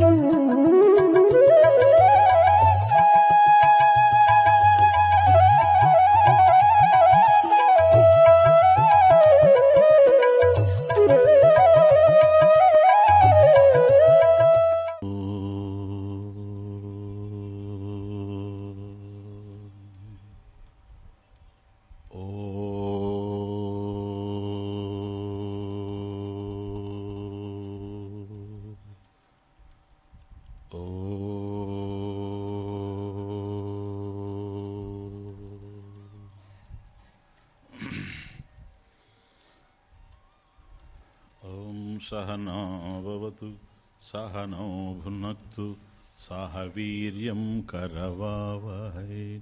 Mm-hmm. सहनावतु सहनौ भुनक्तु, सह वीर्यं करवावहै।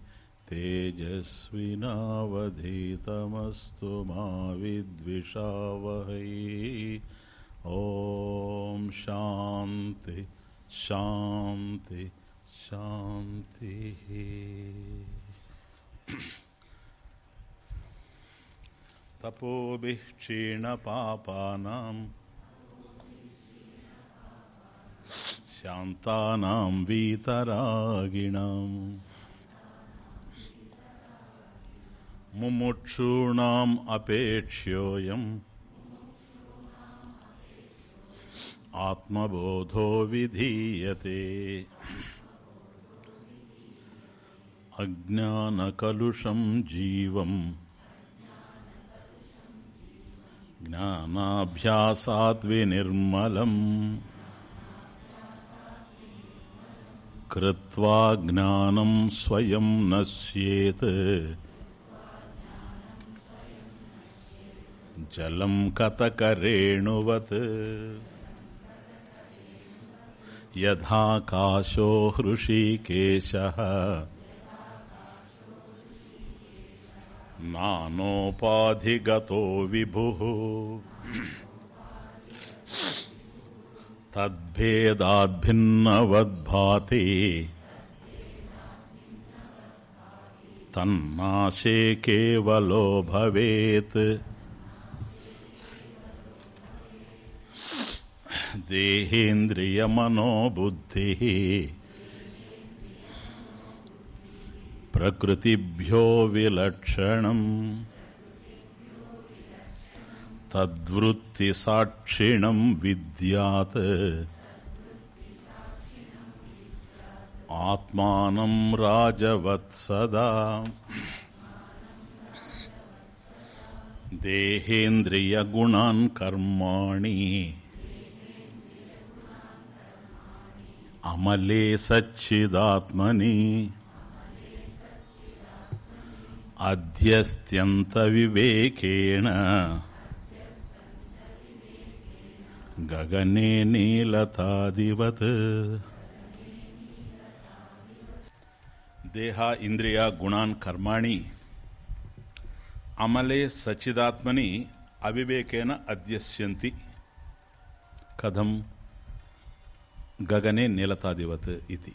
तेजस्विनावधीतमस्तु मा विद्विषावहै। ॐ शान्ति शान्ति, शान्तिः। तपोभिः क्षीणपापानाम् शान्तानां वीतरागिणाम् मुमुक्षूणाम् अपेक्ष्योऽयम्। आत्मबोधो विधीयते। अज्ञानकलुषं जीवम्। ज्ञानाभ्यासाद्विनिर्मलम् कृत्वा ज्ञानं स्वयं नश्येत् जलं कतकरेणुवत् यथाकाशो हृषीकेशः नानोपाधिगतो विभुः తద్భేదాద్భిన్నవద్భాతే తన్నాశే కేవలో భవేత్. దేహేంద్రియమనోబుద్ధి. ప్రకృతిభ్యో విలక్షణం. तद्वृत्तिसाक्षिणं विद्यात् आत्मानं राजवत्सदा देहेन्द्रियगुणान् कर्माणि अमले सच्चिदात्मनि अध्यस्त्यन्तविवेकेन గగనే నీలతాదివత్. దేహ ఇంద్రియ గుణాన్ కర్మాణి. అమలే సచిదాత్మని అవివేకేన అధ్యస్యంతి కథం గగనే నీలతాదివత్ ఇది.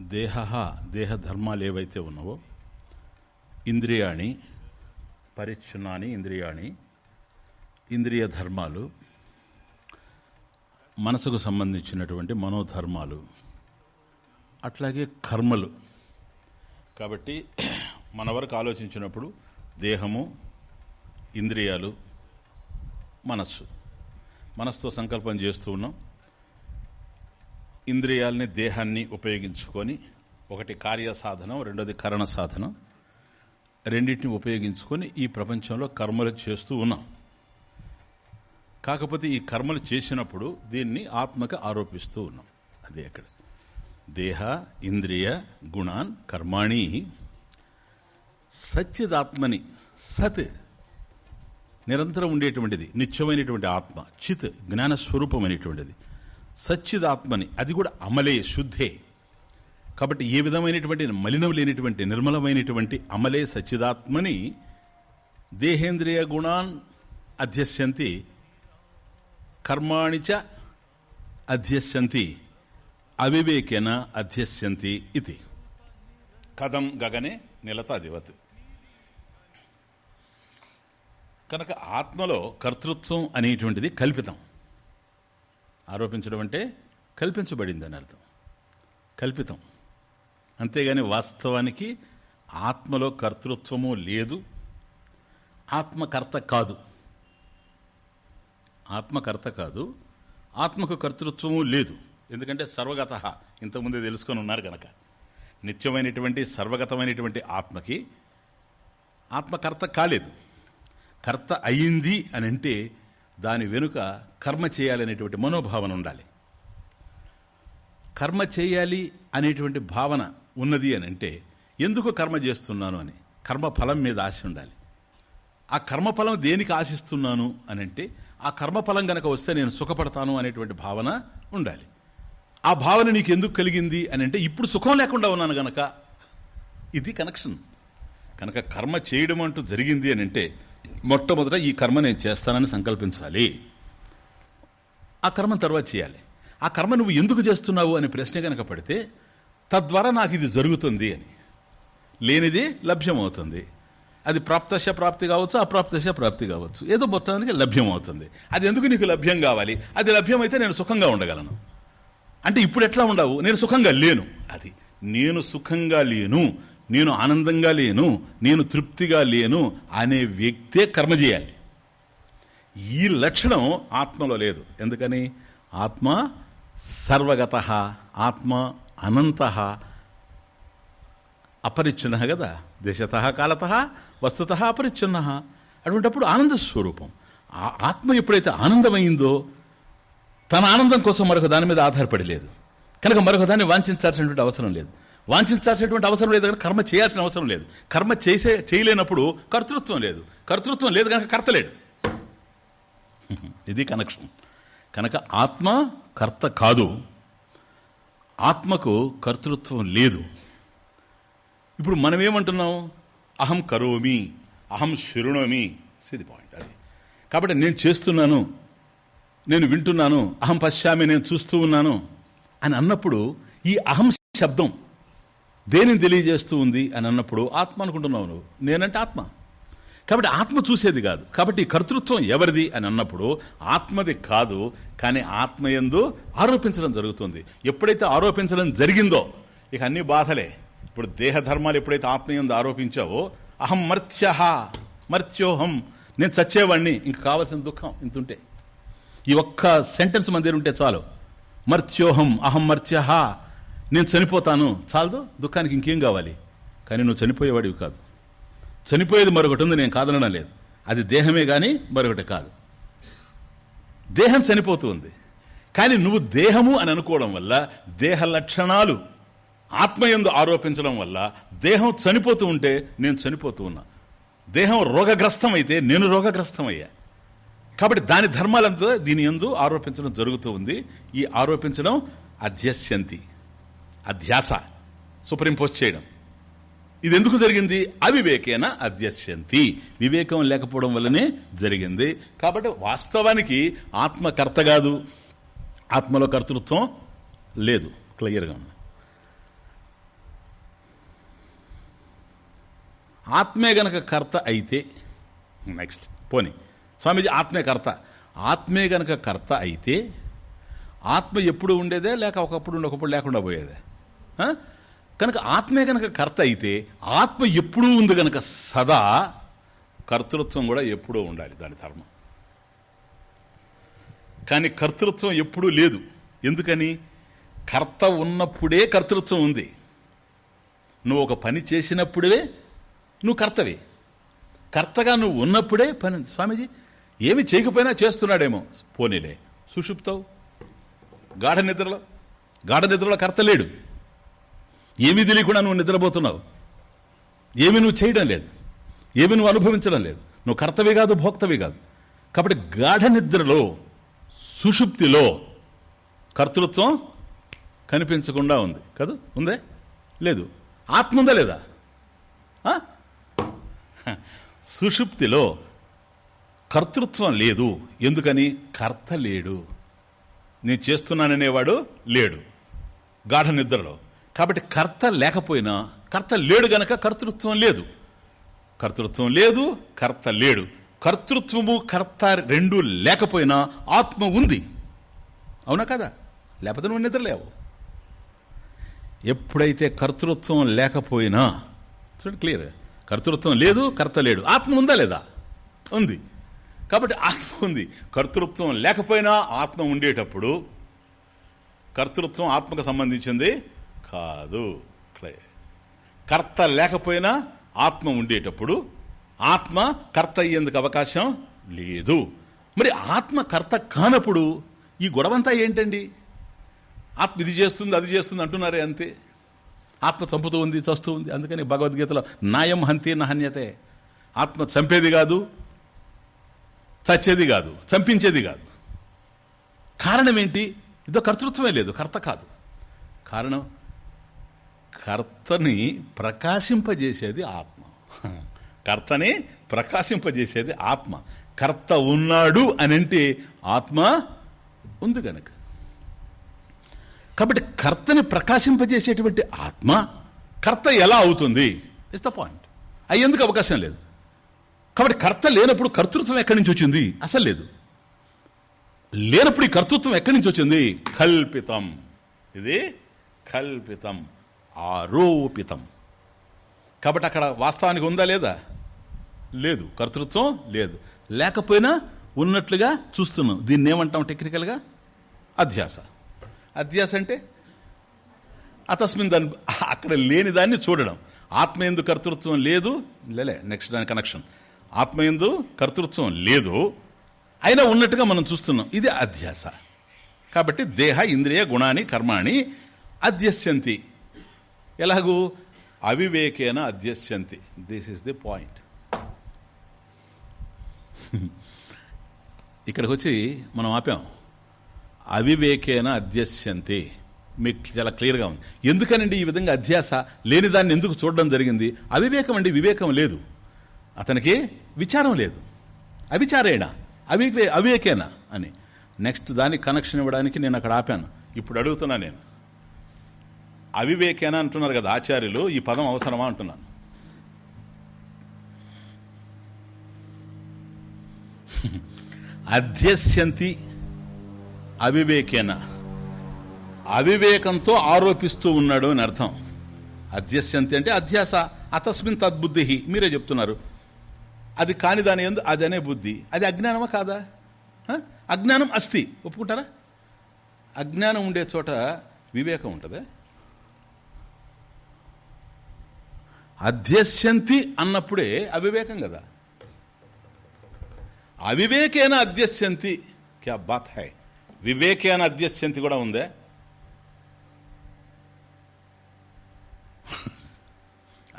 దేహ దేహధర్మాలు ఏవైతే ఉన్నావో ఇంద్రియాణి పరిచ్ఛున్నాని ఇంద్రియాణి ఇంద్రియ ధర్మాలు మనసుకు సంబంధించినటువంటి మనోధర్మాలు అట్లాగే కర్మలు. కాబట్టి మన వరకు ఆలోచించినప్పుడు దేహము ఇంద్రియాలు మనస్సు. మనస్సుతో సంకల్పం చేస్తూ ఉన్నాం. ఇంద్రియాలని దేహాన్ని ఉపయోగించుకొని ఒకటి కార్య సాధనం రెండోది కరణ సాధనం. రెండింటిని ఉపయోగించుకొని ఈ ప్రపంచంలో కర్మలు చేస్తూ ఉన్నాం. కాకపోతే ఈ కర్మలు చేసినప్పుడు దీన్ని ఆత్మక ఆరోపిస్తూ ఉన్నాం. అదే అక్కడ దేహ ఇంద్రియ గుణాన్ కర్మాణి సచ్చిదాత్మని సత్ నిరంతరం ఉండేటువంటిది నిత్యమైనటువంటి ఆత్మ చిత్ జ్ఞానస్వరూపమైనటువంటిది. సచ్చిదాత్మని అది కూడా అమలే శుద్ధే. కాబట్టి ఏ విధమైనటువంటి మలినం లేనిటువంటి నిర్మలమైనటువంటి అమలే సచ్చిదాత్మని దేహేంద్రియ గుణాన్ అధ్యస్యంతి కర్మాణిచ అధ్యస్యంతి అవివేకేన అధ్యస్యంతి ఇది. కథం గగనే నిలతాదివత్. కనుక ఆత్మలో కర్తృత్వం అనేటువంటిది కల్పితం. ఆరోపించడం అంటే కల్పించబడింది అని అర్థం. కల్పితం. అంతేగాని వాస్తవానికి ఆత్మలో కర్తృత్వము లేదు ఆత్మకర్త కాదు. ఆత్మకర్త కాదు ఆత్మకు కర్తృత్వము లేదు. ఎందుకంటే సర్వగత ఇంతకుముందే తెలుసుకొని ఉన్నారు కనుక నిత్యమైనటువంటి సర్వగతమైనటువంటి ఆత్మకి ఆత్మకర్త కాలేదు. కర్త అయింది అని అంటే దాని వెనుక కర్మ చేయాలనేటువంటి మనోభావన ఉండాలి. కర్మ చేయాలి అనేటువంటి భావన ఉన్నది అని అంటే ఎందుకు కర్మ చేస్తున్నాను అని? కర్మఫలం మీద ఆశ ఉండాలి. ఆ కర్మఫలం దేనికి ఆశిస్తున్నాను అని అంటే ఆ కర్మఫలం గనక వస్తే నేను సుఖపడతాను అనేటువంటి భావన ఉండాలి. ఆ భావన నీకు ఎందుకు కలిగింది అని అంటే ఇప్పుడు సుఖం లేకుండా ఉన్నాను గనక ఇది కనెక్షన్. కనుక కర్మ చేయడం అంటూ జరిగింది అని అంటే మొట్టమొదట ఈ కర్మ నేను చేస్తానని సంకల్పించాలి. ఆ కర్మ తర్వాత చేయాలి. ఆ కర్మ నువ్వు ఎందుకు చేస్తున్నావు అనే ప్రశ్న కనుక పడితే తద్వారా నాకు ఇది జరుగుతుంది అని. లేనిది లభ్యమవుతుంది. అది ప్రాప్తశ ప్రాప్తి కావచ్చు అప్రాప్తశ ప్రాప్తి కావచ్చు. ఏదో మొత్తానికి లభ్యం అవుతుంది అది ఎందుకు నీకు లభ్యం కావాలి? అది లభ్యమైతే నేను సుఖంగా ఉండగలను. అంటే ఇప్పుడు ఎట్లా ఉండవు? నేను సుఖంగా లేను. అది నేను సుఖంగా లేను నేను ఆనందంగా లేను నేను తృప్తిగా లేను అనే వ్యక్తే కర్మ చేయాలి. ఈ లక్షణం ఆత్మలో లేదు. ఎందుకని? ఆత్మ సర్వగత. ఆత్మ అనంత అపరిచ్ఛిన్న కదా? దేశత కాలత వస్తుత అపరిచ్ఛిన్న. అటువంటిప్పుడు ఆనంద స్వరూపం. ఆ ఆత్మ ఎప్పుడైతే ఆనందమైందో తన ఆనందం కోసం మరొక దాని మీద ఆధారపడి లేదు. కనుక మరొక దాన్ని వాంఛించాల్సినటువంటి అవసరం లేదు. వాంఛించాల్సినటువంటి అవసరం లేదు కనుక కర్మ చేయాల్సిన అవసరం లేదు. కర్మ చేసే చేయలేనప్పుడు కర్తృత్వం లేదు. కర్తృత్వం లేదు కనుక కర్తలేడు ఇది కనెక్షన్. కనుక ఆత్మ కర్త కాదు. ఆత్మకు కర్తృత్వం లేదు. ఇప్పుడు మనం ఏమంటున్నాం అహం కరోమి అహం శృణోమి. సిది పాయింట్ అది. కాబట్టి నేను చేస్తున్నాను నేను వింటున్నాను అహం పశ్చామి నేను చూస్తూ ఉన్నాను అని అన్నప్పుడు ఈ అహం శబ్దం దేనిని తెలియజేస్తూ ఉంది అని అన్నప్పుడు ఆత్మ అనుకుంటున్నావు నువ్వు? నేనంటే ఆత్మ. కాబట్టి ఆత్మ చూసేది కాదు. కాబట్టి కర్తృత్వం ఎవరిది అని అన్నప్పుడు ఆత్మది కాదు కానీ ఆత్మయందు ఆరోపించడం జరుగుతుంది. ఎప్పుడైతే ఆరోపించడం జరిగిందో ఇక అన్ని బాధలే. ఇప్పుడు దేహధర్మాలు ఎప్పుడైతే ఆత్మయందు ఆరోపించావో అహం మర్త్య మర్త్యోహం నేను చచ్చేవాడిని ఇంక కావలసిన దుఃఖం ఇంతుంటే. ఈ ఒక్క సెంటెన్స్ మన దగ్గర ఉంటే చాలు. మర్త్యోహం అహం మర్త్య నేను చనిపోతాను. చాలదు దుఃఖానికి ఇంకేం కావాలి? కానీ నువ్వు చనిపోయేవాడివి కాదు. చనిపోయేది మరొకటి ఉంది నేను కాదనడం లేదు. అది దేహమే కానీ మరొకటి కాదు. దేహం చనిపోతుంది కానీ నువ్వు దేహము అని అనుకోవడం వల్ల దేహ లక్షణాలు ఆత్మయందు ఆరోపించడం వల్ల దేహం చనిపోతూ ఉంటే నేను చనిపోతూ ఉన్నా. దేహం రోగగ్రస్తం అయితే నేను రోగగ్రస్తం అయ్యా కాబట్టి దాని ధర్మాలంతా దీని ఎందు ఆరోపించడం జరుగుతూ ఉంది. ఈ ఆరోపించడం అధ్యస్యంతి అధ్యాస సుప్రీంపోజ్ చేయడం. ఇది ఎందుకు జరిగింది? అవివేకేన అధ్యశంతి వివేకం లేకపోవడం వల్లనే జరిగింది. కాబట్టి వాస్తవానికి ఆత్మకర్త కాదు. ఆత్మలో కర్తృత్వం లేదు. క్లియర్గా ఉంది. ఆత్మే గనక కర్త అయితే నెక్స్ట్ పోని. స్వామీజీ ఆత్మే కర్త. ఆత్మే గనక కర్త అయితే ఆత్మ ఎప్పుడు ఉండేదే లేక ఒకప్పుడు ఉండి ఒకప్పుడు లేకుండా పోయేదే? కనుక ఆత్మే కనుక కర్త అయితే ఆత్మ ఎప్పుడూ ఉంది కనుక సదా కర్తృత్వం కూడా ఎప్పుడూ ఉండాలి దాని ధర్మం. కానీ కర్తృత్వం ఎప్పుడూ లేదు. ఎందుకని? కర్త ఉన్నప్పుడే కర్తృత్వం ఉంది. నువ్వు ఒక పని చేసినప్పుడే నువ్వు కర్తవే. కర్తగా నువ్వు ఉన్నప్పుడే పని స్వామీజీ ఏమి చేయకపోయినా చేస్తున్నాడేమో. పోనీలే సుషుప్తావు. గాఢ నిద్రలో గాఢ నిద్రలో కర్త లేడు. ఏమీ తెలియకుండా నువ్వు నిద్రపోతున్నావు. ఏమి నువ్వు చేయడం లేదు. ఏమి నువ్వు అనుభవించడం లేదు. నువ్వు కర్తవి కాదు భోక్తవి కాదు. కాబట్టి గాఢ నిద్రలో సుషుప్తిలో కర్తృత్వం కనిపించకుండా ఉంది. కదా? ఉందే? లేదు. ఆత్మ ఉందా లేదా? ఆ? సుషుప్తిలో కర్తృత్వం లేదు. ఎందుకని? కర్త లేడు. నేను చేస్తున్నాననేవాడు లేడు. గాఢ నిద్రలో. కాబట్టి కర్త లేకపోయినా కర్త లేడు గనక కర్తృత్వం లేదు. కర్తృత్వం లేదు కర్త లేడు. కర్తృత్వము కర్త రెండు లేకపోయినా ఆత్మ ఉంది. అవునా కదా? లేకపోతే నువ్వు నిద్రలేవు. ఎప్పుడైతే కర్తృత్వం లేకపోయినా చూడండి క్లియర్. కర్తృత్వం లేదు కర్త లేడు. ఆత్మ ఉందా లేదా? ఉంది. కాబట్టి ఆత్మ ఉంది. కర్తృత్వం లేకపోయినా ఆత్మ ఉండేటప్పుడు కర్తృత్వం ఆత్మకు సంబంధించింది కాదు. కర్త లేకపోయినా ఆత్మ ఉండేటప్పుడు ఆత్మ కర్త అయ్యేందుకు అవకాశం లేదు. మరి ఆత్మ కర్త కానప్పుడు ఈ గొడవంతా ఏంటండి? ఆత్మ ఇది చేస్తుంది అది చేస్తుంది అంటున్నారే అంతే. ఆత్మ చంపుతూ ఉంది చస్తూ ఉంది. అందుకని భగవద్గీతలో నాయం హంతి నహన్యతే ఆత్మ చంపేది కాదు చచ్చేది కాదు చంపించేది కాదు. కారణం ఏంటి? ఇదో కర్తృత్వమే లేదు కర్త కాదు. కారణం కర్తని ప్రకాశింపజేసేది ఆత్మ. కర్తని ప్రకాశింపజేసేది ఆత్మ. కర్త ఉన్నాడు అని అంటే ఆత్మ ఉంది గనక. కాబట్టి కర్తని ప్రకాశింపజేసేటువంటి ఆత్మ కర్త ఎలా అవుతుంది? ఇస్ ద పాయింట్ అయ్యేందుకు అవకాశం లేదు? కాబట్టి కర్త లేనప్పుడు కర్తృత్వం ఎక్కడి నుంచి వచ్చింది? అసలు లేదు. లేనప్పుడు ఈ కర్తృత్వం ఎక్కడి నుంచి వచ్చింది? కల్పితం. ఇది కల్పితం. ఆరోపితం. కాబట్టి అక్కడ వాస్తవానికి ఉందా లేదా? లేదు. కర్తృత్వం లేదు. లేకపోయినా ఉన్నట్లుగా చూస్తున్నాం. దీన్ని ఏమంటాం టెక్నికల్గా అధ్యాస. అధ్యాస అంటే అతస్మిన్ దాని అక్కడ లేని దాన్ని చూడడం. ఆత్మయందు కర్తృత్వం లేదు. లేలే నెక్స్ట్ దాని కనెక్షన్ ఆత్మయందు కర్తృత్వం లేదు. అయినా ఉన్నట్టుగా మనం చూస్తున్నాం. ఇది అధ్యాస. కాబట్టి దేహ ఇంద్రియ గుణాన్ని కర్మాణి అధ్యస్యంతి. ఎలాగూ అవివేకేన అధ్యస్యంతి. దిస్ ఇస్ ది పాయింట్ ఇక్కడికి వచ్చి మనం ఆపాం. అవివేకేన అధ్యస్యంతి. మీకు చాలా క్లియర్గా ఉంది. ఎందుకనండి ఈ విధంగా అధ్యాస లేని దాన్ని ఎందుకు చూడడం జరిగింది? అవివేకం అండి వివేకం లేదు. అతనికి విచారం లేదు. అవిచారేనా అవివే అవివేకేనా అని. నెక్స్ట్ దానికి కనెక్షన్ ఇవ్వడానికి నేను అక్కడ ఆపాను. ఇప్పుడు అడుగుతున్నా నేను. అవివేకేనా అంటున్నారు కదా ఆచార్యులు ఈ పదం అవసరమా అంటున్నాను. అధ్యస్యంతి అవివేకేన. అవివేకంతో ఆరోపిస్తూ ఉన్నాడు అని అర్థం. అధ్యస్యంతి అంటే అధ్యాస అతస్మిన్ తద్బుద్ధి మీరే చెప్తున్నారు. అది కాని దాని ఎందు అది అనే బుద్ధి. అది అజ్ఞానమా కాదా? అజ్ఞానం అస్థి ఒప్పుకుంటారా? అజ్ఞానం ఉండే చోట వివేకం ఉంటుందా? అధ్యస్యంతి అన్నప్పుడే అవివేకం కదా. అవివేకేన అధ్యస్యంతి క్యా బాత్ హై. వివేకేన అధ్యస్యంతి కూడా ఉందే.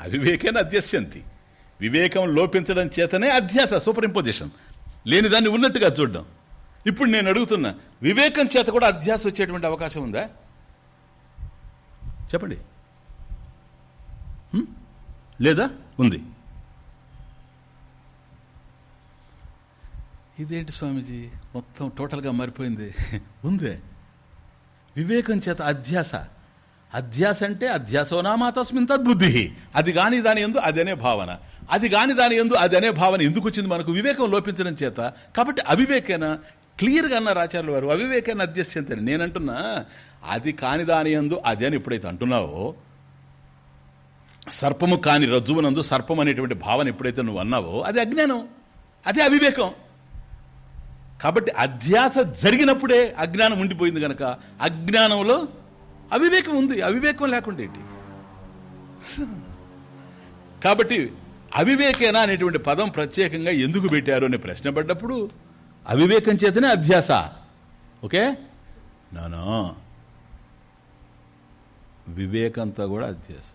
అవివేకేన అధ్యస్యంతి. వివేకం లోపించడం చేతనే అధ్యాస సూపర్ ఇంపోజిషన్ లేని దాన్ని ఉన్నట్టుగా చూడడం. ఇప్పుడు నేను అడుగుతున్నా వివేకం చేత కూడా అధ్యాస వచ్చేటువంటి అవకాశం ఉందా? చెప్పండి. లేదా? ఉంది. ఇదేంటి స్వామీజీ? మొత్తం టోటల్గా మారిపోయింది. ఉందే. వివేకం చేత అధ్యాస. అధ్యాస అంటే అధ్యాసోనామా తస్మిన్ తద్బుద్ధి అది కాని దాని ఎందు అదనే భావన. అది కాని దాని ఎందు అదనే భావన ఎందుకు వచ్చింది? మనకు వివేకం లోపించడం చేత. కాబట్టి అవివేకేన క్లియర్గా అన్నారు ఆచార్యులు వారు. అవివేకేన అధ్యస్యంతని. నేనంటున్నా అది కాని దాని ఎందు అది అని ఎప్పుడైతే అంటున్నావో సర్పము కాని రజ్జువునందు సర్పం అనేటువంటి భావన ఎప్పుడైతే నువ్వు అన్నావో అది అజ్ఞానం. అదే అవివేకం. కాబట్టి అధ్యాస జరిగినప్పుడే అజ్ఞానం ఉండిపోయింది కనుక అజ్ఞానంలో అవివేకం ఉంది. అవివేకం లేకుండా ఏంటి? కాబట్టి అవివేకేనా అనేటువంటి పదం ప్రత్యేకంగా ఎందుకు పెట్టారు అనే ప్రశ్న పడ్డప్పుడు అవివేకం చేతనే అధ్యాస. ఓకే? నానా వివేకంతో కూడా అధ్యాస.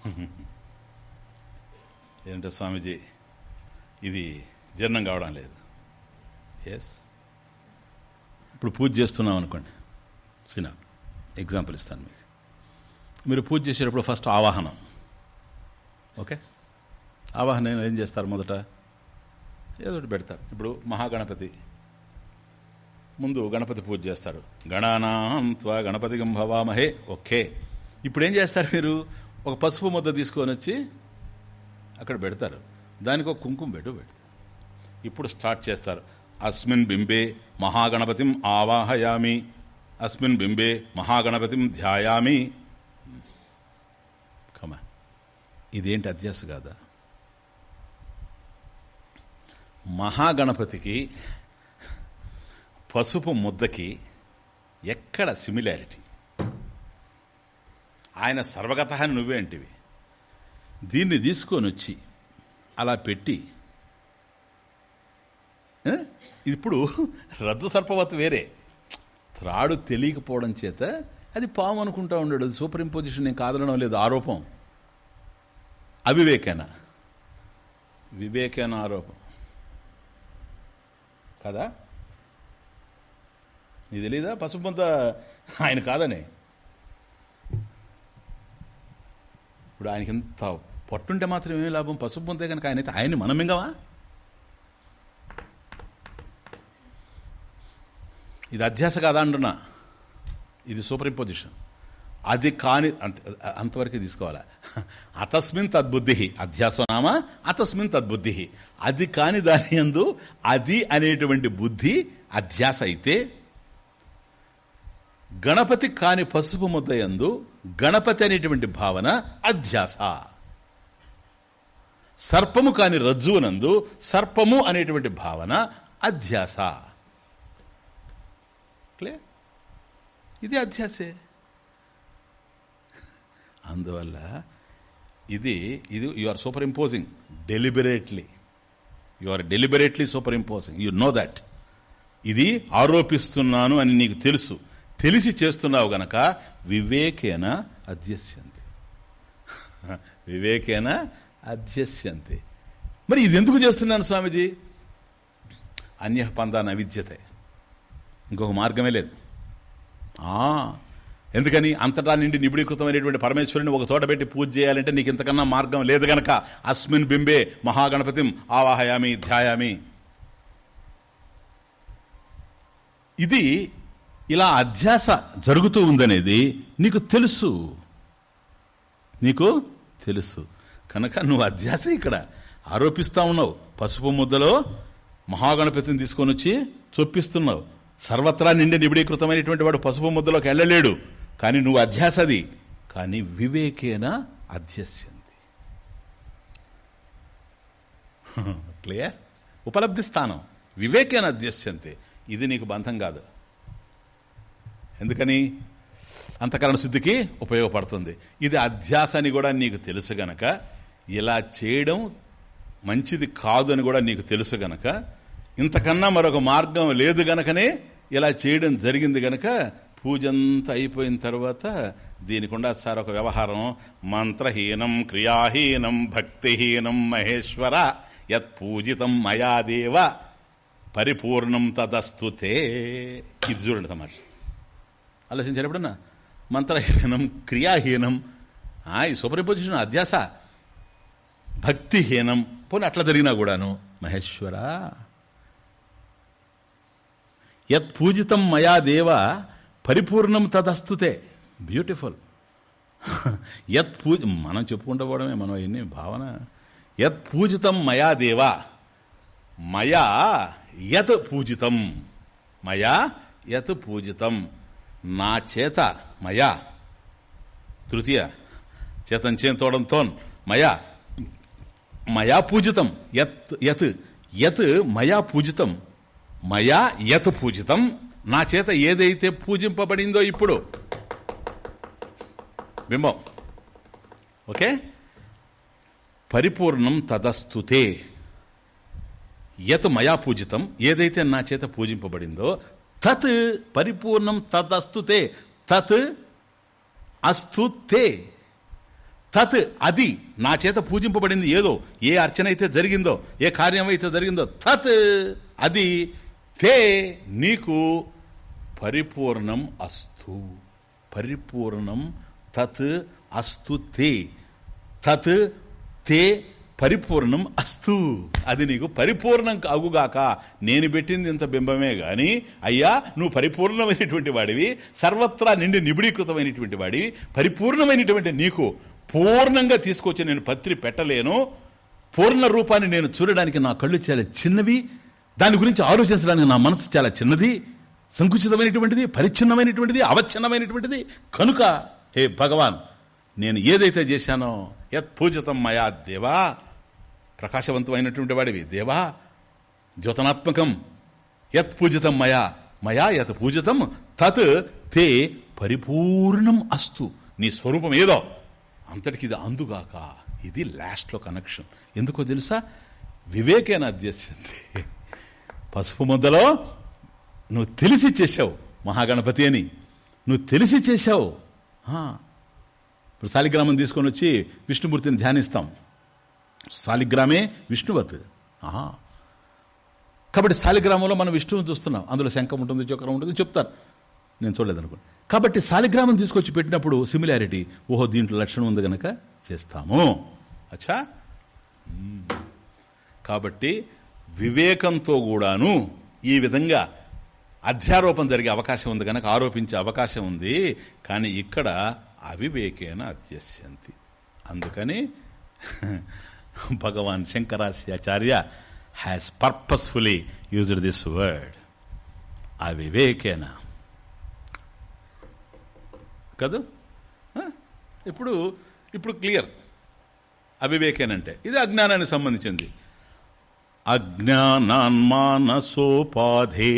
ఏంటో స్వామీజీ ఇది జీర్ణం కావడం లేదు. ఎస్ ఇప్పుడు పూజ చేస్తున్నాం అనుకోండి. సినా ఎగ్జాంపుల్ ఇస్తాను మీకు. మీరు పూజ చేసేటప్పుడు ఫస్ట్ ఆవాహనం. ఓకే ఆవాహనం ఏం చేస్తారు మొదట? ఏదో ఒకటి పెడతారు. ఇప్పుడు మహాగణపతి ముందు గణపతి పూజ చేస్తారు. గణానాంత్వ గణపతి గంభవామహే ఓకే ఇప్పుడు ఏం చేస్తారు మీరు? ఒక పసుపు ముద్ద తీసుకొని వచ్చి అక్కడ పెడతారు. దానికి ఒక కుంకుమ పెట్టు పెడతారు. ఇప్పుడు స్టార్ట్ చేస్తారు. అస్మిన్ బింబే మహాగణపతిం ఆవాహయామి. అస్మిన్ బింబే మహాగణపతిం ధ్యాయామి. కమా. ఇదేంటి అధ్యాస కాదా మహాగణపతికి పసుపు ముద్దకి ఎక్కడ సిమిలారిటీ ఆయన సర్వగత అని నువ్వేంటివి? దీన్ని తీసుకొని వచ్చి అలా పెట్టి ఇప్పుడు రద్దు సర్పవత్ వేరే. త్రాడు తెలియకపోవడం చేత అది పాము అనుకుంటా ఉండడు. అది సూపర్ ఇంపోజిషన్ నేను కాదనడం లేదు. ఆరోపం. అవివేకేన? వివేకేన ఆరోపం. కదా? నీ తెలీదా? పసుపంత ఆయన కాదనే. ఇప్పుడు ఆయనకి ఎంత పట్టుంటే మాత్రం ఏమి లాభం పసుపు పొందే కనుక ఆయన అయితే ఆయన్ని మనం మింగవా? ఇది అధ్యాస కాదా అంటున్నా? ఇది సూపర్ ఇంపోజిషన్ అది కాని అంత అంతవరకు తీసుకోవాలా? అతస్మిన్ తద్బుద్ధి అధ్యాసనామ అతస్మిన్ తద్బుద్ధి అది కాని దాని ఎందు అది అనేటువంటి బుద్ధి అధ్యాస అయితే గణపతి కాని పసుపు ముద్దయందు గణపతి అనేటువంటి భావన అధ్యాస. సర్పము కాని రజ్జువునందు సర్పము అనేటువంటి భావన అధ్యాస. క్లియర్? ఇది అధ్యాసే. అందువల్ల ఇది ఇది you are superimposing deliberately you are deliberately superimposing you know that ఇది ఆరోపిస్తున్నాను అని నీకు తెలుసు. తెలిసి చేస్తున్నావు గనక వివేకేన అధ్యస్యంతి. వివేకేన అధ్యస్యంతి. మరి ఇది ఎందుకు చేస్తున్నాను స్వామిజీ? అన్య పందా నవిద్యతే ఇంకొక మార్గమే లేదు. ఎందుకని అంతటా నిండి నిబిడీకృతమైనటువంటి పరమేశ్వరుని ఒక చోట పెట్టి పూజ చేయాలంటే నీకు ఇంతకన్నా మార్గం లేదు గనక. అస్మిన్ బింబే మహాగణపతిం ఆవాహయామి ధ్యాయామి. ఇది ఇలా అధ్యాస జరుగుతూ ఉందనేది నీకు తెలుసు. నీకు తెలుసు. కనుక నువ్వు అధ్యాస ఇక్కడ ఆరోపిస్తా ఉన్నావు. పసుపు ముద్దలో మహాగణపతిని తీసుకొని వచ్చి చొప్పిస్తున్నావు. సర్వత్రా నిండి నిబిడీకృతమైనటువంటి వాడు పసుపు ముద్దలోకి వెళ్ళలేడు. కానీ నువ్వు అధ్యాసది. కానీ వివేకేన అధ్యస్యంది. క్లియర్? ఉపలబ్ధి స్థానం. వివేకేన అధ్యస్యంతే. ఇది నీకు బంధం కాదు. ఎందుకని? అంతఃకరణ శుద్ధికి ఉపయోగపడుతుంది. ఇది అధ్యాస అని కూడా నీకు తెలుసు గనక ఇలా చేయడం మంచిది కాదు అని కూడా నీకు తెలుసు గనక ఇంతకన్నా మరొక మార్గం లేదు గనకనే ఇలా చేయడం జరిగింది గనక పూజంతా అయిపోయిన తర్వాత దీనికి ఉండదు సార్ ఒక వ్యవహారం మంత్రహీనం క్రియాహీనం భక్తిహీనం మహేశ్వర యత్ పూజితం మయాదేవ పరిపూర్ణం తదస్తుతే ఇది చూడండి ఆలోచించారు ఎప్పుడన్నా మంత్రహీనం క్రియాహీనం ఆయ్ ఈ సూపర్ అధ్యాస భక్తిహీనం పోనీ అట్లా జరిగినా కూడాను మహేశ్వర యత్ పూజితం మయా దేవ పరిపూర్ణం తదస్తుతే బ్యూటిఫుల్. యత్ పూజ మనం చెప్పుకుంటూ పోవడమే మనం ఎన్ని భావన. యత్ పూజితం మయా దేవ మయా యత్ పూజితం మయా యత్ పూజితం. నా చేత మయా. తృతీయ చేతం చేతోడంతో మయా. మయా పూజితం యత్ యత్ యత్ మయా పూజితం. మయా యత్ పూజితం. నా చేత ఏదైతే పూజింపబడిందో ఇప్పుడు. బింబం. ఓకే? పరిపూర్ణం తదస్తుతే. యత్ మయా పూజితం ఏదైతే నా చేత పూజింపబడిందో తత్ పరిపూర్ణం తదస్తుతే తత్ అస్తుతే. తత్ అది నా చేత పూజింపబడింది ఏదో ఏ అర్చన అయితే జరిగిందో ఏ కార్యం అయితే జరిగిందో తత్ అది తే నీకు పరిపూర్ణం అస్తు. పరిపూర్ణం తత్ అస్తు తే తత్ తే పరిపూర్ణం అస్తు. అది నీకు పరిపూర్ణం కాగుగాక. నేను పెట్టింది ఇంత బింబమే గాని అయ్యా నువ్వు పరిపూర్ణమైనటువంటి వాడివి సర్వత్రా నిండి నిబిడీకృతమైనటువంటి వాడివి పరిపూర్ణమైనటువంటి నీకు పూర్ణంగా తీసుకొచ్చి నేను పత్రి పెట్టలేను. పూర్ణ రూపాన్ని నేను చూడడానికి నా కళ్ళు చాలా చిన్నవి దాని గురించి ఆలోచించడానికి నా మనసు చాలా చిన్నది సంకుచితమైనటువంటిది పరిచ్ఛిన్నమైనటువంటిది అవచ్ఛిన్నమైనటువంటిది. కనుక హే భగవాన్ నేను ఏదైతే చేశానో యత్ పూజితం మయా దేవా ప్రకాశవంతమైనటువంటి వాడివి. దేవా ద్యోతనాత్మకం యత్ పూజితం మయా. మయా యత్ పూజితం తత్ తే పరిపూర్ణం అస్తు. నీ స్వరూపం ఏదో. అంతటికి ఇది అందుగాక ఇది లాస్ట్లో కనెక్షన్. ఎందుకో తెలుసా? వివేకేన అధ్యక్షింది పసుపు ముద్దలో నువ్వు తెలిసి చేశావు మహాగణపతి అని. నువ్వు తెలిసి చేశావు. ఇప్పుడు శాలిగ్రామం తీసుకొని వచ్చి విష్ణుమూర్తిని ధ్యానిస్తాం. శాలిగ్రామే విష్ణువత్. కాబట్టి శాలిగ్రామంలో మనం విష్ణువుని చూస్తున్నాం. అందులో శంఖం ఉంటుంది చక్రం ఉంటుంది చెప్తారు. నేను చూడలేదనుకోండి. కాబట్టి శాలిగ్రామం తీసుకొచ్చి పెట్టినప్పుడు సిమిలారిటీ ఓహో దీంట్లో లక్షణం ఉంది కనుక చేస్తాము. అచ్చా? కాబట్టి వివేకంతో కూడాను ఈ విధంగా అధ్యారోపణ జరిగే అవకాశం ఉంది కనుక ఆరోపించే అవకాశం ఉంది. కానీ ఇక్కడ అవివేకేన అత్యస్యంతి అందుకని Bhagavan Shankaracharya has purposefully used this word అవివేకేన కదా ఇప్పుడు ఇప్పుడు క్లియర్ అవివేకేనంటే ఇది అజ్ఞానానికి సంబంధించింది అజ్ఞానాన్మానసోపాధే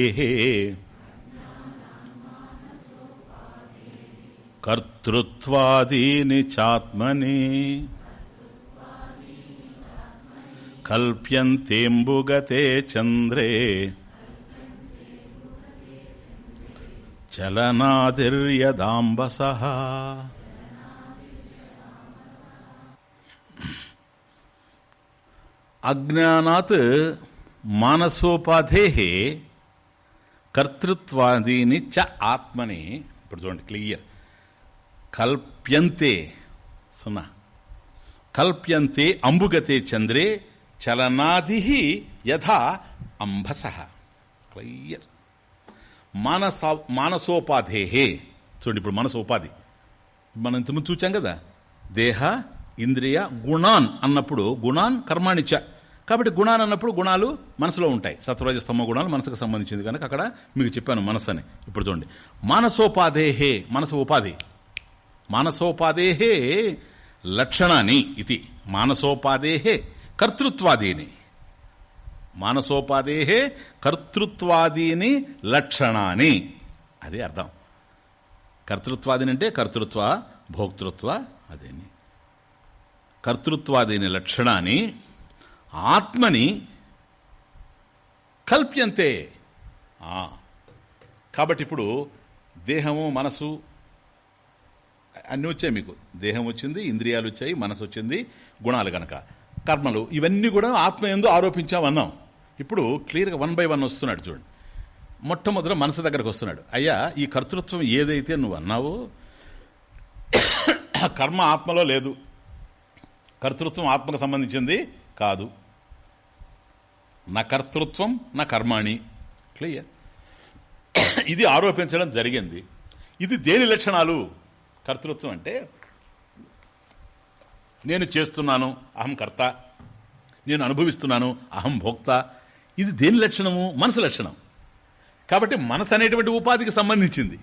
కర్తృత్వాదీని చాత్మని కల్ప్యంతేంబుగతే చంద్రే. చలనాదిర్యదాంబస. అజ్ఞానాత్ మానసోపాధే కర్తృత్వాదీని చ ఆత్మని. ఇప్పుడు చూడండి క్లియర్. కల్ప్యంతే సున్నా. కల్ప్యంతే అంబుగతే చంద్రే. చలనాది యథా అంబస క్లియర్. మానస మానసోపాధే చూడండి ఇప్పుడు మనసోపాధి. మనం ఇంతకుముందు చూచాం కదా? దేహ ఇంద్రియ గుణాన్ అన్నప్పుడు గుణాన్ కర్మాణిచ కాబట్టి గుణాన్ అన్నప్పుడు గుణాలు మనసులో ఉంటాయి. సత్వరాజ స్తంభ గుణాలు మనసుకు సంబంధించింది కనుక అక్కడ మీకు చెప్పాను మనసు అని ఇప్పుడు చూడండి. మానసోపాధేహే మనసు ఉపాధి మానసోపాధేహే లక్షణాన్ని ఇది. మానసోపాధేహే. కర్తృత్వాదీని. మానసోపాధేహే కర్తృత్వాదీని లక్షణాన్ని అది అర్థం. కర్తృత్వాదిని అంటే కర్తృత్వ భోక్తృత్వ అదేని కర్తృత్వాదీని లక్షణాన్ని ఆత్మని కల్ప్యంతే. కాబట్టి ఇప్పుడు దేహము మనసు అన్నీ వచ్చాయి మీకు. దేహం వచ్చింది ఇంద్రియాలు వచ్చాయి మనసు వచ్చింది గుణాలు గనక. కర్మలు ఇవన్నీ కూడా ఆత్మ ఎందు ఆరోపించామన్నాం. ఇప్పుడు క్లియర్గా వన్ బై వన్ వస్తున్నాడు చూడండి. మొట్టమొదట మనసు దగ్గరకు వస్తున్నాడు. అయ్యా ఈ కర్తృత్వం ఏదైతే నువ్వు అన్నావో కర్మ ఆత్మలో లేదు. కర్తృత్వం ఆత్మకు సంబంధించింది కాదు. నా కర్తృత్వం నా కర్మాణి. క్లియర్? ఇది ఆరోపించడం జరిగింది. ఇది దేని లక్షణాలు? కర్తృత్వం అంటే నేను చేస్తున్నాను అహం కర్త. నేను అనుభవిస్తున్నాను అహం భోక్త. ఇది దేని లక్షణము? మనసు లక్షణం. కాబట్టి మనసు అనేటువంటి ఉపాధికి సంబంధించింది.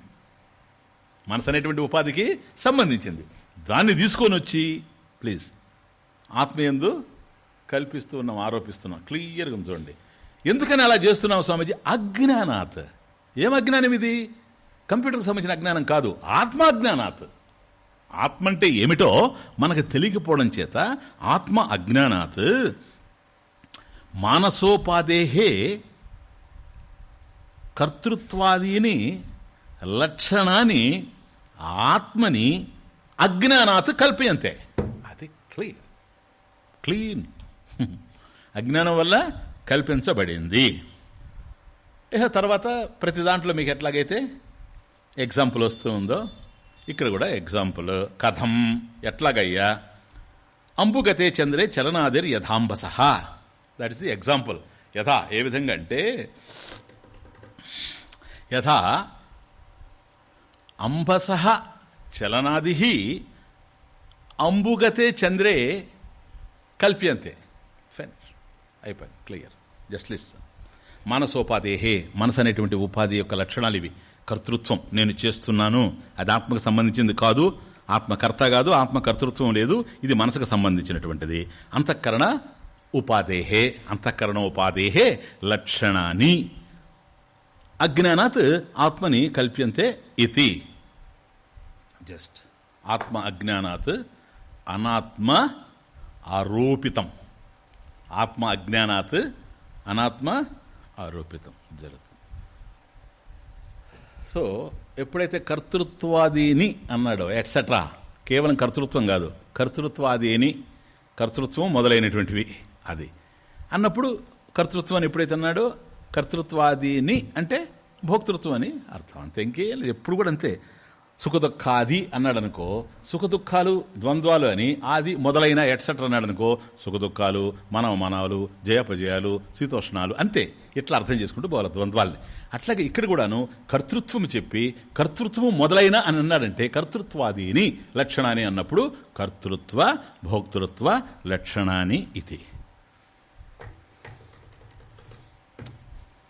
మనసు అనేటువంటి ఉపాధికి సంబంధించింది. దాన్ని తీసుకొని వచ్చి ప్లీజ్ ఆత్మీయందు కల్పిస్తూ ఉన్నాం ఆరోపిస్తున్నాం. క్లియర్గా చూడండి. ఎందుకని అలా చేస్తున్నాం స్వామీజీ? అజ్ఞానాత్. ఏం అజ్ఞానం ఇది? కంప్యూటర్కి సంబంధించిన అజ్ఞానం కాదు. ఆత్మాజ్ఞానాత్. ఆత్మ అంటే ఏమిటో మనకు తెలియకపోవడం చేత ఆత్మ అజ్ఞానాత్ మానసోపాదేహే కర్తృత్వాదీని లక్షణాన్ని ఆత్మని అజ్ఞానాత్ కల్పయంతే. అది క్లీన్. క్లీన్. అజ్ఞానం వల్ల కల్పించబడింది. ఇక తర్వాత ప్రతి దాంట్లో మీకు ఎట్లాగైతే ఎగ్జాంపుల్ వస్తూ ఉందో ఇక్కడ కూడా ఎగ్జాంపుల్ కథం ఎట్లాగయ్యా? అంబుగతే చంద్రే చలనాదిర్ యథాంబస. దట్ ఇస్ ది ఎగ్జాంపుల్ యథా ఏ విధంగా అంటే యథా అంబస చలనాది అంబుగతే చంద్రే కల్ప్యంతే. అయిపోయింది. క్లియర్ జస్ట్ లిస్ మానసోపాధేహే మనసు అనేటువంటి ఉపాధి యొక్క లక్షణాలు ఇవి. కర్తృత్వం నేను చేస్తున్నాను. అది ఆత్మకు సంబంధించింది కాదు. ఆత్మకర్త కాదు ఆత్మకర్తృత్వం లేదు. ఇది మనసుకు సంబంధించినటువంటిది. అంతఃకరణ ఉపాధేహే అంతఃకరణ ఉపాధేహే లక్షణాన్ని అజ్ఞానాత్ ఆత్మని కల్ప్యంతే ఇది జస్ట్ ఆత్మ అజ్ఞానాత్ అనాత్మ ఆరోపితం. ఆత్మ అజ్ఞానాత్ అనాత్మ ఆరోపితం. జరుగుతుంది సో ఎప్పుడైతే కర్తృత్వాదీని అన్నాడో ఎట్సెట్రా కేవలం కర్తృత్వం కాదు కర్తృత్వాదీని కర్తృత్వం మొదలైనటువంటివి అది. అన్నప్పుడు కర్తృత్వం అని ఎప్పుడైతే అన్నాడో కర్తృత్వాదీని అంటే భోక్తృత్వం అని అర్థం. అంతే ఇంకేం ఎప్పుడు కూడా అంతే. సుఖదుఖాది అన్నాడు అనుకో సుఖదుఖాలు ద్వంద్వాలు అని ఆది మొదలైన ఎట్సెట్రా అన్నాడు అనుకో సుఖదుఖాలు మనవమానాలు జయాపజయాలు శీతోష్ణాలు అంతే. ఇట్లా అర్థం చేసుకుంటూ పోవాలి ద్వంద్వాల్ని. అట్లాగే ఇక్కడ కూడాను కర్తృత్వం చెప్పి కర్తృత్వం మొదలైన అని అన్నాడంటే కర్తృత్వాదీని లక్షణాన్ని అన్నప్పుడు కర్తృత్వ భోక్తృత్వ లక్షణాన్ని ఇది.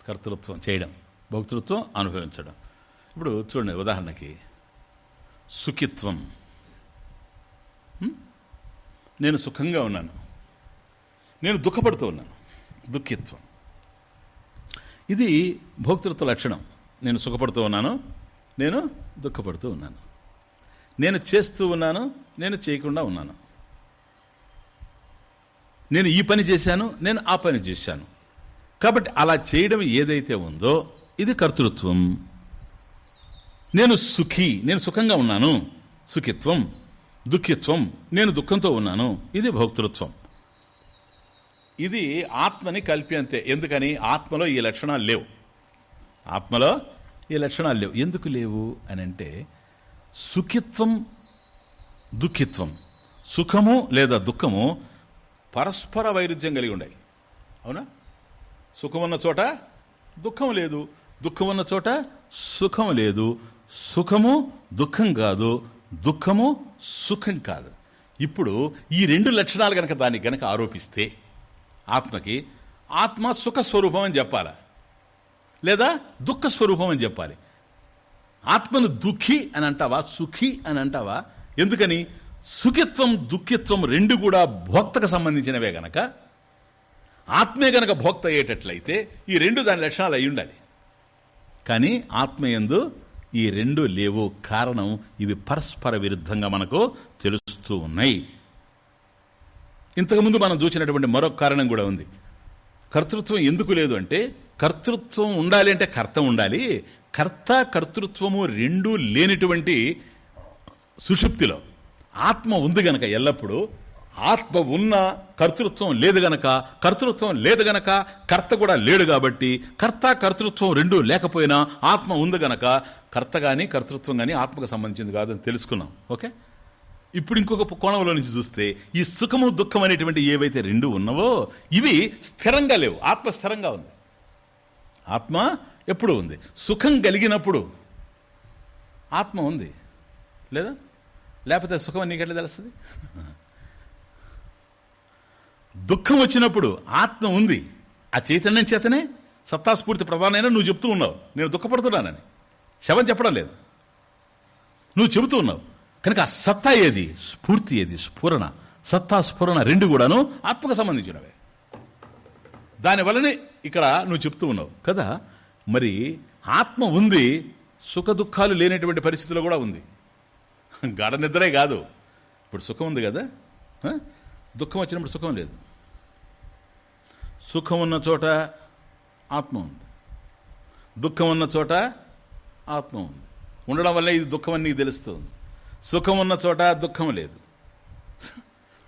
కర్తృత్వం చేయడం భోక్తృత్వం అనుభవించడం. ఇప్పుడు చూడండి ఉదాహరణకి సుఖిత్వం. నేను సుఖంగా ఉన్నాను. నేను దుఃఖపడుతూ ఉన్నాను. దుఃఖిత్వం. ఇది భోక్తృత్వ లక్షణం. నేను సుఖపడుతూ ఉన్నాను నేను దుఃఖపడుతూ ఉన్నాను. నేను చేస్తూ ఉన్నాను నేను చేయకుండా ఉన్నాను. నేను ఈ పని చేశాను నేను ఆ పని చేశాను. కాబట్టి అలా చేయడం ఏదైతే ఉందో ఇది కర్తృత్వం. నేను సుఖీ నేను సుఖంగా ఉన్నాను. సుఖిత్వం దుఃఖిత్వం నేను దుఃఖంతో ఉన్నాను. ఇది భోక్తృత్వం. ఇది ఆత్మని కల్ప్యంతే ఎందుకని? ఆత్మలో ఈ లక్షణాలు లేవు. ఆత్మలో ఈ లక్షణాలు లేవు. ఎందుకు లేవు అని అంటే సుఖిత్వం దుఃఖిత్వం. సుఖము లేదా దుఃఖము పరస్పర వైరుధ్యం కలిగి ఉన్నాయి అవునా? సుఖం ఉన్న చోట దుఃఖం లేదు. దుఃఖం ఉన్న చోట సుఖం లేదు. సుఖము దుఃఖం కాదు. దుఃఖము సుఖం కాదు. ఇప్పుడు ఈ రెండు లక్షణాలు కనుక దానికి గనక ఆరోపిస్తే ఆత్మకి ఆత్మ సుఖ స్వరూపం అని చెప్పాలా. లేదా దుఃఖ స్వరూపం అని చెప్పాలి. ఆత్మను దుఃఖి అని అంటావా సుఖి అని అంటావా? ఎందుకని? సుఖిత్వం దుఃఖిత్వం రెండు కూడా భోక్తకు సంబంధించినవే గనక. ఆత్మే గనక భోక్త అయ్యేటట్లయితే ఈ రెండు దాని లక్షణాలు అయి ఉండాలి. కానీ ఆత్మయందు ఈ రెండు లేవు. కారణం ఇవి పరస్పర విరుద్ధంగా మనకు తెలుస్తూ ఉన్నాయి. ఇంతకుముందు మనం చూసినటువంటి మరొక కారణం కూడా ఉంది. కర్తృత్వం ఎందుకు లేదు అంటే కర్తృత్వం ఉండాలి అంటే కర్త ఉండాలి. కర్త కర్తృత్వము రెండూ లేనిటువంటి సుషుప్తిలో. ఆత్మ ఉంది గనక ఎల్లప్పుడూ ఆత్మ ఉన్న కర్తృత్వం లేదు గనక కర్తృత్వం లేదు గనక కర్త కూడా లేడు కాబట్టి కర్త కర్తృత్వం రెండూ లేకపోయినా ఆత్మ ఉంది గనక కర్త కానీ కర్తృత్వం కానీ ఆత్మకు సంబంధించింది కాదని తెలుసుకున్నాం. ఓకే? ఇప్పుడు ఇంకొక కోణంలో నుంచి చూస్తే ఈ సుఖము దుఃఖం అనేటువంటి ఏవైతే రెండు ఉన్నవో ఇవి స్థిరంగా లేవు. ఆత్మ స్థిరంగా ఉంది. ఆత్మ ఎప్పుడు ఉంది? సుఖం కలిగినప్పుడు ఆత్మ ఉంది. లేదా? లేకపోతే సుఖం నీకెట్లా తెలుస్తుంది? దుఃఖం వచ్చినప్పుడు ఆత్మ ఉంది. ఆ చైతన్యం చేతనే సత్తాస్ఫూర్తి ప్రధానైనా నువ్వు చెప్తూ ఉన్నావు. నేను దుఃఖపడుతున్నానని. శవం చెప్పడం లేదు. నువ్వు చెబుతూ ఉన్నావు. కనుక సత్తా ఏది? స్ఫూర్తి ఏది? స్ఫురణ. సత్తా స్ఫురణ రెండు కూడాను ఆత్మకు సంబంధించినవే. దానివల్లనే ఇక్కడ నువ్వు చెప్తూ ఉన్నావు కదా? మరి ఆత్మ ఉంది సుఖ దుఃఖాలు లేనటువంటి పరిస్థితిలో కూడా ఉంది. గాఢ నిద్రే కాదు. ఇప్పుడు సుఖం ఉంది కదా? దుఃఖం వచ్చినప్పుడు సుఖం లేదు. సుఖం ఉన్న చోట ఆత్మ ఉంది. దుఃఖం ఉన్న చోట ఆత్మ ఉంది. ఉండడం వల్ల ఇది దుఃఖం అని నీకు తెలుస్తుంది. సుఖం ఉన్న చోట దుఃఖం లేదు.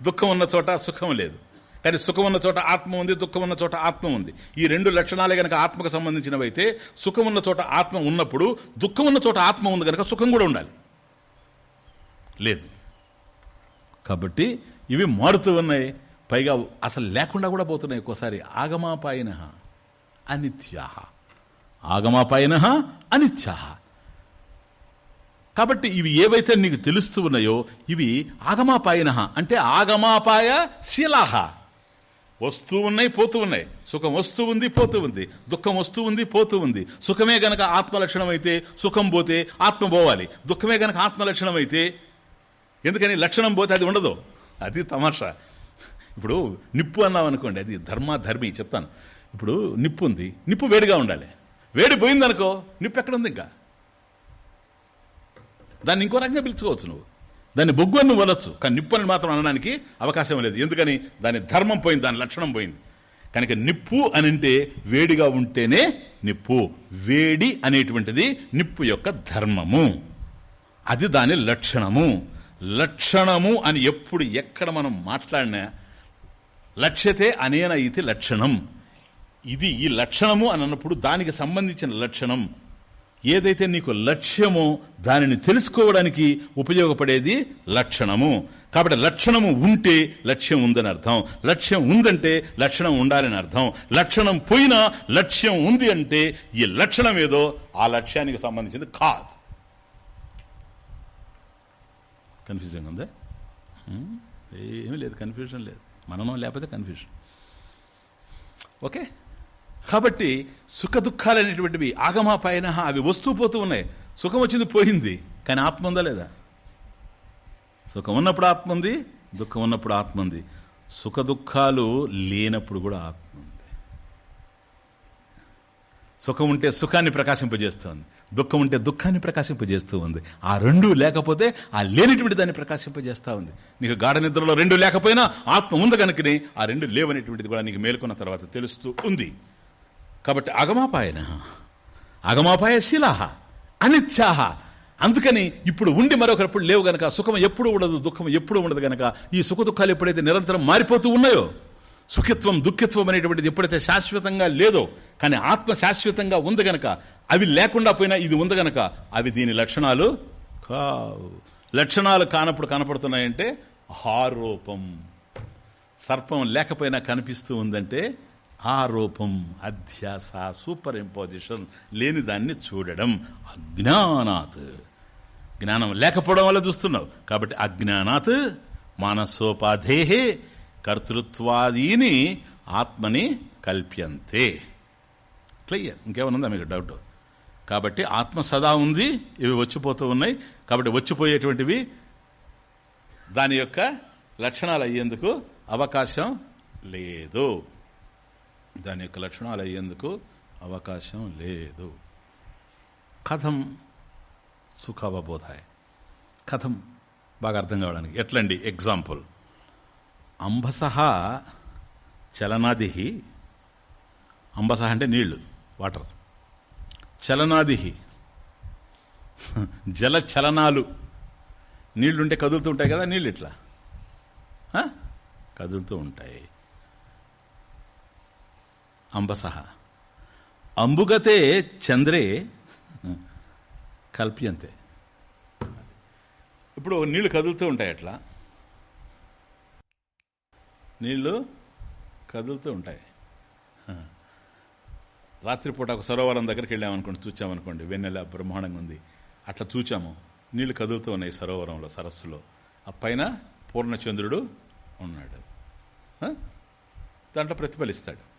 దుఃఖం ఉన్న చోట సుఖం లేదు. కానీ సుఖం ఉన్న చోట ఆత్మ ఉంది దుఃఖం ఉన్న చోట ఆత్మ ఉంది. ఈ రెండు లక్షణాలే కనుక ఆత్మకు సంబంధించినవైతే సుఖం ఉన్న చోట ఆత్మ ఉన్నప్పుడు దుఃఖం ఉన్న చోట ఆత్మ ఉంది కనుక సుఖం కూడా ఉండాలి. లేదు. కాబట్టి ఇవి మారుతూ ఉన్నాయి. పైగా అసలు లేకుండా కూడా పోతున్నాయి ఒక్కోసారి. ఆగమాపాయన అనిత్యాహ ఆగమాపాయన అనిత్యాహ కాబట్టి ఇవి ఏవైతే నీకు తెలుస్తూ ఉన్నాయో ఇవి ఆగమాపాయన అంటే ఆగమాపాయ శీలాహ. వస్తూ ఉన్నాయి పోతూ ఉన్నాయి. సుఖం వస్తూ ఉంది పోతూ ఉంది. దుఃఖం వస్తూ ఉంది పోతూ ఉంది. సుఖమే గనక ఆత్మలక్షణం అయితే సుఖం పోతే ఆత్మ పోవాలి. దుఃఖమే గనక ఆత్మలక్షణం అయితే ఎందుకని లక్షణం పోతే అది ఉండదు. అది తమాషా. ఇప్పుడు నిప్పు అన్నాం అనుకోండి అది ధర్మ ధర్మి చెప్తాను. ఇప్పుడు నిప్పు ఉంది నిప్పు వేడిగా ఉండాలి. వేడి పోయిందనుకో నిప్పు ఎక్కడ ఉంది ఇంకా? దాన్ని ఇంకో రకంగా పిలుచుకోవచ్చు నువ్వు. దాన్ని బొగ్గు అని నువ్వు కానీ నిప్పు అని మాత్రం అనడానికి అవకాశం లేదు. ఎందుకని? దాని ధర్మం పోయింది దాని లక్షణం పోయింది. కనుక నిప్పు అని అంటే వేడిగా ఉంటేనే నిప్పు. వేడి అనేటువంటిది నిప్పు యొక్క ధర్మము. అది దాని లక్షణము. లక్షణము అని ఎప్పుడు ఎక్కడ మనం మాట్లాడినా లక్ష్యతే అనేన ఇది లక్షణం. ఇది ఈ లక్షణము అని అన్నప్పుడు దానికి సంబంధించిన లక్షణం. ఏదైతే నీకు లక్ష్యమో దానిని తెలుసుకోవడానికి ఉపయోగపడేది లక్షణము. కాబట్టి లక్షణము ఉంటే లక్ష్యం ఉందని అర్థం. లక్ష్యం ఉందంటే లక్షణం ఉండాలని అర్థం. లక్షణం పోయినా లక్ష్యం ఉంది అంటే ఈ లక్షణం ఏదో ఆ లక్ష్యానికి సంబంధించింది కాదు. కన్ఫ్యూజన్ ఉందా? Hmm? ఏమీ లేదు కన్ఫ్యూజన్ లేదు. మననం లేకపోతే కన్ఫ్యూజన్ ఓకే కాబట్టి సుఖ దుఃఖాలు అనేటువంటివి ఆగమాపాయన అవి వస్తూ పోతూ ఉన్నాయి. సుఖం వచ్చింది పోయింది. కానీ ఆత్మ ఉందా లేదా? సుఖం ఉన్నప్పుడు ఆత్మ ఉంది దుఃఖం ఉన్నప్పుడు ఆత్మ ఉంది. సుఖ దుఃఖాలు లేనప్పుడు కూడా ఆత్మ ఉంది. సుఖం ఉంటే సుఖాన్ని ప్రకాశింపజేస్తుంది. దుఃఖం ఉంటే దుఃఖాన్ని ప్రకాశింపజేస్తూ ఉంది. ఆ రెండు లేకపోతే ఆ లేనిటువంటి దాన్ని ప్రకాశింపజేస్తూ ఉంది. నీకు గాఢ నిద్రలో రెండు లేకపోయినా ఆత్మ ఉంది కనుకనే ఆ రెండు లేవనేటువంటిది కూడా నీకు మేలుకున్న తర్వాత తెలుస్తూ ఉంది. కాబట్టి అగమాపాయన. అగమాపాయ శిలాహ అనిత్యాహ. అందుకని ఇప్పుడు ఉండి మరొకరిప్పుడు లేవు గనక సుఖం ఎప్పుడు ఉండదు దుఃఖం ఎప్పుడు ఉండదు గనక ఈ సుఖ దుఃఖాలు ఎప్పుడైతే నిరంతరం మారిపోతూ ఉన్నాయో సుఖిత్వం దుఃఖిత్వం అనేటువంటిది ఎప్పుడైతే శాశ్వతంగా లేదో కానీ ఆత్మ శాశ్వతంగా ఉంది గనక అవి లేకుండా పోయినా ఇది ఉంది గనక అవి దీని లక్షణాలు కావు. లక్షణాలు కానప్పుడు కనపడుతున్నాయంటే హారూపం సర్పం లేకపోయినా కనిపిస్తూ ఉందంటే ఆరోపం అధ్యాస సూపర్ ఇంపోజిషన్ లేని దాన్ని చూడడం అజ్ఞానాత్. జ్ఞానం లేకపోవడం వల్ల చూస్తున్నావు. కాబట్టి అజ్ఞానాత్ మానసోపాధేహే కర్తృత్వాదీని ఆత్మని కల్ప్యంతే. క్లియర్? ఇంకేమన్నా మీకు డౌట్? కాబట్టి ఆత్మ సదా ఉంది ఇవి వచ్చిపోతూ ఉన్నాయి. కాబట్టి వచ్చిపోయేటువంటివి దాని యొక్క లక్షణాలు అయ్యేందుకు అవకాశం లేదు. దాని యొక్క లక్షణాలు అయ్యేందుకు అవకాశం లేదు. కథం సుఖావబోధాయ. కథం బాగా అర్థం కావడానికి. ఎట్లండి? ఎగ్జాంపుల్ అంబసహ చలనాది అంబసహ అంటే నీళ్ళు వాటర్. చలనాది జల చలనాలు. నీళ్ళుంటే కదులుతూ ఉంటాయి కదా నీళ్ళు ఇట్లా. కదులుతూ ఉంటాయి. అంబసహ అంబుగతే చంద్రే కల్ప్యంతే. ఇప్పుడు నీళ్ళు కదులుతూ ఉంటాయి అట్లా. నీళ్ళు కదులుతూ ఉంటాయి. రాత్రిపూట ఒక సరోవరం దగ్గరికి వెళ్ళామనుకోండి చూచామనుకోండి వెన్నెల బ్రహ్మాండంగా ఉంది. అట్లా చూచాము. నీళ్ళు కదులుతూ ఉన్నాయి సరోవరంలో సరస్సులో. ఆ పైన పూర్ణచంద్రుడు ఉన్నాడు. దాంట్లో ప్రతిఫలిస్తాడు.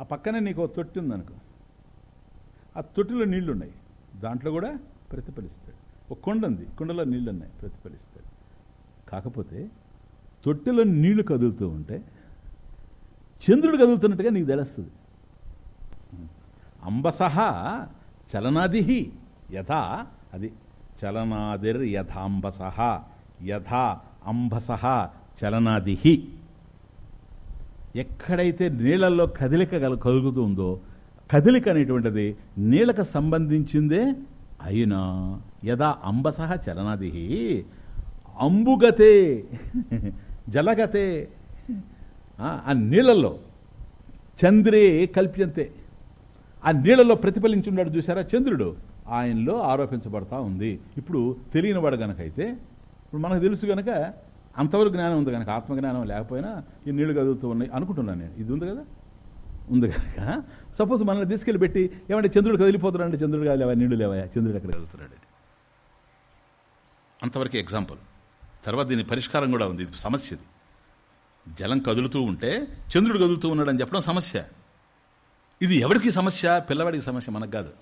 ఆ పక్కనే నీకు ఓ తొట్టి ఉందనుకో. ఆ తొట్టిలో నీళ్ళున్నాయి. దాంట్లో కూడా ప్రతిఫలిస్తాడు. ఒక కొండ ఉంది. కుండలో నీళ్ళు ఉన్నాయి ప్రతిఫలిస్తాడు. కాకపోతే తొట్టిలో నీళ్ళు కదులుతూ ఉంటే చంద్రుడు కదులుతున్నట్టుగా నీకు తెలుస్తుంది. అంబసహ చలనాదిహి యథా అది చలనాదిర్ యథాంబసహ యథా అంబసహ చలనాదిహి. ఎక్కడైతే నీళ్ళలో కదలిక కలుగుతుందో కదలిక అనేటువంటిది నీళ్ళకు సంబంధించిందే అయినా. యదా అంబసహ చలనాది. అంబుగతే జలగతే. ఆ నీళ్ళల్లో చంద్రే కల్ప్యంతే. ఆ నీళ్ళలో ప్రతిఫలించి ఉన్నాడు చూసారా చంద్రుడు? ఆయనలో ఆరోపించబడతా ఉంది. ఇప్పుడు తెలియనివాడు గనకైతే ఇప్పుడు మనకు తెలుసు గనక అంతవరకు జ్ఞానం ఉంది కనుక ఆత్మజ్ఞానం లేకపోయినా ఈ నీళ్ళు కదులుతూ ఉన్నాయి అనుకుంటున్నాను నేను. ఇది ఉంది కదా? ఉంది కనుక సపోజ్ మనల్ని తీసుకెళ్ళి పెట్టి ఏమంటే చంద్రుడు కదిలిపోతున్నాడు చంద్రుడు కాదు లేవా నీళ్ళు లేవా? చంద్రుడు ఎక్కడ కదులుతున్నాడు అంతవరకు ఎగ్జాంపుల్. తర్వాత దీని పరిష్కారం కూడా ఉంది. ఇది సమస్య ఇది జలం కదులుతూ ఉంటే చంద్రుడు కదులుతూ ఉన్నాడని చెప్పడం సమస్య. ఇది ఎవరికి సమస్య? పిల్లవాడికి సమస్య మనకు కాదు.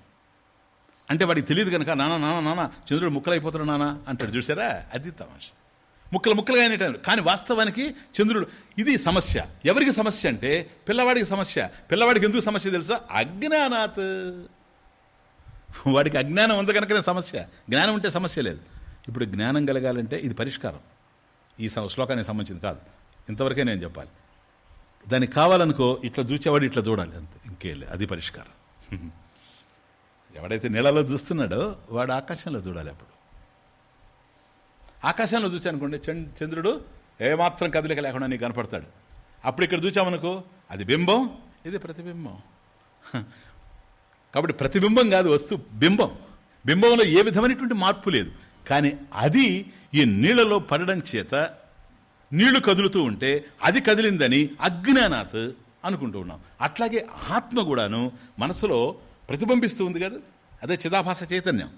అంటే వాడికి తెలియదు కనుక నానా నానా నానా చంద్రుడు ముక్కలైపోతున్నాడు నానా అంటాడు. చూసారా అది తమాషా. ముక్కలు ముక్కలుగా అయినట్టు. కానీ వాస్తవానికి చంద్రుడు ఇది సమస్య. ఎవరికి సమస్య అంటే పిల్లవాడికి సమస్య. పిల్లవాడికి ఎందుకు సమస్య తెలుసా? అజ్ఞానాత్. వాడికి అజ్ఞానం ఉంది కనుకనే సమస్య. జ్ఞానం ఉంటే సమస్య లేదు. ఇప్పుడు జ్ఞానం కలగాలంటే ఇది పరిష్కారం. ఈ సం- శ్లోకానికి సంబంధించింది కాదు. ఇంతవరకే నేను చెప్పాలి. దానికి కావాలనుకో ఇట్లా చూచేవాడు ఇట్లా చూడాలి అంతే. ఇంకేం అది పరిష్కారం. ఎవడైతే నెలలో చూస్తున్నాడో వాడు ఆకాశంలో చూడాలి అప్పుడు. ఆకాశంలో చూచానుకోండి చంద్రుడు ఏమాత్రం కదలిక లేకుండా నీకు కనపడతాడు. అప్పుడు ఇక్కడ చూచామనుకో అది బింబం ఇది ప్రతిబింబం. కాబట్టి ప్రతిబింబం కాదు వస్తు బింబం. బింబంలో ఏ విధమైనటువంటి మార్పు లేదు. కానీ అది ఈ నీళ్ళలో పడడం చేత నీళ్ళు కదులుతూ ఉంటే అది కదిలిందని అజ్ఞానాత్ అనుకుంటూ ఉన్నాం. అట్లాగే ఆత్మ కూడాను మనసులో ప్రతిబింబిస్తూ ఉంది కదా. అదే చిదాభాస చైతన్యం.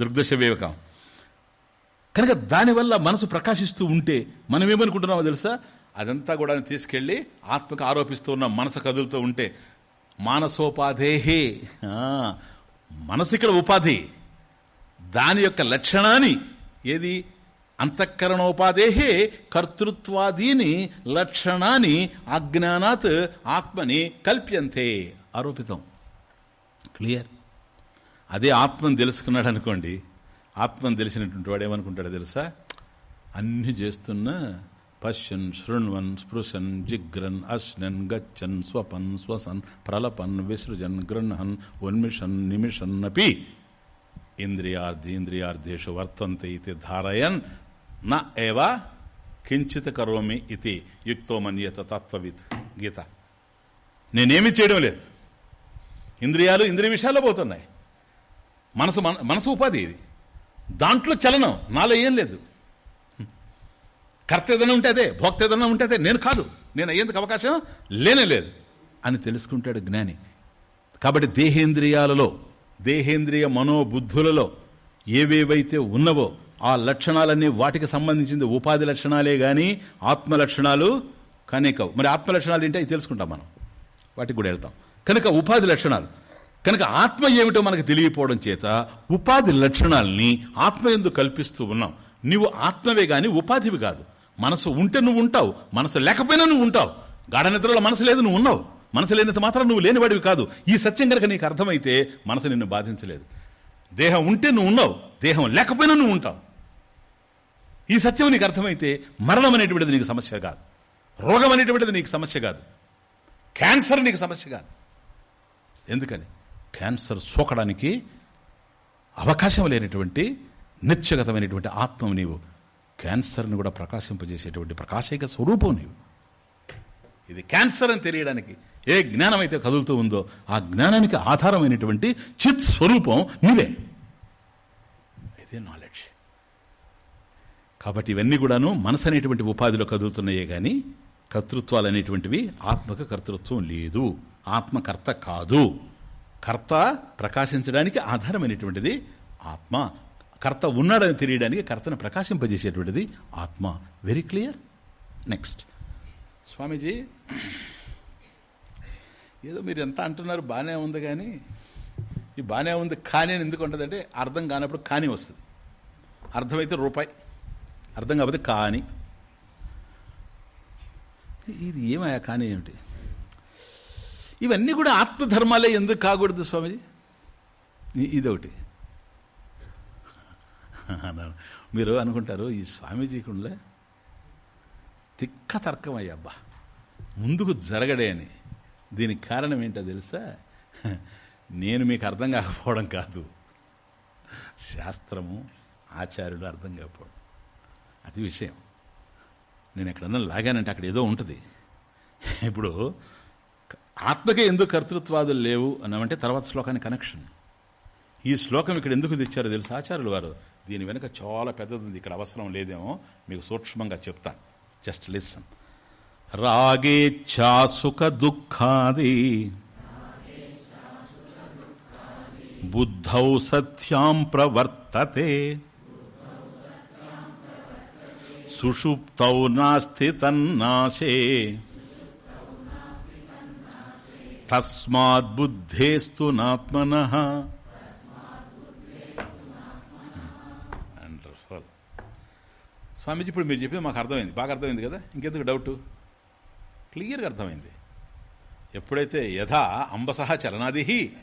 దృగ్దశ వివేకం. కనుక దానివల్ల మనసు ప్రకాశిస్తూ ఉంటే మనం ఏమనుకుంటున్నామో తెలుసా? అదంతా కూడా తీసుకెళ్ళి ఆత్మకు ఆరోపిస్తూ ఉన్న మనసు కదులుతూ ఉంటే మానసోపాధేహే మనసు ఇక్కడ ఉపాధి. దాని యొక్క లక్షణాన్ని ఏది? అంతఃకరణోపాధేహే కర్తృత్వాదీని లక్షణాన్ని అజ్ఞానాత్ ఆత్మని కల్ప్యంతే. ఆరోపితం. క్లియర్. అదే ఆత్మను తెలుసుకున్నాడు అనుకోండి ఆత్మను తెలిసినటువంటి వాడు ఏమనుకుంటాడో తెలుసా? అన్ని చేస్తున్నా పశ్యన్ శృణ్వన్ స్పృశన్ జిగ్రన్ అశ్నన్ గచ్చన్ స్వపన్ స్వసన్ ప్రలపన్ విసృజన్ గృహన్ ఉన్మిషన్ నిమిషన్ అపి. ఇంద్రియార్థి ఇంద్రియార్థేషు వర్తంతే ఇది ధారయన్. నా ఏవా కించిత్ కరోమి ఇది యుక్తో మన్యత తత్వవిత్. గీత. నేనేమి చేయడం లేదు. ఇంద్రియాలు ఇంద్రియ విషయాల్లో పోతున్నాయి. మనసు మన- మనసు ఉపాధి ఇది. దాంట్లో చలనం. నాలో ఏం లేదు. కర్త ఏదైనా ఉంటే అదే భోక్త ఏదైనా ఉంటే అదే. నేను కాదు. నేను అయ్యేందుకు అవకాశం లేనే లేదు. అని తెలుసుకుంటాడు జ్ఞాని. కాబట్టి దేహేంద్రియాలలో దేహేంద్రియ మనోబుద్ధులలో ఏవేవైతే ఉన్నవో ఆ లక్షణాలన్నీ వాటికి సంబంధించింది ఉపాధి లక్షణాలే కానీ ఆత్మ లక్షణాలు కానీ కావు. మరి ఆత్మ లక్షణాలు ఏంటి? అవి తెలుసుకుంటాం మనం. వాటికి కూడా వెళ్తాం. కనుక ఉపాధి లక్షణాలు. కనుక ఆత్మ ఏమిటో మనకు తెలియపోవడం చేత ఉపాధి లక్షణాలని ఆత్మ ఎందుకు కల్పిస్తూ ఉన్నాం. నీవు ఆత్మవే గాని ఉపాధివి కాదు. మనసు ఉంటే నువ్వు ఉంటావు. మనసు లేకపోయినా నువ్వు ఉంటావు. గాఢ నిద్రలో మనసు లేదు నువ్వు ఉన్నావు. మనసు లేనంత మాత్రం నువ్వు లేనివాడివి కాదు. ఈ సత్యం కనుక నీకు అర్థమైతే మనసు నిన్ను బాధించలేదు. దేహం ఉంటే నువ్వు ఉన్నావు. దేహం లేకపోయినా నువ్వు ఉంటావు. ఈ సత్యం నీకు అర్థమైతే మరణం అనేటువంటిది నీకు సమస్య కాదు. రోగం అనేటువంటిది నీకు సమస్య కాదు. క్యాన్సర్ నీకు సమస్య కాదు. ఎందుకని? క్యాన్సర్ సోకడానికి అవకాశం లేనటువంటి నిత్యగతమైనటువంటి ఆత్మ నీవు. క్యాన్సర్ని కూడా ప్రకాశింపజేసేటువంటి ప్రకాశైక స్వరూపం నీవు. ఇది క్యాన్సర్ అని తెలియడానికి ఏ జ్ఞానం అయితే కదులుతూ ఉందో ఆ జ్ఞానానికి ఆధారమైనటువంటి చిత్ స్వరూపం నీవే. ఇదే నాలెడ్జ్ కాబట్టి ఇవన్నీ కూడాను మనసు అనేటువంటి ఉపాధిలో కదులుతున్నాయే కానీ కర్తృత్వాలు అనేటువంటివి ఆత్మకు కర్తృత్వం లేదు. ఆత్మకర్త కాదు. కర్త ప్రకాశించడానికి ఆధారమైనటువంటిది ఆత్మ. కర్త ఉన్నాడని తెలియడానికి కర్తను ప్రకాశింపజేసేటువంటిది ఆత్మ. వెరీ క్లియర్ నెక్స్ట్ స్వామీజీ ఏదో మీరు ఎంత అంటున్నారు బాగానే ఉంది కానీ ఈ బాగానే ఉంది కానీ అని ఎందుకు ఉంటుందంటే అర్థం కానప్పుడు కానీ వస్తుంది. అర్థమైతే రూపాయి. అర్థం కాకపోతే కానీ. ఇది ఏమయా కానీ ఏమిటి? ఇవన్నీ కూడా ఆత్మధర్మాలే ఎందుకు కాకూడదు స్వామిజీ? ఇదొకటి. మీరు అనుకుంటారు ఈ స్వామీజీకుండే తిక్క తర్కం అయ్యబ్బా ముందుకు జరగడే అని. దీనికి కారణం ఏంటో తెలుసా? నేను మీకు అర్థం కాకపోవడం కాదు. శాస్త్రము ఆచార్యుడు అర్థం కాకపోవడం. అది విషయం. నేను ఎక్కడన్నా లాగానంటే అక్కడ ఏదో ఉంటుంది. ఇప్పుడు ఆత్మకే ఎందుకు కర్తృత్వాదులు లేవు అన్నామంటే తర్వాత శ్లోకానికి కనెక్షన్ ఈ శ్లోకం ఇక్కడ ఎందుకు తెచ్చారో తెలుసు? ఆచార్యులు వారు దీని వెనుక చాలా పెద్దది ఇక్కడ అవసరం లేదేమో మీకు సూక్ష్మంగా చెప్తాను జస్ట్ లిసన్ రాగేచ్ఛా సుఖ దుఃఖాది. బుద్ధౌ సత్యాం ప్రవర్తతే. సుషుప్తౌ నాస్తి తన్నాశే తస్మాత్ బుద్ధేస్తు నాత్మన. వండర్ఫుల్ స్వామీజీ ఇప్పుడు మీరు చెప్పింది మాకు అర్థమైంది. బాగా అర్థమైంది కదా? ఇంకెందుకు డౌట్? క్లియర్గా అర్థమైంది. ఎప్పుడైతే యథా అంబస చలనాది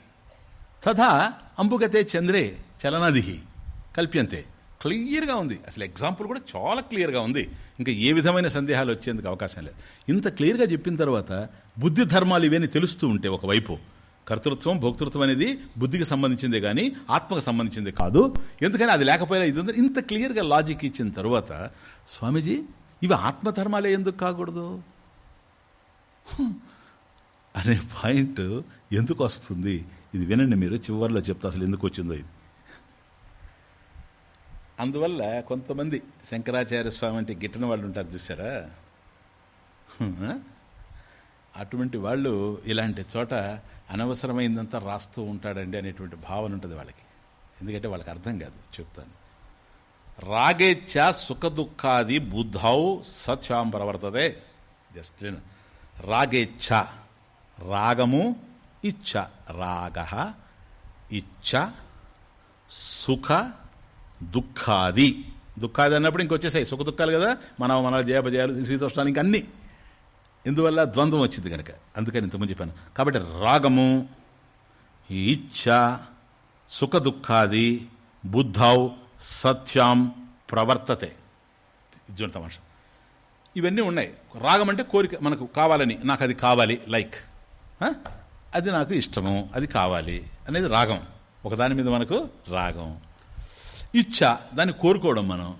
తథా అంబుగతే చంద్రే చలనాది కల్ప్యంతే. క్లియర్గా ఉంది. అసలు ఎగ్జాంపుల్ కూడా చాలా క్లియర్గా ఉంది. ఇంకా ఏ విధమైన సందేహాలు వచ్చేందుకు అవకాశం లేదు. ఇంత క్లియర్గా చెప్పిన తర్వాత బుద్ధి ధర్మాలు ఇవన్నీ తెలుస్తూ ఉంటే ఒకవైపు కర్తృత్వం భోక్తృత్వం అనేది బుద్ధికి సంబంధించిందే కానీ ఆత్మకు సంబంధించింది కాదు. ఎందుకని అది లేకపోయినా ఇది ఇంత క్లియర్గా లాజిక్ ఇచ్చిన తర్వాత స్వామీజీ ఇవి ఆత్మధర్మాలే ఎందుకు కాకూడదు? అనే పాయింట్ ఎందుకు వస్తుంది? ఇది వినండి మీరు చివరిలో చెప్తా అసలు ఎందుకు వచ్చిందో ఇది. అందువల్ల కొంతమంది శంకరాచార్య స్వామి అంటే గిట్టిన వాళ్ళు ఉంటారు చూసారా అటువంటి వాళ్ళు ఇలాంటి చోట అనవసరమైందంతా రాస్తూ ఉంటాడండి అనేటువంటి భావన ఉంటుంది వాళ్ళకి. ఎందుకంటే వాళ్ళకి అర్థం కాదు చెప్తాను. రాగేచ్ఛ సుఖ దుఃఖాది బుద్ధౌ సత్యాం ప్రవర్తతే జస్ట్ రాగేచ్ఛ రాగము ఇచ్ఛ రాగ ఇచ్ఛ సుఖ దుఃఖాది. దుఃఖాది అన్నప్పుడు ఇంకొచ్చేసాయి. సుఖ దుఃఖాలు కదా మనం మన జయపజయాలు శీతోష్ణాలు ఇంక అన్నీ ఇందువల్ల ద్వంద్వం వచ్చింది కనుక అందుకని ఇంతకుముందు చెప్పాను. కాబట్టి రాగము ఇచ్ఛ సుఖ దుఃఖాది బుద్ధౌ సత్యాం ప్రవర్తతే. చూడ ఇవన్నీ ఉన్నాయి. రాగం అంటే కోరిక మనకు కావాలని నాకు అది కావాలి లైక్. అది నాకు ఇష్టము అది కావాలి అనేది రాగం. ఒకదాని మీద మనకు రాగం. ఇచ్ఛ దాన్ని కోరుకోవడం మనం.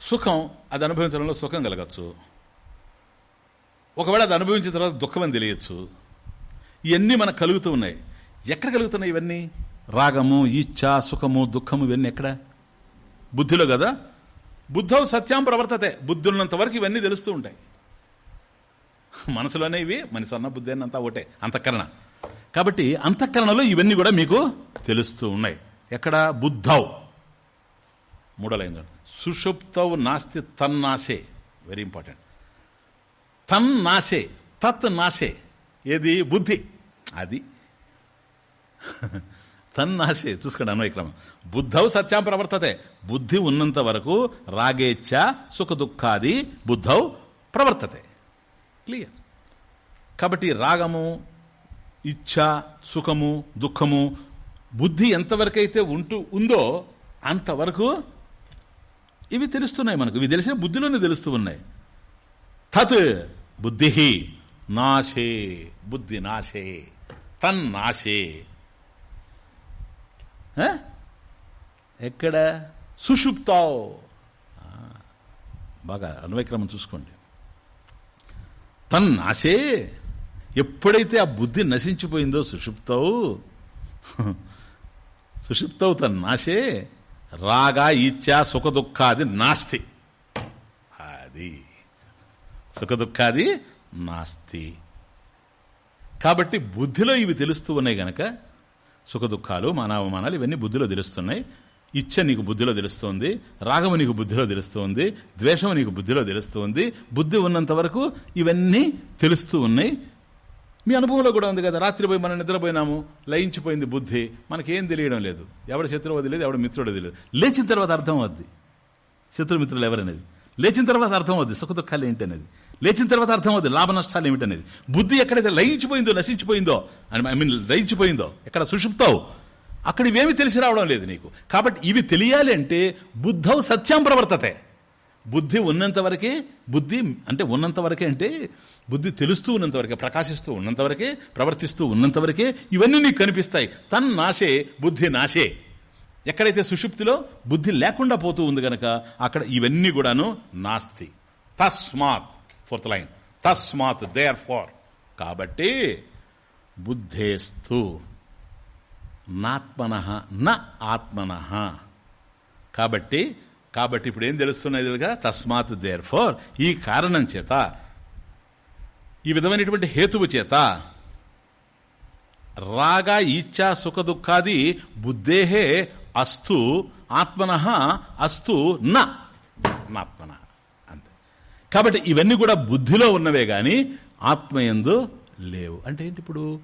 సుఖం అది అనుభవించడంలో సుఖం కలగచ్చు. ఒకవేళ అది అనుభవించిన తర్వాత దుఃఖం అని తెలియచ్చు. ఇవన్నీ మనకు కలుగుతూ ఉన్నాయి. ఎక్కడ కలుగుతున్నాయి ఇవన్నీ? రాగము ఈచ్ఛ సుఖము దుఃఖము ఇవన్నీ ఎక్కడ? బుద్ధిలో కదా? బుద్ధవు సత్యం ప్రవర్తతే. బుద్ధి ఉన్నంత వరకు ఇవన్నీ తెలుస్తూ ఉంటాయి. మనసులోనే ఇవి మనిషి అన్న బుద్ధి అన్నంతా ఒకటే అంతఃకరణ. కాబట్టి అంతఃకరణలో ఇవన్నీ కూడా మీకు తెలుస్తూ ఉన్నాయి. ఎక్కడ? బుద్ధవు. మూడో సుషుప్తవు నాస్తి తన్నాసే. వెరీ ఇంపార్టెంట్ తన్నాసే తత్ నాశే ఏది? బుద్ధి. అది. తన్నాశే చూసుకోండి అన్వయక్రమం. బుద్ధవు సత్యాం ప్రవర్తతే. బుద్ధి ఉన్నంత వరకు రాగేచ్ఛ సుఖ దుఃఖాది బుద్ధవు ప్రవర్తతే. క్లియర్. కాబట్టి రాగము ఇచ్ఛ సుఖము దుఃఖము బుద్ధి ఎంతవరకైతే ఉంటూ ఉందో అంతవరకు ఇవి తెలుస్తున్నాయి మనకు. ఇవి తెలిసిన బుద్ధిలోనే తెలుస్తూ ఉన్నాయి. తత్ బుద్ధి నాశే బుద్ధి నాశే తన్నాశే ఎక్కడ? సుషుప్తావు. బాగా అన్వయక్రమం చూసుకోండి. తన్నాశే ఎప్పుడైతే ఆ బుద్ధి నశించిపోయిందో సుషుప్తవు సుషుప్తవు తన్నాశే రాగా ఇచ్చా సుఖ దుఃఖాది నాస్తి. అది. సుఖ దుఃఖాది నాస్తి. కాబట్టి బుద్ధిలో ఇవి తెలుస్తూ ఉన్నాయి గనక సుఖ దుఃఖాలు మానవమానాలు ఇవన్నీ బుద్ధిలో తెలుస్తున్నాయి. ఇచ్చ నీకు బుద్ధిలో తెలుస్తోంది రాగము నీకు బుద్ధిలో తెలుస్తోంది ద్వేషము నీకు బుద్ధిలో తెలుస్తోంది బుద్ధి ఉన్నంత వరకు ఇవన్నీ తెలుస్తూ ఉన్నాయి. మీ అనుభవంలో కూడా ఉంది కదా రాత్రి పోయి మనం నిద్రపోయినాము లయించిపోయింది బుద్ధి మనకేం తెలియడం లేదు. ఎవడ శత్రువు లేదు ఎవడ మిత్రుడు తెలియదు లేచిన తర్వాత అర్థం అవుద్ది. శత్రుమిత్రులు ఎవరనేది? లేచిన తర్వాత అర్థం అవుద్ది సుఖ దుఃఖాలు ఏంటనేది? లేచిన తర్వాత అర్థం లాభ నష్టాలు ఏమిటనేది. బుద్ధి ఎక్కడైతే లయించిపోయిందో నశించిపోయిందో అని ఐ మీన్ లయించిపోయిందో ఎక్కడ సుషుప్తావు అక్కడ ఇవేమి తెలిసి రావడం లేదు నీకు. కాబట్టి ఇవి తెలియాలి అంటే బుద్ధవు సత్యం ప్రవర్తతే. బుద్ధి ఉన్నంత వరకే బుద్ధి అంటే ఉన్నంత వరకే అంటే బుద్ధి తెలుస్తూ ఉన్నంత వరకే ప్రకాశిస్తూ ఉన్నంత వరకే ప్రవర్తిస్తూ ఉన్నంత వరకే ఇవన్నీ నీకు కనిపిస్తాయి. తన్ నాశే బుద్ధి నాశే. ఎక్కడైతే సుషుప్తిలో బుద్ధి లేకుండా పోతూ ఉంది గనక అక్కడ ఇవన్నీ కూడాను నాస్తి. తస్మాత్. Fourth line. తస్మాత్ దేర్ ఫార్ కాబట్టి బుద్ధేస్తు. నాత్మన న ఆత్మన. కాబట్టి కాబట్టి ఇప్పుడు ఏం తెలుస్తున్నది తస్మాత్ దేర్ ఫార్ ఈ కారణం చేత ఈ విధమైనటువంటి హేతువు చేత రాగ ఈచ్ఛా సుఖ దుఃఖాది బుద్ధేహే అస్తు ఆత్మన అస్తు నాత్మ కాబట్టి ఇవన్నీ కూడా బుద్ధిలో ఉన్నవే కానీ ఆత్మయందు లేవు. అంటే ఏంటి ఇప్పుడు?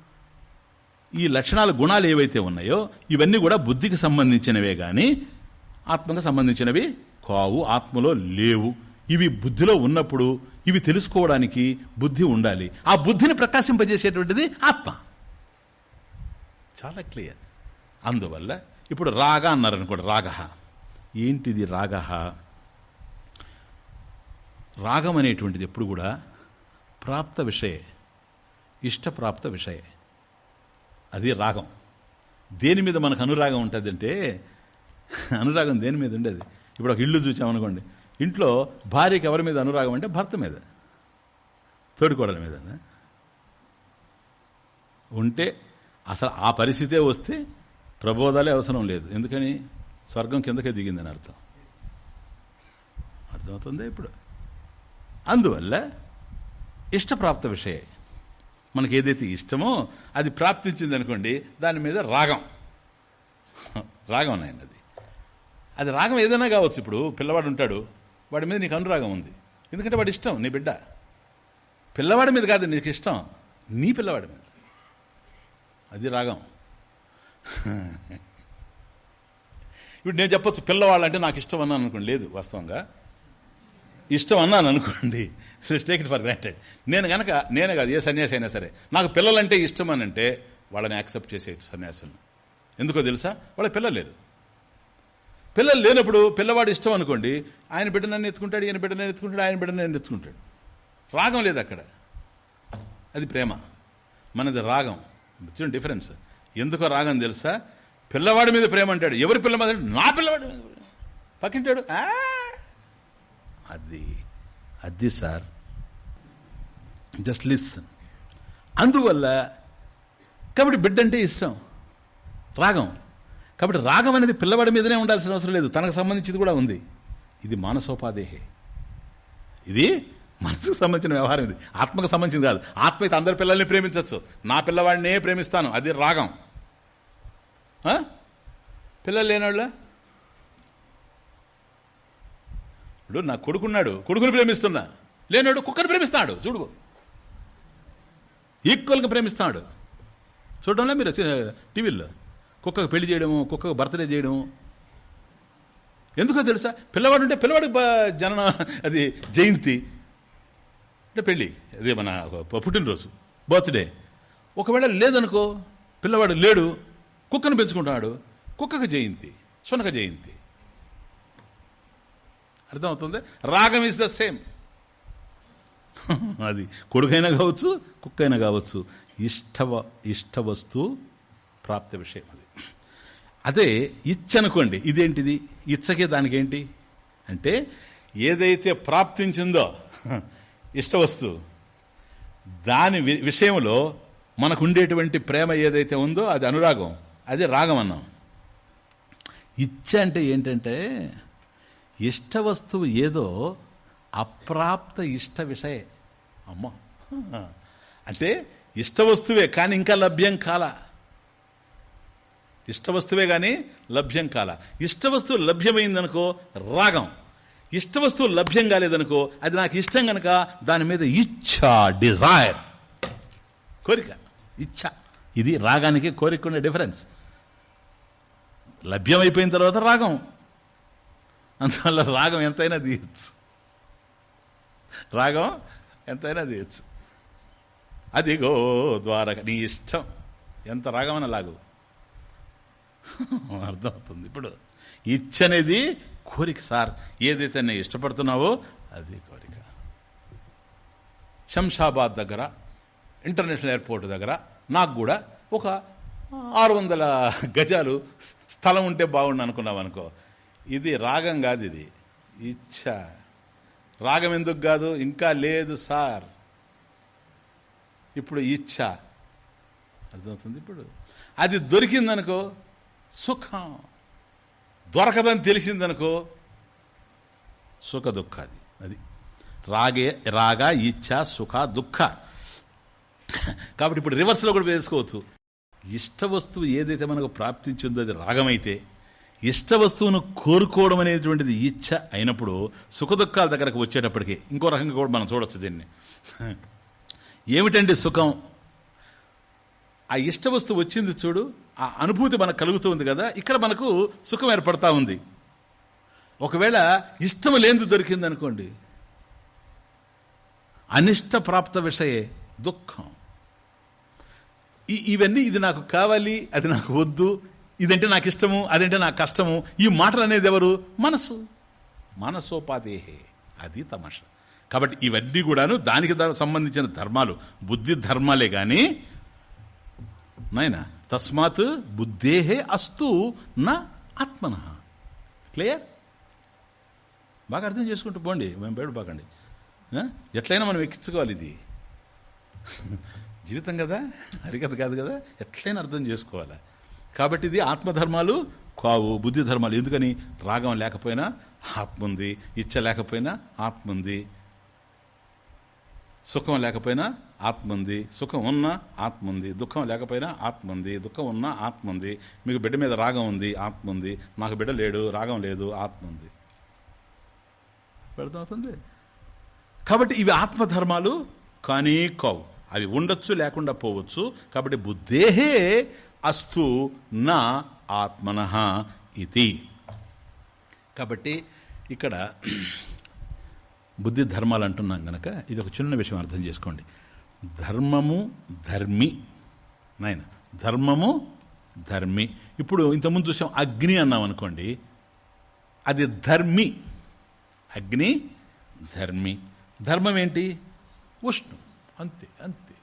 ఈ లక్షణాల గుణాలు ఏవైతే ఉన్నాయో ఇవన్నీ కూడా బుద్ధికి సంబంధించినవే కానీ ఆత్మకు సంబంధించినవి కావు ఆత్మలో లేవు. ఇవి బుద్ధిలో ఉన్నప్పుడు ఇవి తెలుసుకోవడానికి బుద్ధి ఉండాలి. ఆ బుద్ధిని ప్రకాశింపజేసేటువంటిది ఆత్మ. చాలా క్లియర్. అందువల్ల ఇప్పుడు రాగ అన్నారనుకోండి రాగ. ఏంటిది రాగ? రాగం అనేటువంటిది ఎప్పుడు కూడా ప్రాప్త విషయే ఇష్టప్రాప్త విషయే. అది రాగం. దేని మీద మనకు అనురాగం ఉంటుందంటే అనురాగం దేని మీద ఉండేది? ఇప్పుడు ఒక ఇల్లు చూసామనుకోండి ఇంట్లో భార్యకి ఎవరి మీద అనురాగం అంటే భర్త మీద తోడుకోడల మీద. ఉంటే అసలు ఆ పరిస్థితే వస్తే ప్రబోధాలే అవసరం లేదు. ఎందుకని? స్వర్గం కిందకే దిగిందని అర్థం. అర్థమవుతుంది ఇప్పుడు? అందువల్ల ఇష్టప్రాప్త విషయ. మనకి ఏదైతే ఇష్టమో అది ప్రాప్తించింది అనుకోండి దాని మీద రాగం. రాగం నాయన అది. అది రాగం ఏదైనా కావచ్చు ఇప్పుడు పిల్లవాడు ఉంటాడు వాడి మీద నీకు అనురాగం ఉంది. ఎందుకంటే వాడి ఇష్టం నీ బిడ్డ. పిల్లవాడి మీద కాదు నీకు ఇష్టం. నీ పిల్లవాడి మీద. అది రాగం. ఇప్పుడు నేను చెప్పొచ్చు పిల్లవాళ్ళంటే నాకు ఇష్టం అన్నాను అనుకోండి లేదు వాస్తవంగా. ఇష్టం అన్నాను అనుకోండి. టేక్ ఇట్ ఫర్ గ్రాంటెడ్ నేను కనుక నేను కాదు ఏ సన్యాసి అయినా సరే నాకు పిల్లలంటే ఇష్టం అని అంటే వాళ్ళని యాక్సెప్ట్ చేసే సన్యాసులను. ఎందుకో తెలుసా? వాళ్ళ పిల్లలు లేరు. పిల్లలు లేనప్పుడు పిల్లవాడు ఇష్టం అనుకోండి ఆయన బిడ్డ నన్ను ఎత్తుకుంటాడు ఈయన బిడ్డ నన్ను ఎత్తుకుంటాడు ఆయన బిడ్డ నన్ను ఎత్తుకుంటాడు. రాగం లేదు అక్కడ. అది ప్రేమ. మనది రాగం. చూడండి డిఫరెన్స్ ఎందుకో రాగం తెలుసా? పిల్లవాడి మీద ప్రేమ అంటాడు. ఎవరి పిల్ల మీద? నా పిల్లవాడి మీద పక్కింటాడు అది అది సార్. జస్ట్ లిసన్ అందువల్ల కాబట్టి బిడ్డ అంటే ఇష్టం. రాగం. కాబట్టి రాగం అనేది పిల్లవాడి మీదనే ఉండాల్సిన అవసరం లేదు. తనకు సంబంధించింది కూడా ఉంది. ఇది మానసోపాధేహే. ఇది మనసుకు సంబంధించిన వ్యవహారం ఇది. ఆత్మకు సంబంధించింది కాదు. ఆత్మ అయితే అందరి పిల్లల్ని ప్రేమించవచ్చు నా పిల్లవాడినే ప్రేమిస్తాను. అది రాగం. పిల్లలు లేనివాళ్ళ ఇప్పుడు నా కొడుకున్నాడు కొడుకుని ప్రేమిస్తున్నా. లేనాడు కుక్కని ప్రేమిస్తాడు చూడు ఈక్వల్గా ప్రేమిస్తాడు. చూడడంలో మీరు టీవీలో కుక్కకు పెళ్ళి చేయడము కుక్కకు బర్త్డే చేయడము. ఎందుకో తెలుసా? పిల్లవాడు ఉంటే పిల్లవాడి జనన అది జయంతి. అంటే పెళ్ళి అదే మన పుట్టినరోజు బర్త్డే. ఒకవేళ లేదనుకో పిల్లవాడు లేడు కుక్కను పెంచుకుంటున్నాడు కుక్కకు జయంతి సునక జయంతి. అర్థమవుతుంది? రాగం ఇస్ ద సేమ్ అది కొడుకైనా కావచ్చు కుక్కైనా కావచ్చు. ఇష్టవ ఇష్ట వస్తువు ప్రాప్తి విషయం అది. అదే ఇచ్చ అనుకోండి ఇదేంటిది? ఇచ్చకే దానికేంటి? అంటే ఏదైతే ప్రాప్తించిందో ఇష్ట వస్తువు దాని విషయంలో మనకు ఉండేటువంటి ప్రేమ ఏదైతే ఉందో అది అనురాగం అది రాగం అన్నాం. ఇచ్చ అంటే ఏంటంటే ఇష్ట వస్తువు ఏదో అప్రాప్త ఇష్ట విషయ. అమ్మ. అంటే ఇష్ట వస్తువే కానీ ఇంకా లభ్యం కాల. ఇష్ట వస్తువే కానీ లభ్యం కాల. ఇష్ట వస్తువు లభ్యమైందనుకో రాగం. ఇష్ట వస్తువు లభ్యం కాలేదనుకో అది నాకు ఇష్టం గనక దాని మీద ఇచ్చా డిజైర్. కోరిక. ఇచ్చ. ఇది రాగానికి కోరిక ఉండే డిఫరెన్స్. లభ్యమైపోయిన తర్వాత రాగం. అందువల్ల రాగం ఎంతైనా తీయచ్చు. రాగం ఎంతైనా తీయచ్చు. అదిగో ద్వారక నీ ఇష్టం. ఎంత రాగమైన లాగు. అర్థమవుతుంది ఇప్పుడు. ఇచ్చనేది కోరిక సార్. ఏదైతే నేను ఇష్టపడుతున్నావో అది కోరిక. శంషాబాద్ దగ్గర ఇంటర్నేషనల్ ఎయిర్పోర్ట్ దగ్గర నాకు కూడా ఒక ఆరు వందల గజాలు స్థలం ఉంటే బాగుండు అనుకున్నాం అనుకో ఇది రాగం కాదు ఇది. ఇచ్చ. రాగం ఎందుకు కాదు? ఇంకా లేదు సార్. ఇప్పుడు ఇచ్చ. అర్థమవుతుంది ఇప్పుడు? అది దొరికిందనుకో సుఖం. దొరకదని తెలిసిందనుకో సుఖ దుఃఖాది అది. రాగే రాగ ఇచ్చ సుఖ దుఃఖ. కాబట్టి ఇప్పుడు రివర్స్లో కూడా వేసుకోవచ్చు. ఇష్ట వస్తువు ఏదైతే మనకు ప్రాప్తించిందో అది రాగమైతే ఇష్ట వస్తువును కోరుకోవడం అనేటువంటిది ఇచ్చ అయినప్పుడు సుఖదుఖాల దగ్గరకు వచ్చేటప్పటికి ఇంకో రకంగా కూడా మనం చూడొచ్చు దీన్ని. ఏమిటండి సుఖం? ఆ ఇష్ట వస్తువు వచ్చింది చూడు ఆ అనుభూతి మనకు కలుగుతుంది కదా ఇక్కడ మనకు సుఖం ఏర్పడతా ఉంది. ఒకవేళ ఇష్టం లేనిది దొరికింది అనుకోండి అనిష్ట ప్రాప్త విషయే దుఃఖం. ఇవన్నీ ఇది నాకు కావాలి అది నాకు వద్దు ఇదంటే నాకు ఇష్టము అదంటే నాకు కష్టము ఈ మాటలు అనేది ఎవరు? మనసు మనసోపాధేహే అది తమాష. కాబట్టి ఇవన్నీ కూడాను దానికి సంబంధించిన ధర్మాలు. బుద్ధి ధర్మాలే కానీ నాయన తస్మాత్ బుద్ధేహే అస్తు నా ఆత్మన. క్లియర్? బాగా అర్థం చేసుకుంటూ పోండి మేము బయట బాగండి ఎట్లయినా మనం ఎక్కించుకోవాలి ఇది. జీవితం కదా? హరికథ కాదు కదా? ఎట్లయినా అర్థం చేసుకోవాలి? కాబట్టి ఇది ఆత్మధర్మాలు కావు బుద్ధి ధర్మాలు. ఎందుకని? రాగం లేకపోయినా ఆత్మ ఉంది ఇచ్చ లేకపోయినా ఆత్మ ఉంది సుఖం లేకపోయినా ఆత్మ ఉంది సుఖం ఉన్నా ఆత్మ ఉంది దుఃఖం లేకపోయినా ఆత్మ ఉంది దుఃఖం ఉన్నా ఆత్మ ఉంది మీకు బిడ్డ మీద రాగం ఉంది ఆత్మ ఉంది నాకు బిడ్డ లేడు రాగం లేదు ఆత్మ ఉంది అర్థమవుతుంది కాబట్టి ఇవి ఆత్మధర్మాలు కానీ కావు. అవి ఉండొచ్చు లేకుండా పోవచ్చు. కాబట్టి బుద్ధేహే అస్తు నా ఆత్మన ఇది. కాబట్టి ఇక్కడ బుద్ధి ధర్మాలు అంటున్నాం గనక ఇది ఒక చిన్న విషయం అర్థం చేసుకోండి. ధర్మము ధర్మి. నాయన ధర్మము ధర్మి. ఇప్పుడు ఇంతకుముందు చూసాం అగ్ని అన్నాం అనుకోండి అది ధర్మి. అగ్ని ధర్మి. ధర్మం ఏంటి? ఉష్ణం. అంతే అంతే.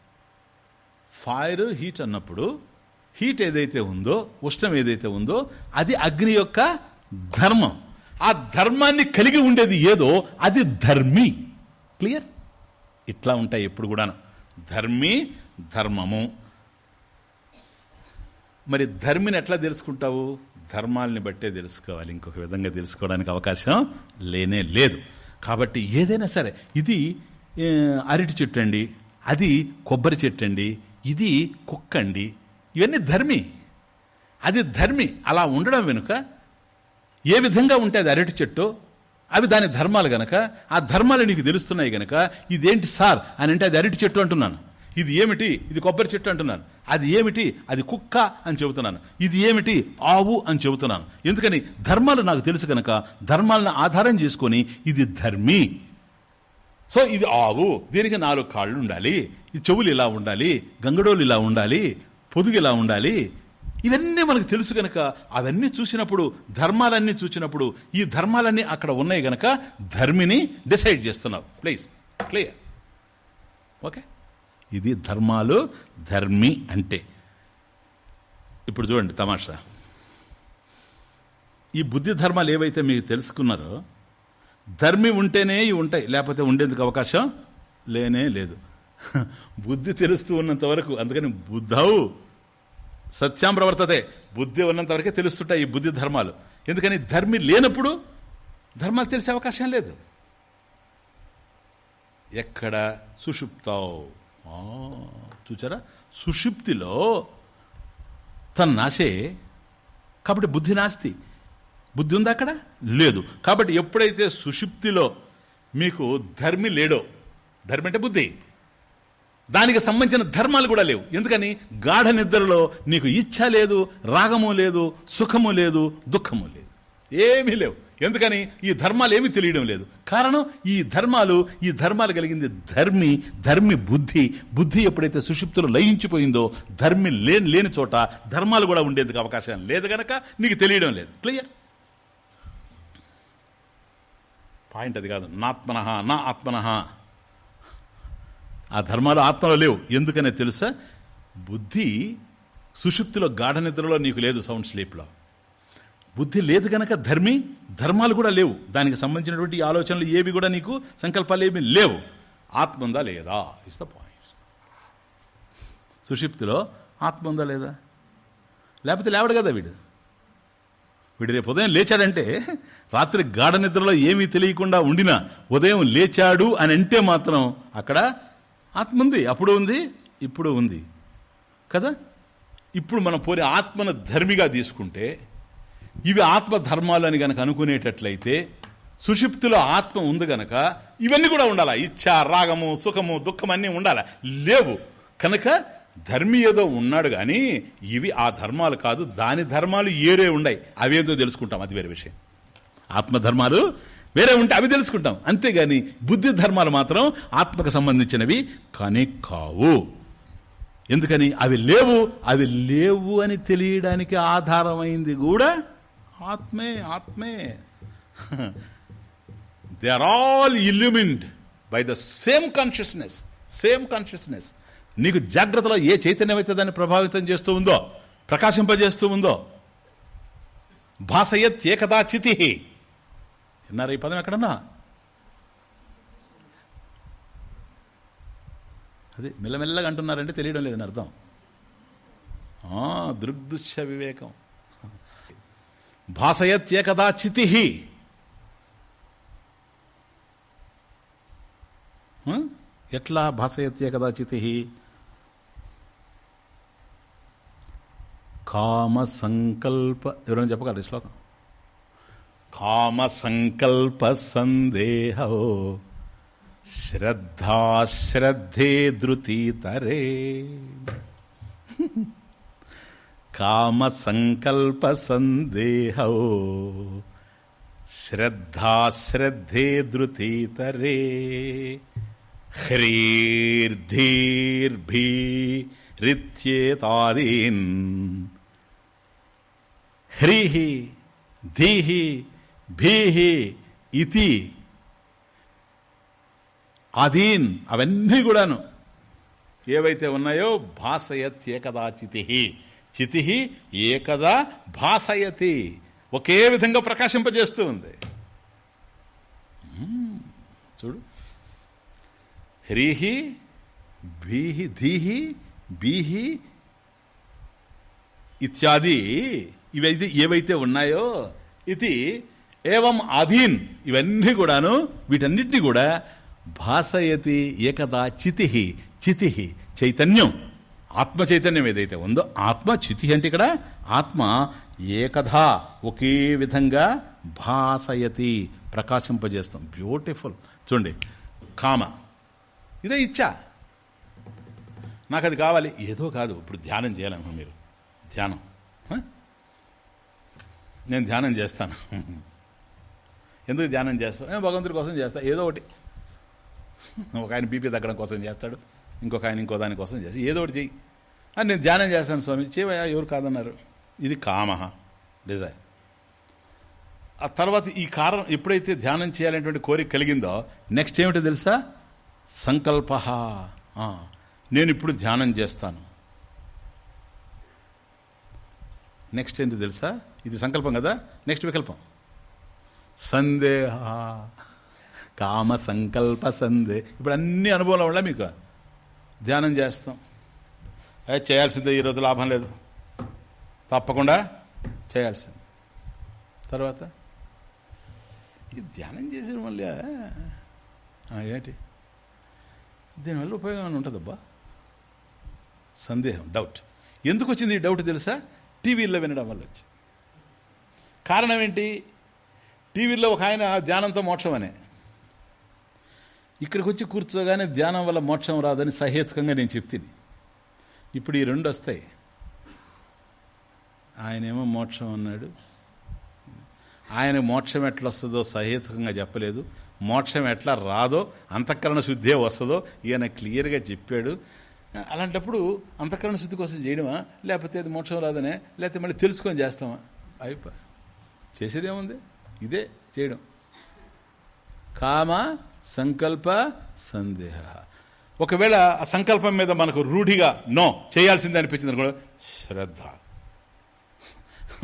ఫైర్ హీట్ అన్నప్పుడు హీట్ ఏదైతే ఉందో ఉష్ణం ఏదైతే ఉందో అది అగ్ని యొక్క ధర్మం. ఆ ధర్మాన్ని కలిగి ఉండేది ఏదో అది ధర్మి. క్లియర్ ఇట్లా ఉంటాయి ఎప్పుడు కూడాను. ధర్మి ధర్మము. మరి ధర్మిని ఎట్లా తెలుసుకుంటావు? ధర్మాల్ని బట్టే తెలుసుకోవాలి. ఇంకొక విధంగా తెలుసుకోవడానికి అవకాశం లేనే లేదు. కాబట్టి ఏదైనా సరే ఇది అరటి చెట్టు అండి అది కొబ్బరి చెట్టు అండి ఇది కుక్క అండి ఇవన్నీ ధర్మి. అది ధర్మి. అలా ఉండడం వెనుక ఏ విధంగా ఉంటే అది అరటి చెట్టు అవి దాని ధర్మాలు గనక ఆ ధర్మాలు నీకు తెలుస్తున్నాయి గనక ఇదేంటి సార్ అని అంటే అది అరటి చెట్టు అంటున్నాను. ఇది ఏమిటి? ఇది కొబ్బరి చెట్టు అంటున్నాను. అది ఏమిటి? అది కుక్క అని చెబుతున్నాను. ఇది ఏమిటి? ఆవు అని చెబుతున్నాను. ఎందుకని? ధర్మాలు నాకు తెలుసు కనుక ధర్మాలను ఆధారం చేసుకొని ఇది ధర్మి. సో ఇది ఆవు. దీనికి నాలుగు కాళ్ళు ఉండాలి. ఈ చెవులు ఇలా ఉండాలి. గంగడోలు ఇలా ఉండాలి. పొదుగు ఇలా ఉండాలి? ఇవన్నీ మనకు తెలుసు గనక అవన్నీ చూసినప్పుడు ధర్మాలన్నీ చూసినప్పుడు ఈ ధర్మాలన్నీ అక్కడ ఉన్నాయి గనక ధర్మిని డిసైడ్ చేస్తున్నావు. ప్లీజ్ క్లియర్ ఓకే ఇది ధర్మాలు ధర్మి అంటే. ఇప్పుడు చూడండి తమాషా. ఈ బుద్ధి ధర్మాలు ఏవైతే మీకు తెలుసుకున్నారో ధర్మి ఉంటేనే ఇవి ఉంటాయి. లేకపోతే ఉండేందుకు అవకాశం లేనే లేదు. బుద్ధి తెలుస్తూ ఉన్నంత వరకు అందుకని బుద్ధవు సత్యాం ప్రవర్తతే. బుద్ధి ఉన్నంత వరకే తెలుస్తుంటాయి ఈ బుద్ధి ధర్మాలు. ఎందుకని ధర్మి లేనప్పుడు ధర్మాలు తెలిసే అవకాశం లేదు. ఎక్కడ? సుషుప్తావు. చూచారా? సుషుప్తిలో తన నాశే. కాబట్టి బుద్ధి నాస్తి. బుద్ధి ఉందా అక్కడ? లేదు. కాబట్టి ఎప్పుడైతే సుషుప్తిలో మీకు ధర్మి లేడో ధర్మి అంటే బుద్ధి. దానికి సంబంధించిన ధర్మాలు కూడా లేవు. ఎందుకని? గాఢ నిద్రలో నీకు ఇచ్ఛ లేదు రాగము లేదు సుఖము లేదు దుఃఖము లేదు. ఏమీ లేవు. ఎందుకని? ఈ ధర్మాలు ఏమీ తెలియడం లేదు. కారణం ఈ ధర్మాలు ఈ ధర్మాలు కలిగింది ధర్మి ధర్మి బుద్ధి. బుద్ధి ఎప్పుడైతే సుషిప్తులు లయించిపోయిందో ధర్మి లేని లేని చోట ధర్మాలు కూడా ఉండేందుకు అవకాశం లేదు కనుక నీకు తెలియడం లేదు. క్లియర్ పాయింట్ అది కాదు. నాత్మన నా ఆత్మన ఆ ధర్మాలు ఆత్మలో లేవు. ఎందుకనే తెలుసా? బుద్ధి సుషుప్తిలో గాఢ నిద్రలో నీకు లేదు సౌండ్ స్లీప్లో. బుద్ధి లేదు గనక ధర్మి ధర్మాలు కూడా లేవు. దానికి సంబంధించినటువంటి ఆలోచనలు ఏవి కూడా నీకు సంకల్పాలు ఏమి లేవు. ఆత్మ ఉందా లేదా? ఇస్ ద పాయింట్ సుషిప్తిలో ఆత్మ ఉందా లేదా? లేకపోతే లేవడు కదా వీడు? వీడు రేపు ఉదయం లేచాడంటే రాత్రి గాఢ నిద్రలో ఏమీ తెలియకుండా ఉండినా ఉదయం లేచాడు అని అంటే మాత్రం అక్కడ ఆత్మ ఉంది అప్పుడు ఉంది ఇప్పుడు ఉంది. కదా? ఇప్పుడు మనం పోని ఆత్మను ధర్మిగా తీసుకుంటే ఇవి ఆత్మధర్మాలు అని గనక అనుకునేటట్లయితే సుషిప్తిలో ఆత్మ ఉంది గనక ఇవన్నీ కూడా ఉండాలా? ఇచ్చ రాగము సుఖము దుఃఖం అన్నీ ఉండాలా? లేవు. కనుక ధర్మి ఏదో ఉన్నాడు కానీ ఇవి ఆ ధర్మాలు కాదు దాని ధర్మాలు ఏరే ఉన్నాయి అవేదో తెలుసుకుంటాం అది వేరే విషయం. ఆత్మధర్మాలు వేరే ఉంటే అవి తెలుసుకుంటాం. అంతేగాని బుద్ధి ధర్మాలు మాత్రం ఆత్మకు సంబంధించినవి కానీ కావు. ఎందుకని? అవి లేవు. అవి లేవు అని తెలియడానికి ఆధారమైంది కూడా ఆత్మే ఆత్మే. They are all illumined by the same consciousness same consciousness నీకు జాగ్రత్తలో ఏ చైతన్యం అయితే దాన్ని ప్రభావితం చేస్తూ ఉందో ప్రకాశింపజేస్తూ ఉందో భాసయత్ ఏకదా చితి విన్నారు. ఈ పదం ఎక్కడన్నా? అది మెల్లమెల్లగా అంటున్నారంటే తెలియడం లేదని అర్థం. ఆ, వివేకం. భాసయత్యేకదా చితి ఎట్లా భాసయత్యేకదా చితి కామ సంకల్ప ఎవరైనా చెప్పగలరు ఈ శ్లోకం? కామ సంకల్ప సందేహో శ్రద్ధాశ్రద్ధే ధృతీతరే. కామ సంకల్ప సందేహో శ్రద్ధాశ్రద్ధే ధృతీతరే. హ్రీర్ధీర్భీరిత్యేతాదీన్. హ్రీహి ధీహి భీహి ఇతి. అధీన్ అవన్నీ కూడాను. ఏవైతే ఉన్నాయో భాసయత్ ఏకదా చితి చితి ఏకదా భాసయతి. ఒకే విధంగా ప్రకాశింపజేస్తూ ఉంది. చూడు. హ్రీహి భీహి ధీహి బీహి ఇత్యాది ఇవైతే ఏవైతే ఉన్నాయో ఇది ఏవం అధీన్ ఇవన్నీ కూడాను వీటన్నిటిని కూడా భాసయతి ఏకదా చితి చితి చైతన్యం. ఆత్మ చైతన్యం ఏదైతే ఉందో ఆత్మ చితి అంటే ఇక్కడ ఆత్మ ఏకదా ఒకే విధంగా భాసయతి ప్రకాశింపజేస్తాం. బ్యూటిఫుల్ చూడండి కామ. ఇదే ఇచ్చా. నాకు అది కావాలి. ఏదో కాదు. ఇప్పుడు ధ్యానం చేయాలనుకో మీరు. ధ్యానం. నేను ధ్యానం చేస్తాను. ఎందుకు ధ్యానం చేస్తావు? నేను భగవంతుడి కోసం చేస్తా. ఏదో ఒకటి. ఒక ఆయన బీపీ తగ్గడం కోసం చేస్తాడు. ఇంకొక ఆయన ఇంకో దాని కోసం చేస్తాడు ఏదో ఒకటి చెయ్యి. అని నేను ధ్యానం చేస్తాను స్వామి. చేయవయా ఎవరు కాదన్నారు? ఇది కామ డిజైర్. ఆ తర్వాత ఈ కారణం ఎప్పుడైతే ధ్యానం చేయాలనేటువంటి కోరిక కలిగిందో నెక్స్ట్ ఏమిటో తెలుసా? సంకల్ప నేను ఇప్పుడు ధ్యానం చేస్తాను. నెక్స్ట్ ఏంటి తెలుసా? ఇది సంకల్పం కదా? నెక్స్ట్ వికల్పం. సందేహ కామ సంకల్ప సందే ఇప్పుడు అన్ని అనుభవంలో ఉండే మీకు. ధ్యానం చేస్తాం. అదే చేయాల్సిందే ఈరోజు లాభం లేదు. తప్పకుండా చేయాల్సింది. తర్వాత ఈ ధ్యానం చేసిన మళ్ళీ ఏంటి? దీనివల్ల ఉపయోగం ఉంటుందబ్బా. సందేహం డౌట్. ఎందుకు వచ్చింది ఈ డౌట్ తెలుసా? టీవీలో వినడం వల్ల వచ్చింది. కారణం ఏంటి? టీవీలో ఒక ఆయన ధ్యానంతో మోక్షం అనే. ఇక్కడికి వచ్చి కూర్చోగానే ధ్యానం వల్ల మోక్షం రాదని సహేతుకంగా నేను చెప్తిని. ఇప్పుడు ఈ రెండు వస్తాయి. ఆయనేమో మోక్షం అన్నాడు. ఆయన మోక్షం ఎట్లా వస్తుందో సహేతుకంగా చెప్పలేదు. మోక్షం ఎట్లా రాదో అంతఃకరణ శుద్ధే వస్తుందో ఈయన క్లియర్గా చెప్పాడు. అలాంటప్పుడు అంతఃకరణ శుద్ధి కోసం చేయడమా? లేకపోతే అది మోక్షం రాదనే? లేకపోతే మళ్ళీ తెలుసుకొని చేస్తామా? అయిపో. చేసేదేముంది? ఇదే చేయడం. కామ సంకల్ప సందేహ. ఒకవేళ ఆ సంకల్పం మీద మనకు రూఢిగా నో చేయాల్సిందే అనిపించింది అనుకోండి శ్రద్ధ.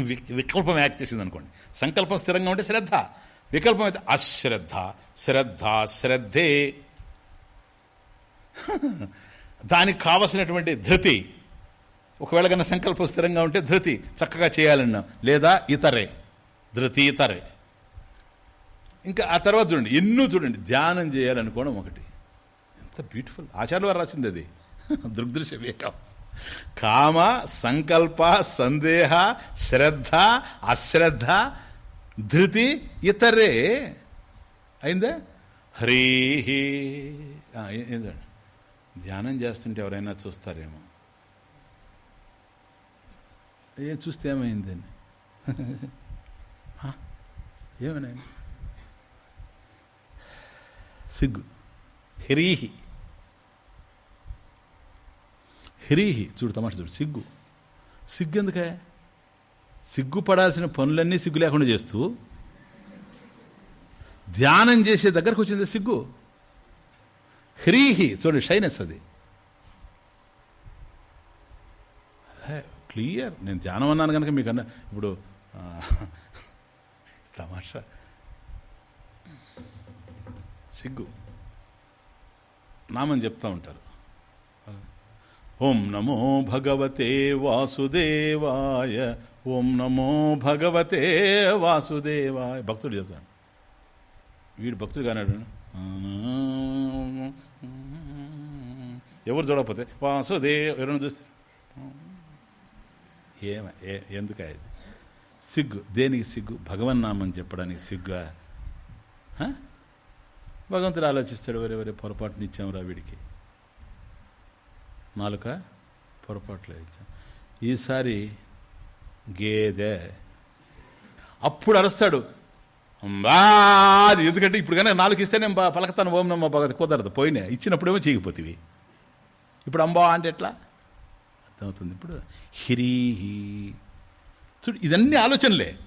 వి- వికల్పం యాక్ట్ చేసింది అనుకోండి. సంకల్పం స్థిరంగా ఉంటే శ్రద్ధ. వికల్పం అయితే అశ్రద్ధ. శ్రద్ధ శ్రద్ధే. దానికి కావలసినటువంటి ధృతి. ఒకవేళ కన్నా సంకల్పం స్థిరంగా ఉంటే ధృతి. చక్కగా చేయాలన్నా. లేదా ఇతరే. ధృతి ఇతరే. ఇంకా ఆ తర్వాత చూడండి ఎన్నో చూడండి ధ్యానం చేయాలనుకోవడం ఒకటి. ఎంత బ్యూటిఫుల్ ఆచార్య వారు రాసింది అది. దృగ్దృశ్య వివేకం. కామ సంకల్ప సందేహ శ్రద్ధ అశ్రద్ధ ధృతి ఇతరే. అయిందా? హ్రీహి. ధ్యానం చేస్తుంటే ఎవరైనా చూస్తారేమో. ఏ చూస్తే ఏమైందని ఏమైనా సిగ్గు. హ్రీహి. హ్రీహి. చూడు తమాష చూడు. సిగ్గు. సిగ్గు ఎందుకే? సిగ్గుపడాల్సిన పనులన్నీ సిగ్గు లేకుండా చేస్తూ ధ్యానం చేసే దగ్గరకు వచ్చింది సిగ్గు. హ్రీహి. చూడండి షైనెస్ అది. క్లియర్ నేను ధ్యానం అన్నాను కనుక మీకు అన్న ఇప్పుడు తమాషా. సిగ్గు. నామని చెప్తా ఉంటారు. ఓం నమో భగవతే వాసుదేవాయ ఓం నమో భగవతే వాసుదేవాయ. భక్తుడు చెప్తాడు. వీడు భక్తుడు కానాడు. ఎవరు చూడకపోతే వాసుదేవ్ ఎవరైనా చూస్తే? ఏమ ఏ- ఇది సిగ్గు. దేనికి సిగ్గు? భగవన్నామని చెప్పడానికి సిగ్గా? భగవంతుడు ఆలోచిస్తాడు వరే వరే పొరపాటుని ఇచ్చాంరా వీడికి. నాలుక పొరపాట్లు ఇచ్చాం. ఈసారి గేదె అప్పుడు అరుస్తాడు అది ఎందుకంటే ఇప్పుడు కానీ నాలుగు ఇస్తే నేను బా- పలకతాను ఓం నమ్మ భగవతి కుదరదు పోయినా ఇచ్చినప్పుడేమో చేయకపోతివి ఇప్పుడు అంబా అంటే ఎట్లా? అర్థమవుతుంది ఇప్పుడు. హిరీహి చూడు ఇదన్నీ ఆలోచనలే.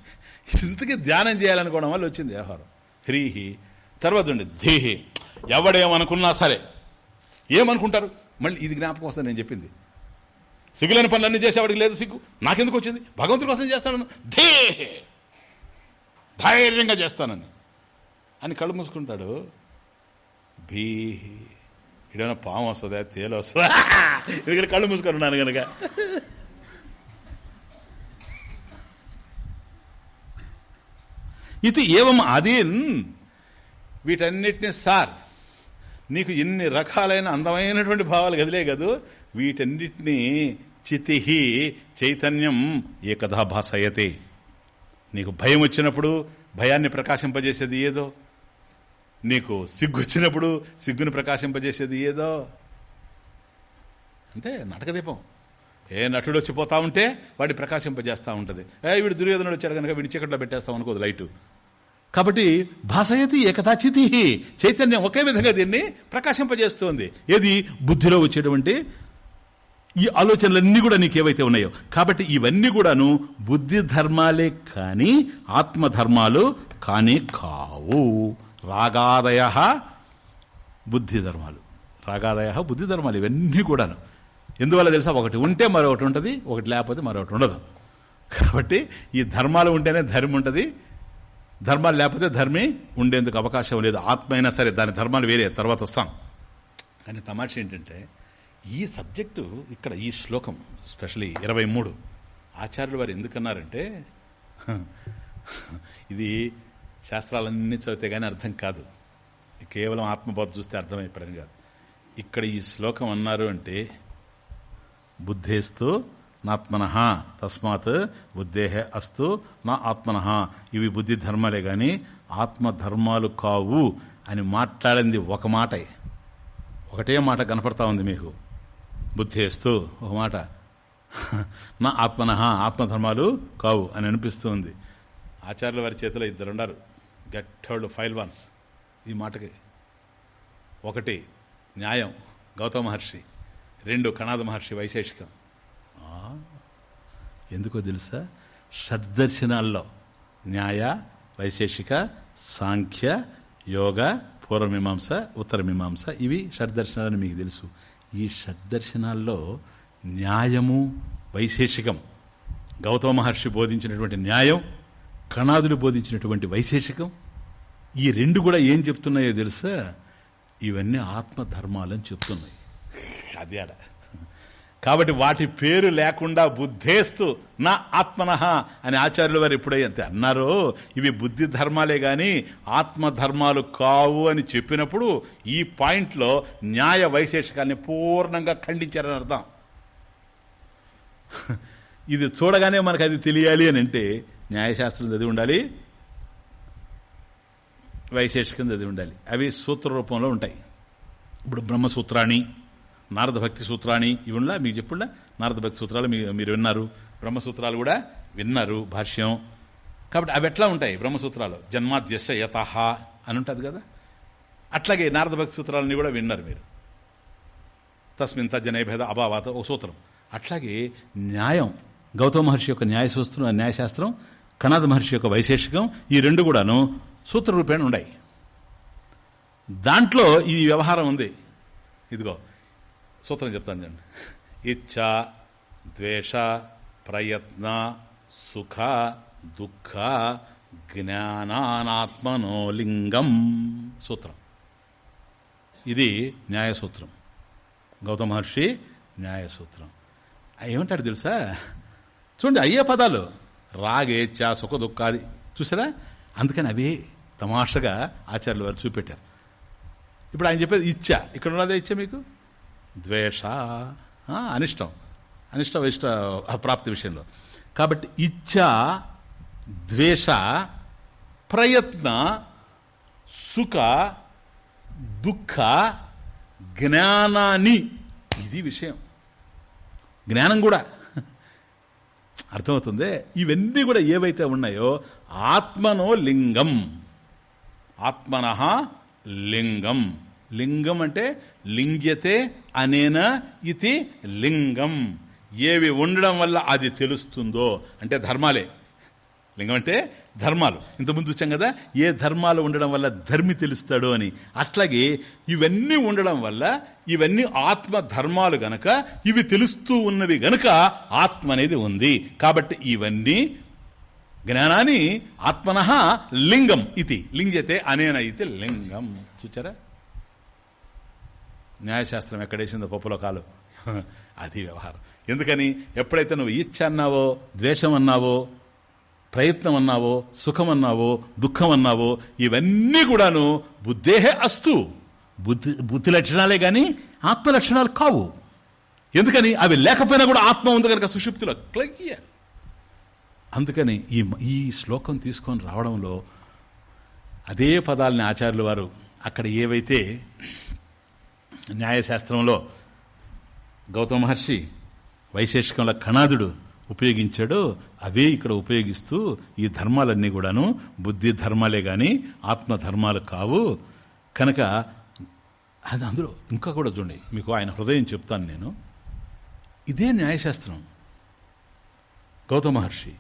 ఇంతకీ ధ్యానం చేయాలనుకోవడం వల్ల వచ్చింది వ్యవహారం. హ్రీహి తర్వాత ఉండి దేహి. ఎవడేమనుకున్నా సరే. ఏమనుకుంటారు? మళ్ళీ ఇది జ్ఞాపకం వస్తుంది నేను చెప్పింది. సిగ్గులేని పనులన్నీ చేసేవాడికి లేదు సిగ్గు? నాకెందుకు వచ్చింది? భగవంతుడి కోసం చేస్తాను. దేహే. ధైర్యంగా చేస్తానని. అని కళ్ళు మూసుకుంటాడు. భీహి. ఇడైనా పాము వస్తుందా? తేలు వస్తుందా? ఇక్కడ కళ్ళు మూసుకొని ఉన్నాను కనుక ఇది ఏవం అదీన్ వీటన్నిటిని సార్ నీకు ఎన్ని రకాలైన అందమైనటువంటి భావాలు కదిలే కదూ వీటన్నిటినీ చితిహి చైతన్యం ఏకదా భాసయతే. నీకు భయం వచ్చినప్పుడు భయాన్ని ప్రకాశింపజేసేది ఏదో? నీకు సిగ్గు వచ్చినప్పుడు సిగ్గుని ప్రకాశింపజేసేది ఏదో? అంతే నాటకదీపం. ఏ నటుడు వచ్చిపోతా ఉంటే వాడి ప్రకాశింపజేస్తూ ఉంటుంది. ఏ వీడు దుర్యోధనుడు వచ్చాడు కనుక వీడి చీకట్లో పెట్టేస్తాం అనుకోదు లైటు. కాబట్టి భాషయతి ఏకదాచితి చైతన్యం ఒకే విధంగా దీన్ని ప్రకాశింపజేస్తోంది. ఏది? బుద్ధిలో వచ్చేటువంటి ఈ ఆలోచనలన్నీ కూడా నీకు ఏవైతే ఉన్నాయో. కాబట్టి ఇవన్నీ కూడాను బుద్ధి ధర్మాలే కానీ ఆత్మధర్మాలు కానీ కావు. రాగాదయ బుద్ధి ధర్మాలు. రాగాదయ బుద్ధి ధర్మాలు ఇవన్నీ కూడాను. ఎందువల్ల తెలుసా? ఒకటి ఉంటే మరొకటి ఉంటుంది ఒకటి లేకపోతే మరొకటి ఉండదు. కాబట్టి ఈ ధర్మాలు ఉంటేనే ధర్మం ఉంటుంది ధర్మాలు లేకపోతే ధర్మి ఉండేందుకు అవకాశం లేదు. ఆత్మ అయినా సరే దాని ధర్మాలు వేరే. తర్వాత వస్తాం. కానీ తమాష ఏంటంటే ఈ సబ్జెక్టు ఇక్కడ ఈ శ్లోకం స్పెషలీ ఇరవై మూడు ఆచార్యులు వారు ఎందుకన్నారంటే ఇది శాస్త్రాలన్నీ చదివితే కానీ అర్థం కాదు. కేవలం ఆత్మబోధ చూస్తే అర్థమైపోయాను కాదు ఇక్కడ ఈ శ్లోకం అన్నారు అంటే బుద్ధేస్తూ నాత్మన తస్మాత్ బుద్ధేహే అస్తు నా ఆత్మన. ఇవి బుద్ధి ధర్మాలే గాని ఆత్మధర్మాలు కావు అని మాట్లాడింది ఒక మాటే. ఒకటే మాట కనపడతా ఉంది మీకు. బుద్ధేస్తూ ఒక మాట. నా ఆత్మన ఆత్మధర్మాలు కావు అని అనిపిస్తుంది ఆచార్యుల వారి చేతిలో ఇద్దరు ఉన్నారు. గట్టోళ్ళు ఫైల్ వన్స్. ఈ మాటకి ఒకటి న్యాయం. గౌతమ మహర్షి. రెండు కణాద మహర్షి వైశేషికం. ఎందుకో తెలుసా? షడ్దర్శనాల్లో న్యాయ వైశేషిక సాంఖ్య యోగ పూర్వమీమాంస ఉత్తరమీమాంస ఇవి షడ్దర్శనాలని మీకు తెలుసు. ఈ షడ్దర్శనాల్లో న్యాయము వైశేషికం గౌతమ మహర్షి బోధించినటువంటి న్యాయం కణాదులు బోధించినటువంటి వైశేషికం ఈ రెండు కూడా ఏం చెప్తున్నాయో తెలుసా? ఇవన్నీ ఆత్మధర్మాలని చెప్తున్నాయి. అదే కాబట్టి వాటి పేరు లేకుండా బుద్ధేస్తు నా ఆత్మనః అని ఆచార్యుల వారు ఎప్పుడైతే అన్నారో ఇవి బుద్ధి ధర్మాలే గాని ఆత్మధర్మాలు కావు అని చెప్పినప్పుడు ఈ పాయింట్లో న్యాయ వైశేషకాన్ని పూర్ణంగా ఖండించారని అర్థం. ఇది చూడగానే మనకు అది తెలియాలి అని అంటే న్యాయశాస్త్రం చదివి ఉండాలి వైశేషికం చదివి ఉండాలి. అవి సూత్ర రూపంలో ఉంటాయి. ఇప్పుడు బ్రహ్మసూత్రాన్ని నారద భక్తి సూత్రాన్ని ఇవి మీకు చెప్పుడా నారద భక్తి సూత్రాలు మీరు విన్నారు. బ్రహ్మసూత్రాలు కూడా విన్నారు భాష్యం. కాబట్టి అవి ఎట్లా ఉంటాయి బ్రహ్మసూత్రాలు? జన్మాద్యశ యతహ అని ఉంటుంది కదా? అట్లాగే నారద భక్తి సూత్రాలని కూడా విన్నారు మీరు. తస్మిన్ తజ్జనైభేద అభావాత ఓ సూత్రం. అట్లాగే న్యాయం గౌతమ మహర్షి యొక్క న్యాయ సూత్రం న్యాయశాస్త్రం కణాద మహర్షి యొక్క వైశేషికం ఈ రెండు కూడాను సూత్ర రూపేణ ఉన్నాయి దాంట్లో ఈ వ్యవహారం ఉంది. ఇదిగో సూత్రం చెప్తాను చూడండి. ఇచ్చ ద్వేష ప్రయత్న సుఖ దుఃఖ జ్ఞానానాత్మనో లింగం. సూత్రం. ఇది న్యాయసూత్రం. గౌతమ మహర్షి న్యాయసూత్రం. ఏమంటాడు తెలుసా? చూడండి అయ్యే పదాలు. రాగేచ్ఛ సుఖ దుఃఖాది చూసారా? అందుకని అవి తమాషగా ఆచార్యులు వారు చూపెట్టారు. ఇప్పుడు ఆయన చెప్పేది ఇచ్చా. ఇక్కడ ఉన్నదే ఇచ్చా మీకు? ద్వేష అనిష్టం. అనిష్ట ఇష్ట ప్రాప్తి విషయంలో. కాబట్టి ఇచ్చ ద్వేష ప్రయత్న సుఖ దుఃఖ జ్ఞానాన్ని. ఇది విషయం. జ్ఞానం కూడా. అర్థమవుతుంది? ఇవన్నీ కూడా ఏవైతే ఉన్నాయో ఆత్మనో లింగం. ఆత్మన లింగం. లింగం అంటే లింగ్యతే అనేన ఇది లింగం. ఏవి ఉండడం వల్ల అది తెలుస్తుందో అంటే ధర్మాలే. లింగం అంటే ధర్మాలు. ఇంతకుముందు వచ్చాం కదా ఏ ధర్మాలు ఉండడం వల్ల ధర్మి తెలుస్తాడు అని. అట్లాగే ఇవన్నీ ఉండడం వల్ల ఇవన్నీ ఆత్మ ధర్మాలు గనక ఇవి తెలుస్తూ ఉన్నవి గనక ఆత్మ అనేది ఉంది. కాబట్టి ఇవన్నీ జ్ఞానాన్ని ఆత్మన లింగం ఇది లింగతే అనేన ఇది లింగం. చూచారా? న్యాయశాస్త్రం ఎక్కడేసిందో పప్పులో కాలు. అది వ్యవహారం. ఎందుకని? ఎప్పుడైతే నువ్వు ఇచ్చ అన్నావో ద్వేషం అన్నావో ప్రయత్నం అన్నావో సుఖం అన్నావో దుఃఖం అన్నావో ఇవన్నీ కూడాను బుద్ధేహే అస్తు. బుద్ధి బుద్ధి లక్షణాలే కానీ ఆత్మ లక్షణాలు కావు. ఎందుకని? అవి లేకపోయినా కూడా ఆత్మ ఉంది కనుక సుషుప్తిలో క్లియర్. అందుకని ఈ ఈ శ్లోకం తీసుకొని రావడంలో అదే పదాలని ఆచార్యులు వారు అక్కడ ఏవైతే న్యాయశాస్త్రంలో గౌతమ మహర్షి వైశేషికంలో కణాదుడు ఉపయోగించాడో అవే ఇక్కడ ఉపయోగిస్తూ ఈ ధర్మాలన్నీ కూడాను బుద్ధి ధర్మాలే కానీ ఆత్మ ధర్మాలు కావు. కనుక అది అందులో ఇంకా కూడా చూడండి మీకు ఆయన హృదయం చెప్తాను నేను. ఇదే న్యాయశాస్త్రం. గౌతమ మహర్షి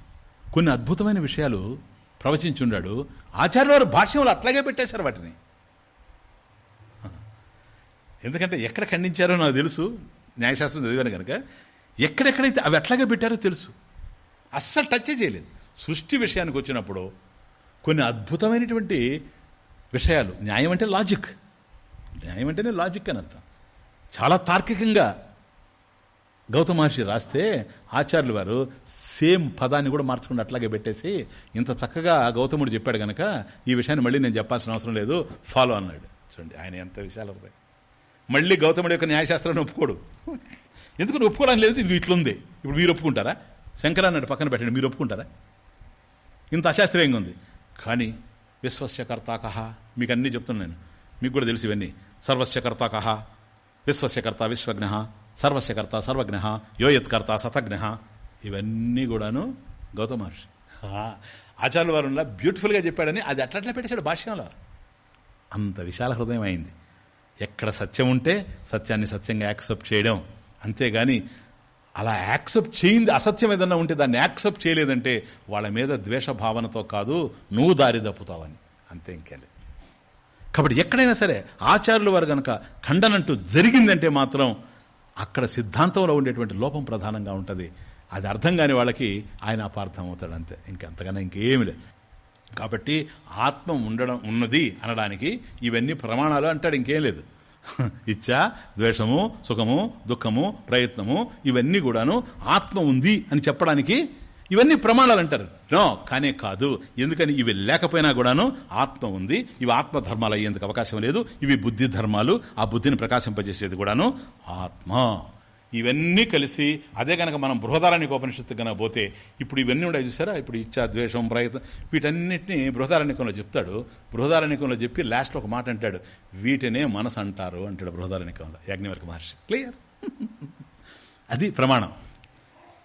కొన్ని అద్భుతమైన విషయాలు ప్రవచించుండాడు. ఆచార్య వారు భాష్యంలో అట్లాగే పెట్టేశారు వాటిని. ఎందుకంటే ఎక్కడ ఖండించారో నాకు తెలుసు. న్యాయశాస్త్రం చదివాను కనుక ఎక్కడెక్కడైతే అవి ఎట్లాగే పెట్టారో తెలుసు. అస్సలు టచ్ చేయలేదు. సృష్టి విషయానికి వచ్చినప్పుడు కొన్ని అద్భుతమైనటువంటి విషయాలు. న్యాయం అంటే లాజిక్ న్యాయం అంటేనే లాజిక్ అని అర్థం. చాలా తార్కికంగా గౌతమ మహర్షి రాస్తే ఆచార్యులు వారు సేమ్ పదాన్ని కూడా మార్చకుండా అట్లాగే పెట్టేసి ఇంత చక్కగా గౌతముడు చెప్పాడు కనుక ఈ విషయాన్ని మళ్ళీ నేను చెప్పాల్సిన అవసరం లేదు. ఫాలో అన్నాడు. చూడండి ఆయన ఎంత విషయాలు మళ్ళీ గౌతముడి యొక్క న్యాయశాస్త్రాన్ని ఒప్పుకోడు. ఎందుకని ఒప్పుకోవడం లేదు? ఇది ఇట్లుంది. ఇప్పుడు మీరు ఒప్పుకుంటారా? శంకర అన్నట్టు పక్కన పెట్టండి. మీరు ఒప్పుకుంటారా? ఇంత అశాస్త్రీయంగా ఉంది. కానీ విశ్వస్యకర్తాకహ మీకు అన్నీ చెప్తున్నాను మీకు కూడా తెలుసు ఇవన్నీ. సర్వస్యకర్తాకహ విశ్వస్యకర్త విశ్వజ్ఞ సర్వస్యకర్త సర్వజ్ఞ యోయత్కర్త సతజ్ఞ. ఇవన్నీ కూడాను గౌతమ మహర్షి. ఆచార్యుల వారు బ్యూటిఫుల్గా చెప్పాడని అది అట్లట్లా పెట్టేశాడు భాష్యంలో. అంత విశాల హృదయం అయింది. ఎక్కడ సత్యం ఉంటే సత్యాన్ని సత్యంగా యాక్సెప్ట్ చేయడం. అంతేగాని అలా యాక్సెప్ట్ చేయింది అసత్యం ఏదన్నా ఉంటే దాన్ని యాక్సెప్ట్ చేయలేదంటే వాళ్ళ మీద ద్వేష భావనతో కాదు నువ్వు దారి తప్పుతావని. అంతే ఇంకేలే. కాబట్టి ఎక్కడైనా సరే ఆచార్యుల వారు కనుక ఖండనంటూ జరిగిందంటే మాత్రం అక్కడ సిద్ధాంతంలో ఉండేటువంటి లోపం ప్రధానంగా ఉంటుంది. అది అర్థం కాని వాళ్ళకి ఆయన అపార్థం అవుతాడు అంతే ఇంకెంతకన్నా ఇంకేమి లేదు. కాబట్టి ఆత్మ ఉండడం ఉన్నది అనడానికి ఇవన్నీ ప్రమాణాలు అంటాడు ఇంకేం లేదు. ఇచ్చ ద్వేషము సుఖము దుఃఖము ప్రయత్నము ఇవన్నీ కూడాను ఆత్మ ఉంది అని చెప్పడానికి ఇవన్నీ ప్రమాణాలు అంటారు. నో కానే కాదు. ఎందుకని? ఇవి లేకపోయినా కూడాను ఆత్మ ఉంది. ఇవి ఆత్మ ధర్మాలు అయ్యేందుకు అవకాశం లేదు. ఇవి బుద్ధి ధర్మాలు. ఆ బుద్ధిని ప్రకాశింపజేసేది కూడాను ఆత్మ. ఇవన్నీ కలిసి అదే కనుక మనం బృహదారానికి ఉపనిషత్తు కనుక పోతే ఇప్పుడు ఇవన్నీ ఉన్నాయి చూసారా? ఇప్పుడు ఇచ్చా ద్వేషం ప్రయత్నం వీటన్నిటిని బృహదారణ్యకంలో చెప్తాడు. బృహదారణ్యకంలో చెప్పి లాస్ట్లో ఒక మాట అంటాడు. వీటినే మనసు అంటారు అంటాడు బృహదారణ్యకంలో. యాజ్ఞవర్క మహర్షి. క్లియర్? అది ప్రమాణం.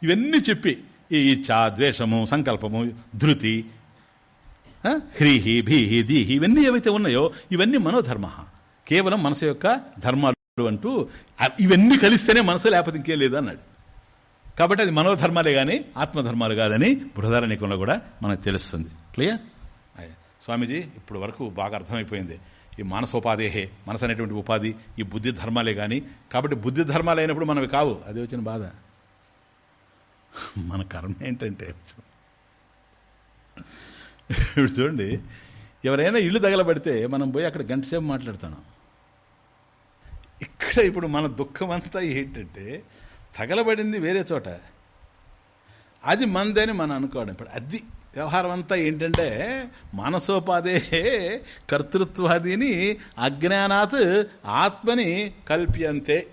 ఇవన్నీ చెప్పి ఈ ఇచ్చా ద్వేషము సంకల్పము ధృతి హ్రీహి భీహి దీహి ఇవన్నీ ఏవైతే ఉన్నాయో ఇవన్నీ మనోధర్మ కేవలం మనసు యొక్క ధర్మాలు అంటూ ఇవన్నీ కలిస్తేనే మనసు లేకపోతే ఇంకే లేదు అన్నాడు. కాబట్టి అది మనోధర్మాలే కానీ ఆత్మధర్మాలు కాదని బృహదారణికంలో కూడా మనకు తెలుస్తుంది. క్లియర్ స్వామీజీ ఇప్పుడు వరకు బాగా అర్థమైపోయింది. ఈ మానసోపాధేహే మనసు అనేటువంటి ఉపాధి ఈ బుద్ధి ధర్మాలే కానీ కాబట్టి బుద్ధి ధర్మాలు అయినప్పుడు మనవి కావు. అది వచ్చిన బాధ. మన కర్మ ఏంటంటే ఇప్పుడు చూడండి ఎవరైనా ఇల్లు తగలబడితే మనం పోయి అక్కడ గంట సేపు మాట్లాడుతాను ఇక్కడ ఇప్పుడు మన దుఃఖం అంతా ఏంటంటే తగలబడింది వేరే చోట. అది మందని మనం అనుకోవడం. ఇప్పుడు అది వ్యవహారం అంతా ఏంటంటే మనసోపాదే కర్తృత్వాదిని అజ్ఞానాత్ ఆత్మని కల్ప్యంతే.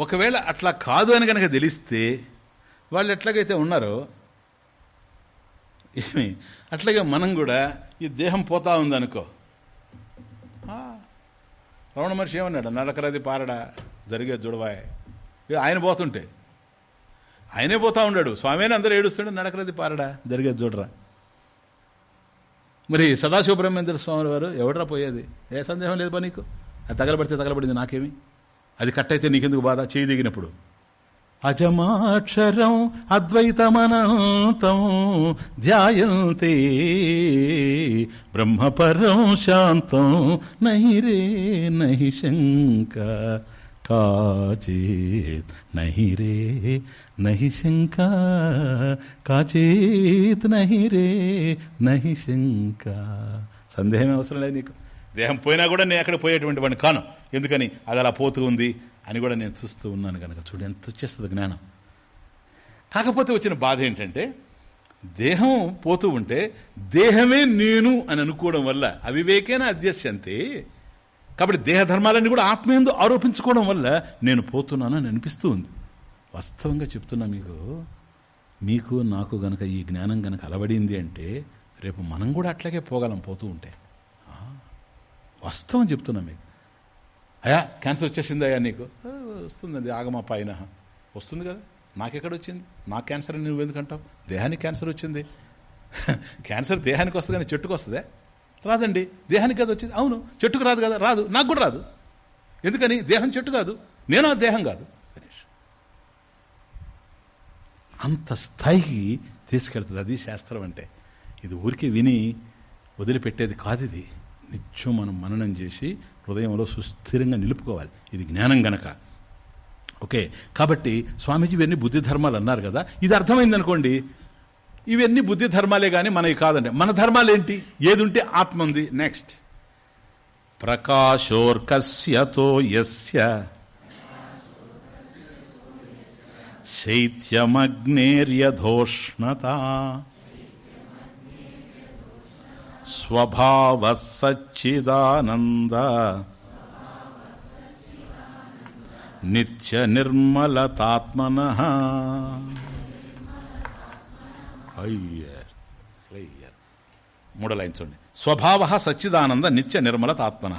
ఒకవేళ అట్లా కాదు అని కనుక తెలిస్తే వాళ్ళు ఎట్లాగైతే ఉన్నారో ఏమి అట్లాగే మనం కూడా ఈ దేహం పోతా ఉందనుకో రమణ మనిషి ఏమన్నాడు? నడకరది పారడా జరిగేది జుడవాయ్ ఆయన పోతుంటే. ఆయనే పోతా ఉన్నాడు. స్వామిని అందరూ ఏడుస్తుండే నడకరది పారడా జరిగేది చూడరా? మరి సదాశివబ్రహ్మేంద్ర స్వామి వారు ఎవడరా పోయేది? ఏ సందేహం లేదు పా నీకు? అది తగలబడితే తగలబడింది నాకేమి? అది కట్ అయితే నీకెందుకు బాధ? చేయి దిగినప్పుడు. అజమాక్షరం అద్వైతమనంతం ధ్యాయంతే. బ్రహ్మపరం శాంతం నహిరే నహి శంక కాచేత్ నహిరే నహి శంక కాచేత్ నహిరే నహి శంక సందేహం అవసరం లేదు నీకు. దేహం పోయినా కూడా నేను అక్కడ పోయేటువంటి వాడిని కాను. ఎందుకని? అది అలా పోతూ ఉంది. అని కూడా నేను చూస్తూ ఉన్నాను కనుక చూడు ఎంత వచ్చేస్తుంది జ్ఞానం. కాకపోతే వచ్చిన బాధ ఏంటంటే దేహం పోతూ ఉంటే దేహమే నేను అని అనుకోవడం వల్ల అవివేకేన అధ్యస్యంతే. కాబట్టి దేహ ధర్మాలన్నీ కూడా ఆత్మీయందు ఆరోపించుకోవడం వల్ల నేను పోతున్నానని అనిపిస్తూ ఉంది. వాస్తవంగా చెప్తున్నా మీకు మీకు నాకు గనక ఈ జ్ఞానం గనక అలవడింది అంటే రేపు మనం కూడా అట్లాగే పోగలం పోతూ ఉంటే. వాస్తవం చెప్తున్నా మీకు. అయా క్యాన్సర్ వచ్చేసింది అయ్యా నీకు? వస్తుందండి ఆగమా పైన. వస్తుంది కదా. నాకెక్కడ వచ్చింది నా క్యాన్సర్ అని నువ్వు ఎందుకంటావు? దేహానికి క్యాన్సర్ వచ్చింది? క్యాన్సర్ దేహానికి వస్తుంది కానీ చెట్టుకు వస్తుందే? రాదండి. దేహానికి కదా వచ్చింది? అవును. చెట్టుకు రాదు కదా. రాదు. నాకు కూడా రాదు. ఎందుకని? దేహం చెట్టు కాదు. నేను దేహం కాదు. గణేష్ అంత స్థాయికి తీసుకెళ్తుంది. అది శాస్త్రం అంటే. ఇది ఊరికి విని వదిలిపెట్టేది కాదు ఇది. నిత్యం మనం మననం చేసి హృదయంలో సుస్థిరంగా నిలుపుకోవాలి. ఇది జ్ఞానం గనక. ఓకే? కాబట్టి స్వామీజీ ఇవన్నీ బుద్ధి ధర్మాలు అన్నారు కదా? ఇది అర్థమైందనుకోండి. ఇవన్నీ బుద్ధి ధర్మాలే కానీ మనవి కాదండి. మన ధర్మాలు ఏంటి ఏది ఉంటే ఆత్మ ఉంది నెక్స్ట్ ప్రకాశోర్కస్యతో యస్య. శైత్యమగ్నేర్యధోష్ణత. స్వభావ సచ్చిదానంద నిత్య నిర్మలతాత్మన అయ్యర్ అయ్యర్ మూడో లైన్ చూడండి. స్వభావ సచ్చిదానంద నిత్య నిర్మలతాత్మన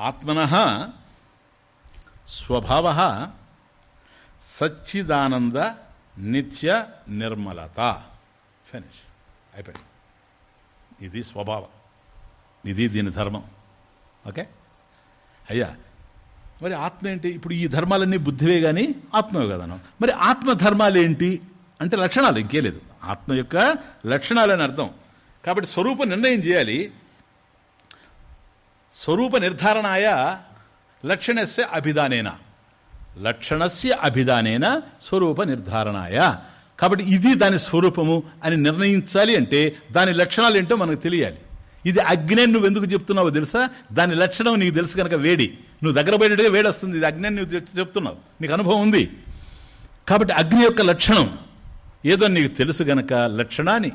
ఆత్మన స్వభావ సచ్చిదానంద నిత్య నిర్మలత ఫినిష్. అయిపోయింది. ఇది స్వభావం. ఇది దీని ధర్మం. ఓకే? అయ్యా మరి ఆత్మ ఏంటి? ఇప్పుడు ఈ ధర్మాలన్నీ బుద్ధివే కానీ ఆత్మవే కదనం మరి ఆత్మ ధర్మాలు ఏంటి? అంటే లక్షణాలు ఇంకే లేదు. ఆత్మ యొక్క లక్షణాలని అర్థం. కాబట్టి స్వరూప నిర్ణయం చేయాలి. స్వరూప నిర్ధారణాయ లక్షణస్య అభిధానేన. లక్షణస్య అభిధానేన స్వరూప నిర్ధారణాయ. కాబట్టి ఇది దాని స్వరూపము అని నిర్ణయించాలి అంటే దాని లక్షణాలు ఏంటో మనకు తెలియాలి. ఇది అగ్ని నువ్వు ఎందుకు చెప్తున్నావో తెలుసా? దాని లక్షణం నీకు తెలుసు కనుక వేడి. నువ్వు దగ్గర పోయినట్టుగా వేడి వస్తుంది. ఇది అగ్ని నువ్వు చెప్తున్నావు. నీకు అనుభవం ఉంది. కాబట్టి అగ్ని యొక్క లక్షణం ఏదో నీకు తెలుసు గనక లక్షణాన్ని.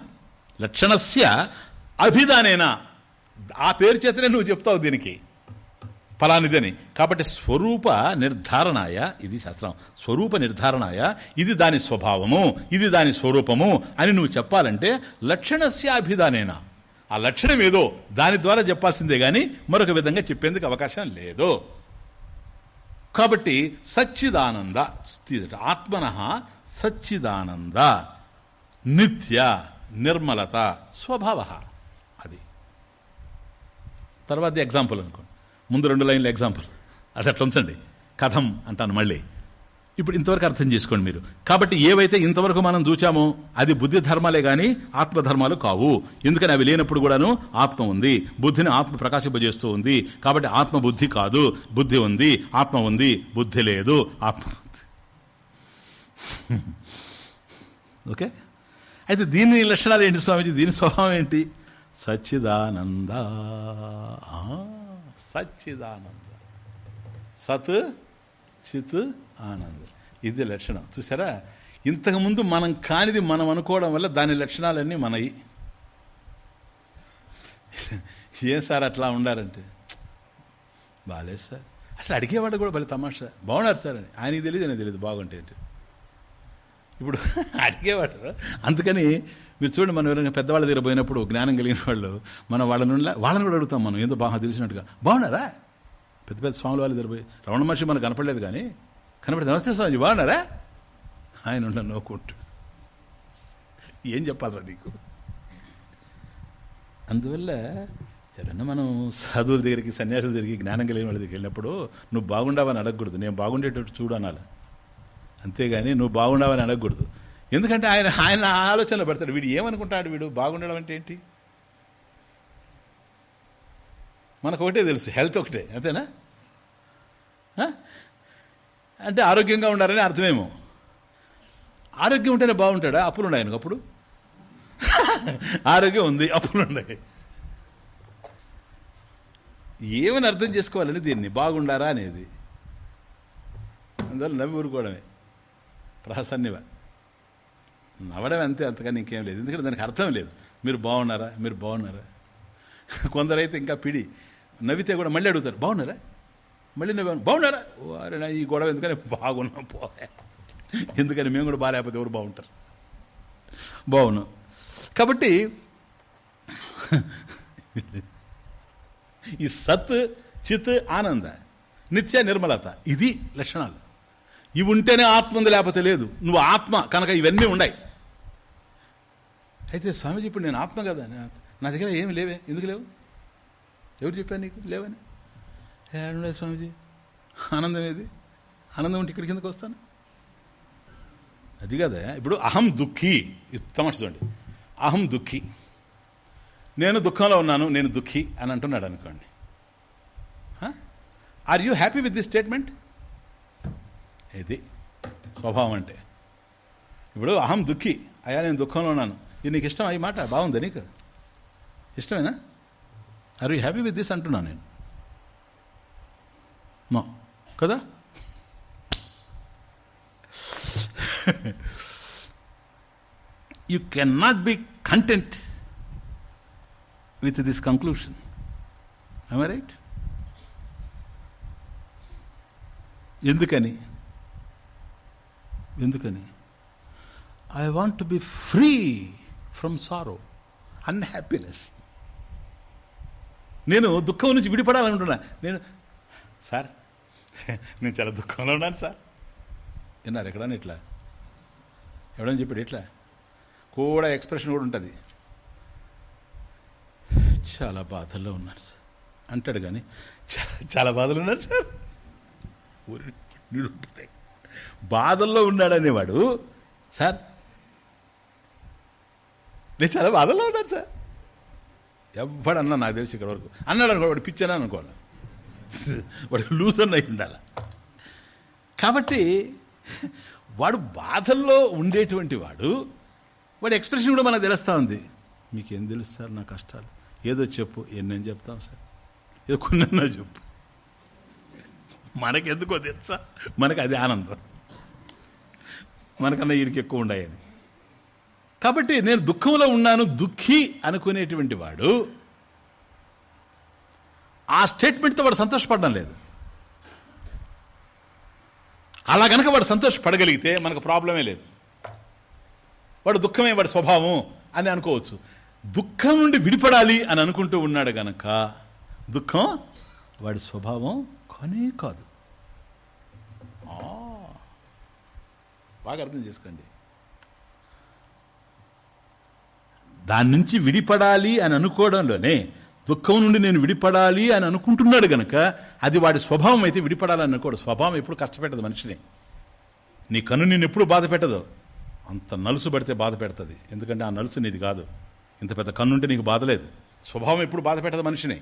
లక్షణస్య అభిధానేనా. ఆ పేరు చేతనే నువ్వు చెప్తావు దీనికి. ఫలానిదని. కాబట్టి స్వరూప నిర్ధారణాయ ఇది శాస్త్రం స్వరూప నిర్ధారణాయ ఇది దాని స్వభావము ఇది దాని స్వరూపము అని నువ్వు చెప్పాలంటే లక్షణస్యాభిధానేనా? ఆ లక్షణం ఏదో దాని ద్వారా చెప్పాల్సిందే గాని మరొక విధంగా చెప్పేందుకు అవకాశం లేదు. కాబట్టి సచ్చిదానంద ఆత్మన సచ్చిదానంద నిత్య నిర్మలత స్వభావ అది. తర్వాత ఎగ్జాంపుల్ అనుకోండి. ముందు రెండు లైన్ల ఎగ్జాంపుల్. అది అట్లా ఉంచండి. కథం అంటాను మళ్ళీ. ఇప్పుడు ఇంతవరకు అర్థం చేసుకోండి మీరు. కాబట్టి ఏవైతే ఇంతవరకు మనం చూచామో అది బుద్ధి ధర్మాలే గాని ఆత్మధర్మాలు కావు. ఎందుకని అవి లేనప్పుడు కూడాను ఆత్మ ఉంది. బుద్ధిని ఆత్మ ప్రకాశింపజేస్తూ ఉంది. కాబట్టి ఆత్మ బుద్ధి కాదు. బుద్ధి ఉంది. ఆత్మ ఉంది. బుద్ధి లేదు. ఆత్మ ఓకే? అయితే దీని లక్షణాలు ఏంటి స్వామిజీ? దీని స్వభావం ఏంటి? సచ్చిదానంద. సచ్చిదానంద. సత్ చిత్ ఆనంద. ఇది లక్షణం. చూసారా? ఇంతకుముందు మనం కానిది మనం అనుకోవడం వల్ల దాని లక్షణాలన్నీ మనవి ఏం సార్ అట్లా ఉండారంటే? బాగాలేదు సార్. అసలు అడిగేవాడు కూడా భలే తమాషా. బాగున్నారు సార్ అని. ఆయనకి తెలియదు నాకు తెలియదు బాగుంటే అంటే. ఇప్పుడు అడిగేవాడు అందుకని మీరు చూడండి మనం ఎవరైనా పెద్దవాళ్ళ దగ్గర పోయినప్పుడు జ్ఞానం కలిగిన వాళ్ళు మనం వాళ్ళ నుండి వాళ్ళని కూడా అడుగుతాం మనం ఏదో బాగా తెలిసినట్టుగా. బాగున్నారా? పెద్ద పెద్ద స్వాముల వాళ్ళ దగ్గర పోయి రమణ మహర్షి మనకు కనపడలేదు కానీ కనపడితే నమస్తే స్వామి బాగున్నారా? ఆయన ఉండ నోకుంటు. ఏం చెప్పాలరా నీకు? అందువల్ల ఎవరన్నా మనం సాధువుల దగ్గరికి సన్యాసుల దగ్గరికి జ్ఞానం కలిగిన వాళ్ళ దగ్గరికి వెళ్ళినప్పుడు నువ్వు బాగుండావని అడగకూడదు నేను బాగుండేటట్టు చూడు అనాలి. అంతేగాని నువ్వు బాగుండావని అడగకూడదు ఎందుకంటే ఆయన ఆయన ఆలోచనలో పెడతాడు వీడు ఏమనుకుంటాడు వీడు? బాగుండడం అంటే ఏంటి? మనకు ఒకటే తెలుసు హెల్త్ ఒకటే అంతేనా? అంటే ఆరోగ్యంగా ఉండాలని అర్థమేమో. ఆరోగ్యం ఉంటేనే బాగుంటాడా? అప్పులు ఉన్నాయి ఆయనకు అప్పుడు? ఆరోగ్యం ఉంది అప్పులు ఉన్నాయి. ఏమని అర్థం చేసుకోవాలని దీన్ని? బాగుండారా అనేది. అందువల్ల నవ్వి ఊరుకోవడమే. ప్రహసన్నివ నవ్వడం అంతే అంతకని ఇంకేం లేదు. ఎందుకంటే దానికి అర్థం లేదు. మీరు బాగున్నారా? మీరు బాగున్నారా? కొందరైతే ఇంకా పిడి నవ్వితే కూడా మళ్ళీ అడుగుతారు బాగున్నారా? మళ్ళీ నవ్వాను బాగున్నారా? అరే ఈ గొడవ ఎందుకని బాగున్నాం పోయా ఎందుకని మేము కూడా బాగాలేకపోతే ఎవరు బాగుంటారు? బాగున్నాం. కాబట్టి ఈ సత్ చిత్ ఆనంద నిత్య నిర్మలత ఇది లక్షణాలు. ఇవి ఉంటేనే ఆత్మ ఉంది లేకపోతే లేదు. నువ్వు ఆత్మ కనుక ఇవన్నీ ఉన్నాయి అయితే స్వామీజీ ఇప్పుడు నేను ఆత్మ కదా నా- దగ్గర ఏమి లేవే ఎందుకు లేవు? ఎవరు చెప్పాను నీకు? లేవని? ఏడున్నాయి స్వామీజీ. ఆనందం ఏది? ఆనందం ఉంటే ఇక్కడి కిందకు వస్తాను? అది కదా ఇప్పుడు అహం దుఃఖి ఇది తమాష చూడండి. అహం దుఃఖి. నేను దుఃఖంలో ఉన్నాను నేను దుఃఖి అని అంటున్నాడు అనుకోండి. Are you happy with this statement ఇది స్వభావం అంటే. ఇప్పుడు అహం దుఃఖి అయ్యా నేను దుఃఖంలో ఉన్నాను. ఇది నీకు ఇష్టం ఈ మాట బాగుంది నీకు? ఇష్టమేనా? Are you happy with this అంటున్నాను నేను. నో కదా? You can not be content with this conclusion I right ఎందుకని? ఎందుకని? I want to be free from sorrow unhappiness నేను దుఃఖం నుంచి విడిపడాలనుకుంటున్నా నేను సార్ నేను చాలా దుఃఖంలో ఉన్నాను సార్. విన్నారు ఎక్కడని ఇట్లా? ఎవడని చెప్పాడు ఇట్లా? కూడా ఎక్స్ప్రెషన్ కూడా ఉంటుంది. చాలా బాధల్లో ఉన్నాను సార్. అంటాడు కానీ చాలా చాలా బాధలు ఉన్నారు సార్. ఊరి బాధల్లో ఉన్నాడనేవాడు సార్ నేను చాలా బాధల్లో ఉన్నాను సార్. ఎవడన్నా నాకు తెలిసి ఇక్కడ వరకు అన్నాడు అనుకో వాడు పిచ్చనా అనుకోవాలి వాడు లూజ్ అయి ఉండాలి. కాబట్టి వాడు బాధల్లో ఉండేటువంటి వాడు వాడి ఎక్స్ప్రెషన్ కూడా మనకు తెలుస్తూ ఉంది. మీకేం తెలుసు సార్ నా కష్టాలు? ఏదో చెప్పు ఎన్నేం చెప్తాం సార్? ఏదో కొన్నన్నా చెప్పు. మనకెందుకో తెలుసా? మనకు అది ఆనందం. మనకన్నా వీడికి ఎక్కువ ఉన్నాయని కాబట్టి నేను దుఃఖంలో ఉన్నాను దుఃఖి అనుకునేటువంటి వాడు ఆ స్టేట్మెంట్తో వాడు సంతోషపడడం లేదు. అలా గనక వాడు సంతోషపడగలిగితే మనకు ప్రాబ్లమే లేదు. వాడు దుఃఖమే వాడి స్వభావం అని అనుకోవచ్చు. దుఃఖం నుండి విడిపడాలి అని అనుకుంటూ ఉన్నాడు గనక దుఃఖం వాడి స్వభావం కానే కాదు. బాగా అర్థం చేసుకోండి. దాని నుంచి విడిపడాలి అని అనుకోవడంలోనే దుఃఖం నుండి నేను విడిపడాలి అని అనుకుంటున్నాడు గనక అది వాడి స్వభావం అయితే విడిపడాలని అనుకోడు. స్వభావం ఎప్పుడు కష్టపెట్టదు మనిషిని. నీ కన్ను నేను ఎప్పుడు బాధ పెట్టదు. అంత నలుసు పడితే బాధ పెడుతుంది. ఎందుకంటే ఆ నలుసు నీది కాదు. ఇంత పెద్ద కన్నుంటే నీకు బాధలేదు స్వభావం ఎప్పుడు బాధ పెట్టదు మనిషిని.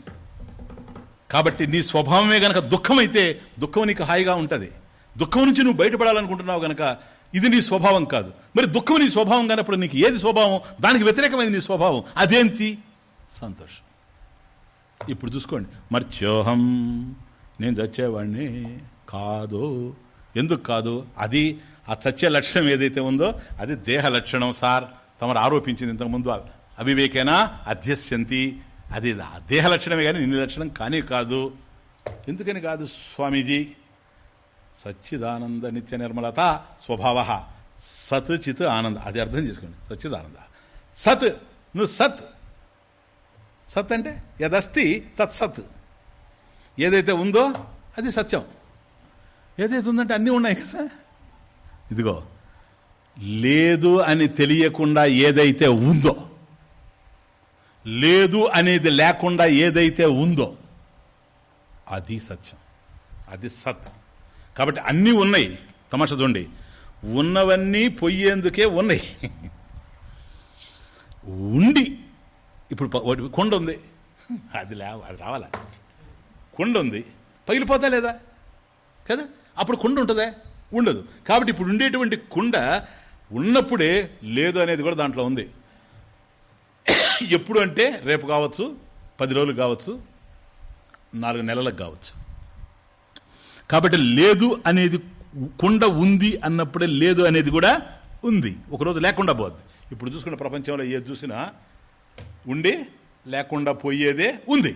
కాబట్టి నీ స్వభావమే గనక దుఃఖం అయితే దుఃఖం నీకు హాయిగా ఉంటుంది. దుఃఖం నుంచి నువ్వు బయటపడాలనుకుంటున్నావు గనక ఇది నీ స్వభావం కాదు. మరి దుఃఖం నీ స్వభావం కానప్పుడు నీకు ఏది స్వభావం? దానికి వ్యతిరేకమైన నీ స్వభావం. అదేంటి? సంతోషం. ఇప్పుడు చూసుకోండి. మర్త్యోహం. నేను చచ్చేవాడిని కాదు. ఎందుకు కాదు? అది ఆ చచ్చే లక్షణం ఏదైతే ఉందో అది దేహ లక్షణం సార్. తమరు ఆరోపించింది ఇంతకుముందు అవివేకేనా? అధ్యస్యంతి. అది దేహ లక్షణమే కానీ నిన్న లక్షణం కానీ కాదు. ఎందుకని కాదు స్వామీజీ? సచ్చిదానంద నిత్య నిర్మలత స్వభావ. సత్ చిత్ ఆనంద. అది అర్థం చేసుకోండి. సచ్చిదానంద. సత్. నువ్వు సత్. సత్ అంటే యదస్తి తత్సత్ ఏదైతే ఉందో అది సత్యం. ఏదైతే ఉందంటే అన్నీ ఉన్నాయి కదా. ఇదిగో. లేదు అని తెలియకుండా ఏదైతే ఉందో. లేదు అనేది లేకుండా ఏదైతే ఉందో. అది సత్యం. అది సత్. కాబట్టి అన్నీ ఉన్నాయి. తమాష చూడండి. ఉన్నవన్నీ పొయ్యేందుకే ఉన్నాయి. ఉండి. ఇప్పుడు కొండ ఉంది. అది లేవ అది రావాలా? కొండ ఉంది. పగిలిపోతా లేదా? కదా? అప్పుడు కుండ ఉంటుందా? ఉండదు. కాబట్టి ఇప్పుడు ఉండేటువంటి కుండ ఉన్నప్పుడే లేదు అనేది కూడా దాంట్లో ఉంది. ఎప్పుడు అంటే రేపు కావచ్చు పది రోజులు కావచ్చు నాలుగు నెలలకు కావచ్చు. కాబట్టి లేదు అనేది కుండ ఉంది అన్నప్పుడే లేదు అనేది కూడా ఉంది. ఒకరోజు లేకుండా పోద్ది. ఇప్పుడు చూసుకున్న ప్రపంచంలో ఏది చూసినా ఉండి లేకుండా పోయేదే ఉంది.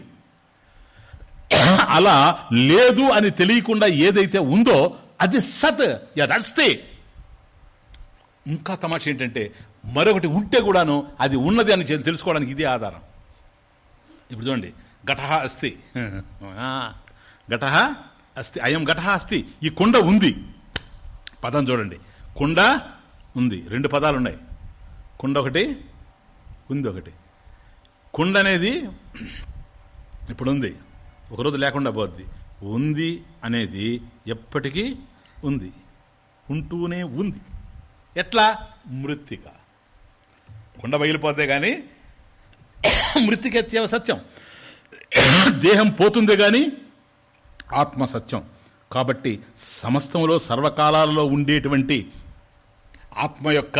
అలా లేదు అని తెలియకుండా ఏదైతే ఉందో అది సత్ యదస్తే ఇంకా తమాష ఏంటంటే మరొకటి ఉంటే కూడాను అది ఉన్నది అని తెలుసుకోవడానికి ఇదే ఆధారం. ఇప్పుడు చూడండి ఘటహ అస్తి. ఘటహ అస్తి అయం ఘట అస్తి. ఈ కుండ ఉంది. పదం చూడండి. కుండ ఉంది. రెండు పదాలు ఉన్నాయి. కుండ ఒకటి ఉంది ఒకటి. కుండ అనేది ఇప్పుడు ఉంది ఒకరోజు లేకుండా పోద్ది. ఉంది అనేది ఎప్పటికీ ఉంది. ఉంటూనే ఉంది. ఎట్లా? మృత్తిక. కుండ బయలుపోతే కానీ మృతికెత్యవ సత్యం. దేహం పోతుంది కానీ ఆత్మ సత్యం కాబట్టి సమస్తంలో సర్వకాలాలలో ఉండేటువంటి ఆత్మ యొక్క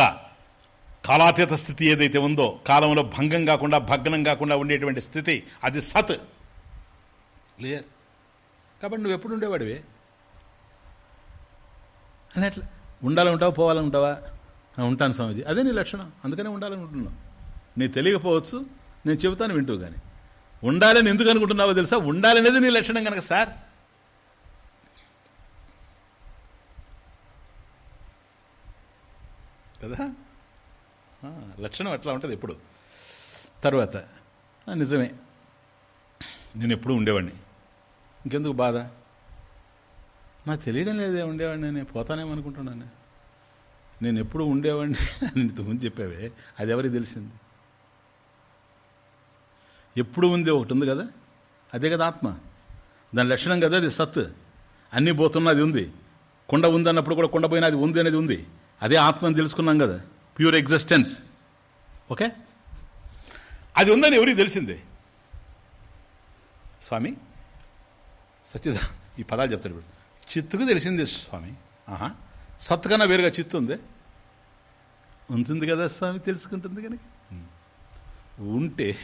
కాలాతీత స్థితి ఏదైతే ఉందో కాలంలో భంగం కాకుండా భగ్నం కాకుండా ఉండేటువంటి స్థితి అది సత్. క్లియర్ కాబట్టి నువ్వు ఎప్పుడు ఉండేవాడివే? అని ఎట్లా? ఉంటావా పోవాలని ఉంటావా? ఉంటాను స్వామిజీ. అదే నీ లక్షణం. అందుకనే ఉండాలనుకుంటున్నావు నీ తెలియకపోవచ్చు నేను చెబుతాను వింటూ కానీ ఉండాలని ఎందుకు అనుకుంటున్నావో తెలుసా? ఉండాలనేది నీ లక్షణం కనుక సార్. కదా? లక్షణం అట్లా ఉంటుంది ఎప్పుడు. తర్వాత. నిజమే. నేను ఎప్పుడు ఉండేవాడిని. ఇంకెందుకు బాధ? నాకు తెలియడం లేదే ఉండేవాడిని నేను. పోతానేమనుకుంటున్నాను నేను ఎప్పుడు ఉండేవాడిని నేను ఇంతకుముందు చెప్పావే. అది ఎవరికి తెలిసింది? ఎప్పుడు ఉంది ఒకటి ఉంది కదా? అదే కదా ఆత్మ. దాని లక్షణం కదా అది సత్. అన్నీ పోతున్నా అది ఉంది. కుండ ఉంది అన్నప్పుడు కూడా కుండ పోయినా అది ఉంది అనేది ఉంది. అదే ఆత్మని తెలుసుకున్నాం కదా. ప్యూర్ ఎగ్జిస్టెన్స్ ఓకే అది ఉందని ఎవరికి తెలిసిందే? స్వామి? సత్యద ఈ పదాలు చెప్తాడు ఇప్పుడు. చిత్తుకు తెలిసింది స్వామి. ఆహా. సత్తు కన్నా వేరుగా చిత్తు ఉంది? ఉంటుంది కదా స్వామి తెలుసుకుంటుంది కనుక. ఉంటే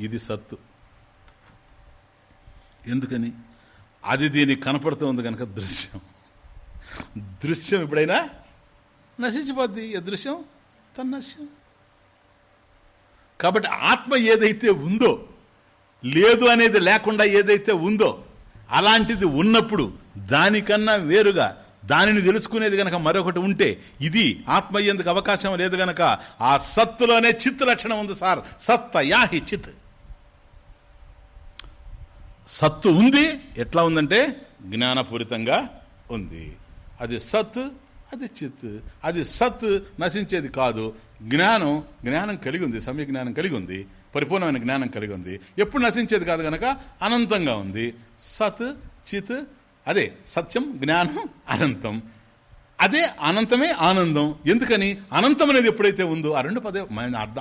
ఇది సత్తు. ఎందుకని? అది దీనికి కనపడుతూ ఉంది కనుక దృశ్యం. దృశ్యం ఎప్పుడైనా నశించిపోద్ది. ఈ దృశ్యం? తన్నశ్యం కాబట్టి ఆత్మ ఏదైతే ఉందో లేదు అనేది లేకుండా ఏదైతే ఉందో అలాంటిది ఉన్నప్పుడు దానికన్నా వేరుగా దానిని తెలుసుకునేది గనక మరొకటి ఉంటే ఇది ఆత్మ ఎందుకు అవకాశం లేదు గనక ఆ సత్తులోనే చిత్ లక్షణం ఉంది సార్. సత్త యాహి చిత్. సత్తు ఉంది. ఎట్లా ఉందంటే జ్ఞానపూరితంగా ఉంది. అది సత్ అది చిత్ అది సత్ నశించేది కాదు. జ్ఞానం జ్ఞానం కలిగి ఉంది సమయ జ్ఞానం కలిగి ఉంది పరిపూర్ణమైన జ్ఞానం కలిగి ఉంది. ఎప్పుడు నశించేది కాదు కనుక అనంతంగా ఉంది. సత్ చిత్ అదే సత్యం జ్ఞానం అనంతం. అదే అనంతమే ఆనందం. ఎందుకని? అనంతం అనేది ఎప్పుడైతే ఉందో ఆ రెండు పదే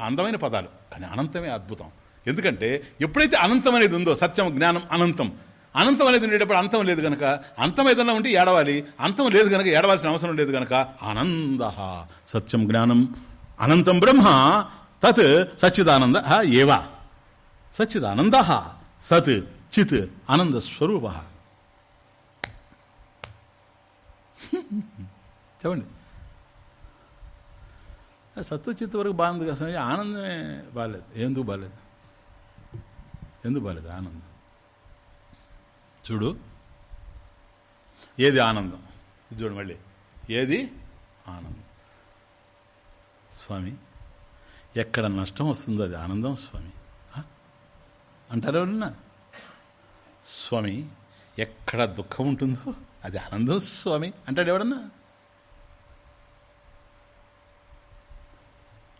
అందమైన పదాలు. కానీ అనంతమే అద్భుతం. ఎందుకంటే ఎప్పుడైతే అనంతం అనేది ఉందో సత్యం జ్ఞానం అనంతం అనంతం అనేది ఉండేటప్పుడు అంతం లేదు కనుక అంతం ఏదన్నా ఉంటే ఏడవాలి అంతం లేదు కనుక ఏడవలసిన అవసరం లేదు కనుక ఆనంద సత్యం జ్ఞానం అనంతం బ్రహ్మ తత్ సచ్చిదానంద ఏవా. సచ్చిదానంద సత్ చిత్ ఆనంద స్వరూప చెప్పండి. సత్తు చిత్తు వరకు బాగుంది కదా ఆనందమే బాగాలేదు. ఎందుకు బాగాలేదు? ఎందుకు బాగాలేదు? ఆనందం. చూడు. ఏది ఆనందం? ఇది చూడు మళ్ళీ. ఏది? ఆనందం. స్వామి ఎక్కడ నష్టం వస్తుందో అది ఆనందం స్వామి. అంటారు ఎవరన్నా? స్వామి ఎక్కడ దుఃఖం ఉంటుందో అది ఆనందం స్వామి. అంటాడు ఎవడన్నా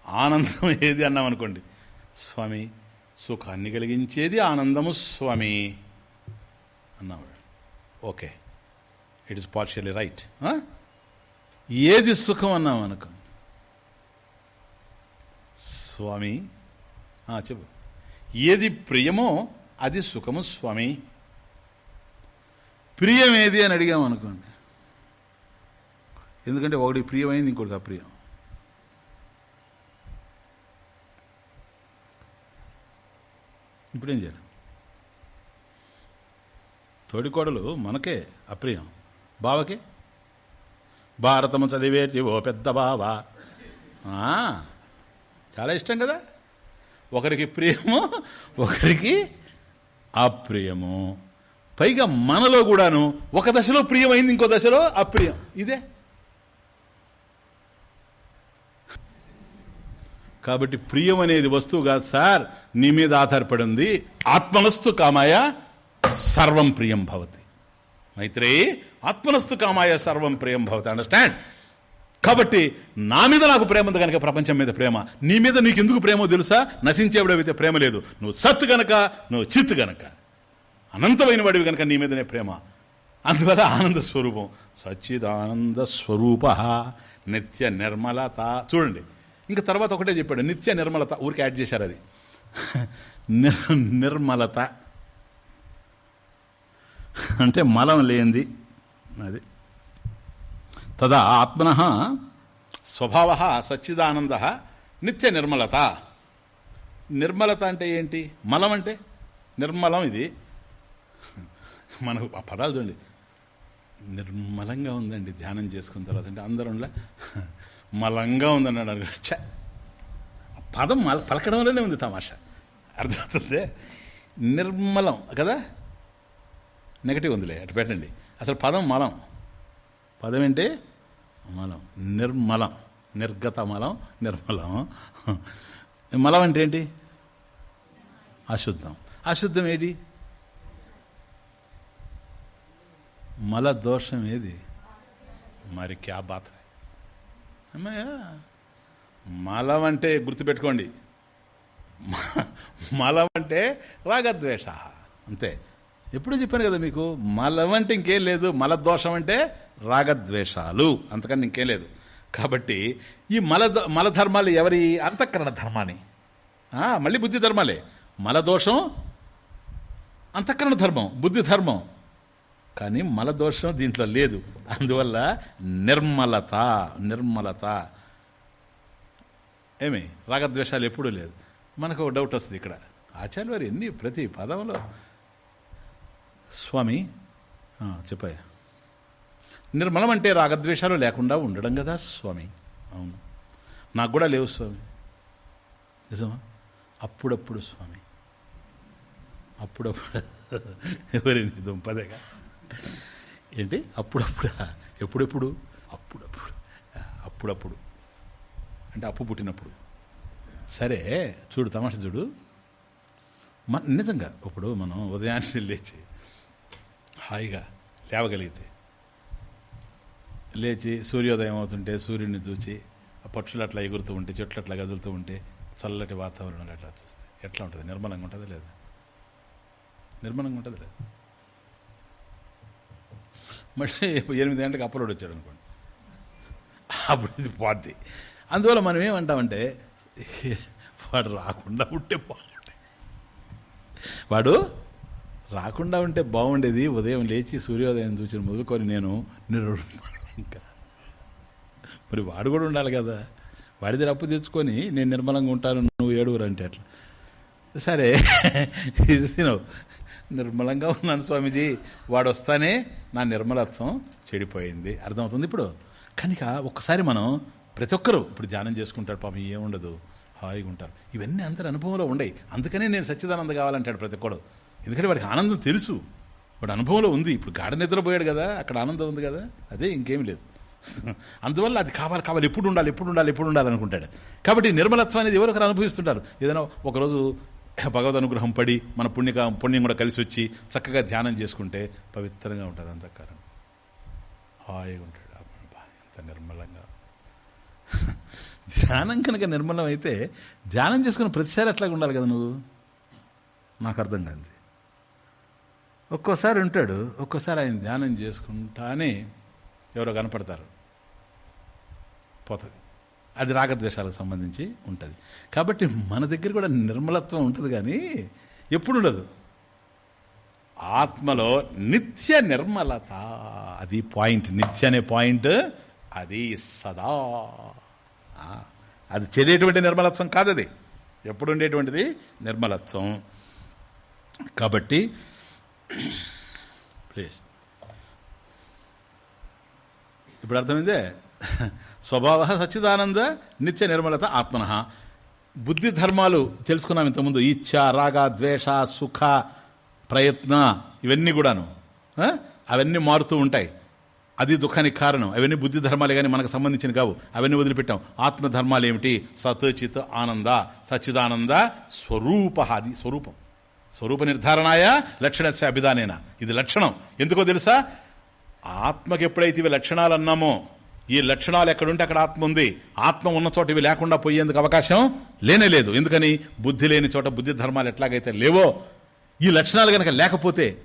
ఆనందం ఏది అన్నాం అనుకోండి స్వామి సుఖాన్ని కలిగించేది ఆనందము స్వామి. అన్నాడు okay it is partially right ఏది సుఖం అన్నాం అనుకో. స్వామి. చెప్పు. ఏది ప్రియమో అది సుఖము స్వామి. ప్రియమేది అని అడిగామనుకోండి ఎందుకంటే ఒకటి ప్రియమైంది ఇంకోటి అప్రియం. ఇప్పుడేం చేయాలి? తోడికోడలు మనకే అప్రియం. బావకి? భారతము చదివేటి ఓ పెద్ద బావ. చాలా ఇష్టం కదా? ఒకరికి ప్రియము ఒకరికి అప్రియము. పైగా మనలో కూడాను ఒక దశలో ప్రియమైంది ఇంకో దశలో అప్రియం. ఇదే. కాబట్టి ప్రియం అనేది వస్తువు కాదు సార్ నీ మీద ఆధారపడి ఉంది ఆత్మనస్తు కామాయ సర్వం ప్రియం భవతి. మైత్రే ఆత్మనస్తు కామాయ సర్వం ప్రియం భవతి. అండర్స్టాండ్ కాబట్టి నా మీద నాకు ప్రేమ ఉంది కనుక ప్రపంచం మీద ప్రేమ. నీ మీద నీకు ఎందుకు ప్రేమో తెలుసా? నశించేవిడవైతే ప్రేమ లేదు. నువ్వు సత్ గనక నువ్వు చిత్ గనక. అనంతమైన వాడివి కనుక నీ మీదనే ప్రేమ. అందువల్ల ఆనంద స్వరూపం. సచ్చిదానంద స్వరూప నిత్య నిర్మలత. చూడండి. ఇంకా తర్వాత ఒకటే చెప్పాడు. నిత్య నిర్మలత. ఊరికి యాడ్ చేశారు అది. నిర్మలత. అంటే మలం లేనిది అది. తదా ఆత్మన స్వభావ సచ్చిదానంద నిత్య నిర్మలత. నిర్మలత అంటే ఏంటి? మలం అంటే నిర్మలం ఇది. మనకు ఆ పదాలు చూడండి. నిర్మలంగా ఉందండి ధ్యానం చేసుకున్న తర్వాత అంటే అందరంలా మలంగా ఉందన్నాడు చ పదం మల పలకడంలోనే ఉంది తమాషా. అర్థమవుతుంది? నిర్మలం కదా? నెగటివ్ ఉందిలే అటు పెట్టండి. అసలు పదం మలం. పదం ఏంటి? మలం. నిర్మలం. నిర్గత మలం నిర్మలం. మలం అంటే ఏంటి? అశుద్ధం. అశుద్ధం ఏది? మల దోషం ఏది? మరి క్యా బాత్? అమ్మయ్య మలం అంటే గుర్తుపెట్టుకోండి. మలం అంటే రాగద్వేష. అంతే. ఎప్పుడూ చెప్పాను కదా మీకు మలం అంటే ఇంకేం లేదు మల దోషం అంటే రాగద్వేషాలు. అంతకన్నా ఇంకేం లేదు. కాబట్టి ఈ మల మలధర్మాలు ఎవరి? అంతఃకరణ ధర్మాన్ని మళ్ళీ బుద్ధి ధర్మాలే. మలదోషం అంతఃకరణ ధర్మం బుద్ధి ధర్మం. కానీ మలదోషం దీంట్లో లేదు. అందువల్ల నిర్మలత నిర్మలత. ఏమి? రాగద్వేషాలు ఎప్పుడూ లేదు. మనకు ఒక డౌట్ వస్తుంది ఇక్కడ. ఆచార్య వారు ఎన్ని ప్రతి పదంలో స్వామి చెప్పాయా. నిర్మలం అంటే రాగద్వేషాలు లేకుండా ఉండడం కదా స్వామి. అవును. నాకు కూడా లేవు స్వామి. నిజమా? అప్పుడప్పుడు స్వామి. అప్పుడప్పుడు ఎవరిని దుంపదేగా? ఏంటి? అప్పుడప్పుడు? ఎప్పుడెప్పుడు? అప్పుడప్పుడు. అప్పుడప్పుడు. అంటే అప్పు పుట్టినప్పుడు. సరే చూడు తమాష చూడు. మన నిజంగా ఇప్పుడు మనం ఉదయాన్నే లేచి హాయిగా లేవగలిగితే. లేచి సూర్యోదయం అవుతుంటే సూర్యుడిని చూచి ఆ పక్షులు అట్లా ఎగురుతూ ఉంటే చెట్లు అట్లా కదులుతూ ఉంటే చల్లటి వాతావరణం అట్లా చూస్తే ఎట్లా ఉంటుంది? నిర్మలంగా ఉంటుంది లేదా? నిర్మలంగా ఉంటుంది లేదు? మళ్ళీ ఎనిమిది గంటలకు అప్లోడ్ వచ్చాడు అనుకోండి. అప్పుడు ఇది పోద్ది. అందువల్ల మనం ఏమంటామంటే వాడు రాకుండా ఉంటే బాగుండే వాడు రాకుండా ఉంటే బాగుండేది. ఉదయం లేచి సూర్యోదయం చూసిన మొదలుకొని నేను నిరు ఇంకా మరి వాడు కూడా ఉండాలి కదా. వాడి దగ్గర అప్పు తెచ్చుకొని నేను నిర్మలంగా ఉంటాను నువ్వు ఏడుగురు అంటే అట్లా. సరే. నిర్మలంగా ఉన్నాను స్వామీజీ. వాడు వస్తానే నా నిర్మలత్వం చెడిపోయింది. అర్థమవుతుంది ఇప్పుడు? కనుక ఒక్కసారి మనం ప్రతి ఒక్కరూ ఇప్పుడు ధ్యానం చేసుకుంటాడు. పాపం ఏముండదు. హాయిగా ఉంటారు. ఇవన్నీ అందరి అనుభవంలో ఉండయి. అందుకనే నేను సచ్చిదానంద కావాలంటాడు ప్రతి ఒక్కడు. ఎందుకంటే వాడికి ఆనందం తెలుసు. వాడు అనుభవంలో ఉంది. ఇప్పుడు గాఢ నిద్రపోయాడు కదా అక్కడ ఆనందం ఉంది కదా. అదే ఇంకేం లేదు. అందువల్ల అది కావాలి కావాలి. ఎప్పుడు ఉండాలి ఎప్పుడు ఉండాలి ఎప్పుడు ఉండాలి అనుకుంటాడు. కాబట్టి నిర్మలత్వం అనేది ఎవరొకరు అనుభవిస్తుంటారు. ఏదైనా ఒకరోజు భగవద్ అనుగ్రహం పడి మన పుణ్యక పుణ్యం కూడా కలిసి వచ్చి చక్కగా ధ్యానం చేసుకుంటే పవిత్రంగా ఉంటుంది అంతఃకరణం హాయిగా ఉంటాడు. ఎంత నిర్మలంగా. ధ్యానం కనుక నిర్మలం అయితే ధ్యానం చేసుకున్న ప్రతిసారి ఎట్లాగా ఉండాలి కదా నువ్వు? నాకు అర్థం కాదు ఒక్కోసారి ఉంటాడు ఒక్కోసారి ఆయన ధ్యానం చేసుకుంటానే ఎవరో కనపడతారు. పోతుంది. అది రాగద్వేషాలకు సంబంధించి ఉంటుంది. కాబట్టి మన దగ్గర కూడా నిర్మలత్వం ఉంటుంది కానీ ఎప్పుడు ఉండదు. ఆత్మలో నిత్య నిర్మలత. అది పాయింట్. నిత్య అనే పాయింట్ అది సదా. అది చెదేటువంటి నిర్మలత్వం కాదు అది ఎప్పుడు ఉండేటువంటిది? నిర్మలత్వం. కాబట్టి ప్లీజ్ ఇప్పుడు అర్థమైందే స్వభావ సచ్చిదానంద నిత్య నిర్మలత ఆత్మన. బుద్ధి ధర్మాలు తెలుసుకున్నాం ఇంతకుముందు. ఇచ్ఛ రాగ ద్వేష సుఖ ప్రయత్న ఇవన్నీ కూడాను. అవన్నీ మారుతూ ఉంటాయి. అది దుఃఖానికి కారణం. అవన్నీ బుద్ధి ధర్మాలే కానీ మనకు సంబంధించిన కావు. అవన్నీ వదిలిపెట్టాం. ఆత్మధర్మాలు ఏమిటి సత్ చిత్ ఆనంద. సచ్చిదానంద స్వరూప. అది స్వరూపం. స్వరూప నిర్ధారణాయ లక్షణస్య అభిధానేన. ఇది లక్షణం. ఎందుకో తెలుసా? ఆత్మకి ఎప్పుడైతే ఇవి లక్షణాలు అన్నామో ఈ లక్షణాలు ఎక్కడుంటే అక్కడ ఆత్మ ఉంది. ఆత్మ ఉన్న చోట ఇవి లేకుండా పోయేందుకు అవకాశం లేనే లేదు. ఎందుకని? బుద్ధి లేని చోట బుద్ధి ధర్మాలు ఎట్లాగైతే లేవో ఈ లక్షణాలు కనుక లేకపోతే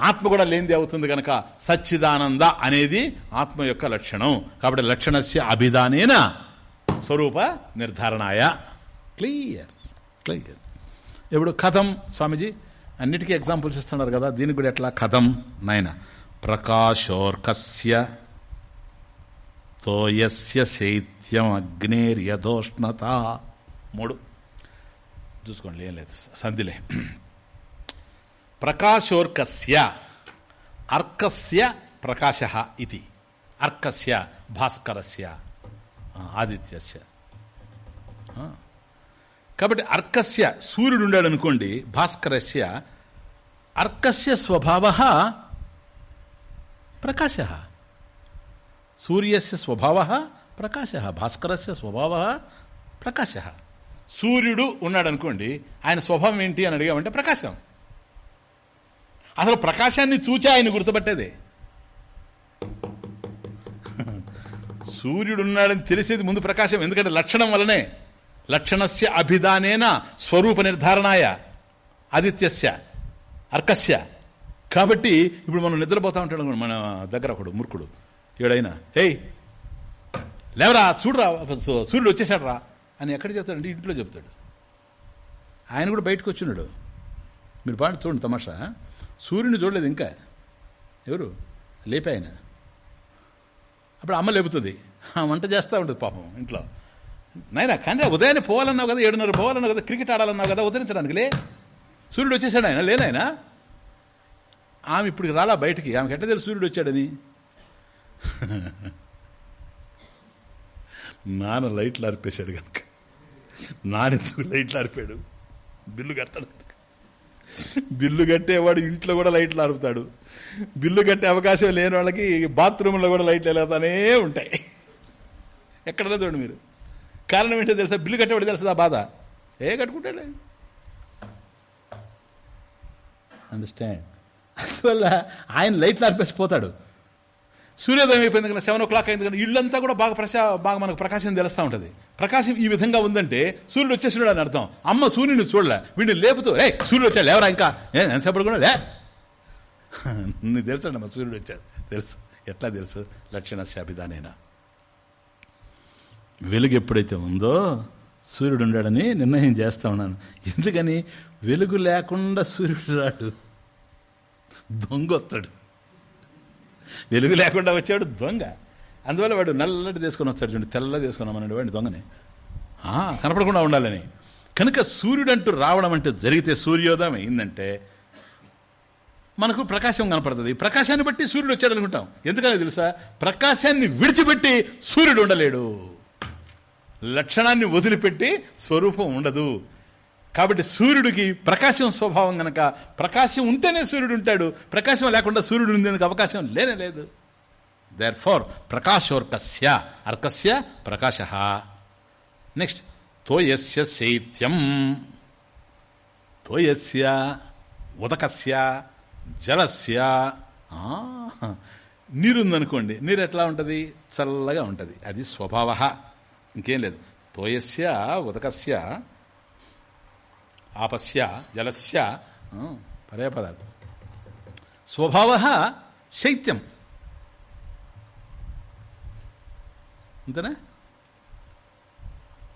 ఆత్మ కూడా లేనిది అవుతుంది కనుక సచ్చిదానంద అనేది ఆత్మ యొక్క లక్షణం. కాబట్టి లక్షణస్య అభిధానేన. స్వరూప నిర్ధారణాయ. క్లియర్. క్లియర్. ఇప్పుడు కథం స్వామీజీ? అన్నిటికీ ఎగ్జాంపుల్స్ ఇస్తున్నారు కదా దీనికి కూడా ఎట్లా? కథం నాయన. ప్రకాశోర్కస్య తోయస్య శైత్యం అగ్నేర్యదోష్ణత మూడు. చూసుకోండి ఏం లేదు. సంధిలే ప్రకాశోర్కస్య అర్కస్య ప్రకాశ ఇది. అర్కస్య భాస్కరస్య ఆదిత్యస్య. కాబట్టి అర్కస్య సూర్యుడు ఉండాడు అనుకోండి భాస్కరస్య అర్కస్య స్వభావ ప్రకాశ. సూర్యస్య స్వభావ ప్రకాశ భాస్కరస్య స్వభావ ప్రకాశ. సూర్యుడు ఉన్నాడు అనుకోండి ఆయన స్వభావం ఏంటి అని అడిగామంటే ప్రకాశం. అసలు ప్రకాశాన్ని చూచి ఆయన గుర్తుపట్టేదే. సూర్యుడు ఉన్నాడని తెలిసేది ముందు ప్రకాశం ఎందుకంటే లక్షణం వలనే లక్షణస్య అభిధానేన స్వరూప నిర్ధారణాయ ఆదిత్యస్య అర్కస్య. కాబట్టి ఇప్పుడు మనం నిద్రపోతా ఉంటాడు మన దగ్గర ఒకడు మురుకుడు ఏడైనా ఏయ్ లేవరా చూడరా సూ- సూర్యుడు వచ్చేసాడు రా అని ఎక్కడ చెప్తాడంటే ఇంట్లో చెప్తాడు. ఆయన కూడా బయటకు వచ్చినాడు. మీరు పాటు చూడండి తమాషా. సూర్యుని చూడలేదు ఇంకా. ఎవరు? లేపే ఆయన. అప్పుడు అమ్మ లేపుతుంది. వంట చేస్తూ ఉంటుంది పాపం ఇంట్లో. నాయన కానీ ఉదయాన్నే పోవాలన్నావు కదా ఏడున్నర పోవాలన్నావు కదా క్రికెట్ ఆడాలన్నావు కదా ఉదరించడానికి లే సూర్యుడు వచ్చేసాడు ఆయన లేనాయన? ఆమె ఇప్పుడు రాలా బయటికి? ఆమెకి ఎట్ట తెలుసు సూర్యుడు వచ్చాడని? నాన్న లైట్లు ఆర్పేశాడు కనుక. నానెందుకు లైట్లు ఆర్పాడు? బిల్లు కడతాడు. బిల్లు కట్టేవాడు ఇంట్లో కూడా లైట్లు ఆరుపుతాడు. బిల్లు కట్టే అవకాశం లేని వాళ్ళకి బాత్రూంలో కూడా లైట్లు వెళ్తానే ఉంటాయి. ఎక్కడన్నా చూడండి మీరు. కారణం ఏంటో తెలుసా? బిల్లు కట్టేవాడు తెలుసా బాధ? ఏ కట్టుకుంటాడు అండర్స్టాండ్ అందువల్ల ఆయన లైట్లు ఆర్పేసి పోతాడు. సూర్యోదయం అయిపోయింది కానీ సెవెన్ ఓ క్లాక్ అయింది కానీ ఇళ్ళంతా కూడా బాగా ప్రశా బాగా మనకు ప్రకాశం తెలుస్తూ ఉంటుంది. ప్రకాశం ఈ విధంగా ఉందంటే సూర్యుడు వచ్చేసినాడు అని అర్థం. అమ్మ సూర్యుని చూడలే. వీడిని లేపుతూ రే సూర్యుడు వచ్చాడు లేవరా ఇంకా? ఏ ఎంతసేపటి కూడా లే. నీకు తెలుసు అమ్మ సూర్యుడు వచ్చాడు. తెలుసు. ఎట్లా తెలుసు? లక్షణ శాబిదానైనా వెలుగు ఎప్పుడైతే ఉందో సూర్యుడు ఉండాడని నిర్ణయం చేస్తా ఉన్నాను. ఎందుకని? వెలుగు లేకుండా సూర్యుడు రాడు. దొంగ వస్తాడు. వెలుగు లేకుండా వచ్చాడు దొంగ. అందువల్ల వాడు నల్లటి తీసుకొని వస్తాడు చూడండి తెల్ల తీసుకున్నామన్నాడు వాడిని దొంగని. ఆ, కనపడకుండా ఉండాలని. కనుక సూర్యుడు అంటూ రావడం అంటే జరిగితే సూర్యోదయం అయిందంటే మనకు ప్రకాశం కనపడుతుంది. ప్రకాశాన్ని బట్టి సూర్యుడు వచ్చాడు అనుకుంటాం ఎందుకని తెలుసా? ప్రకాశాన్ని విడిచిపెట్టి సూర్యుడు ఉండలేడు. లక్షణాన్ని వదిలిపెట్టి స్వరూపం ఉండదు. కాబట్టి సూర్యుడికి ప్రకాశం స్వభావం గనక ప్రకాశం ఉంటేనే సూర్యుడు ఉంటాడు ప్రకాశం లేకుండా సూర్యుడు ఉండేందుకు అవకాశం లేనే లేదు. దేర్ ఫార్ ప్రకాశోర్కస్య అర్కస్య ప్రకాశ. నెక్స్ట్ తోయస్య శైత్యం. తోయస్య ఉదకస్య జలస్య. నీరుందనుకోండి నీరు ఎట్లా ఉంటుంది? చల్లగా ఉంటుంది. అది స్వభావ. ఇంకేం లేదు. తోయస్య ఉదకస్య ఆపస్య జలస్య పరే పర్యాపదాలు స్వభావ శైత్యం. అంతేనా?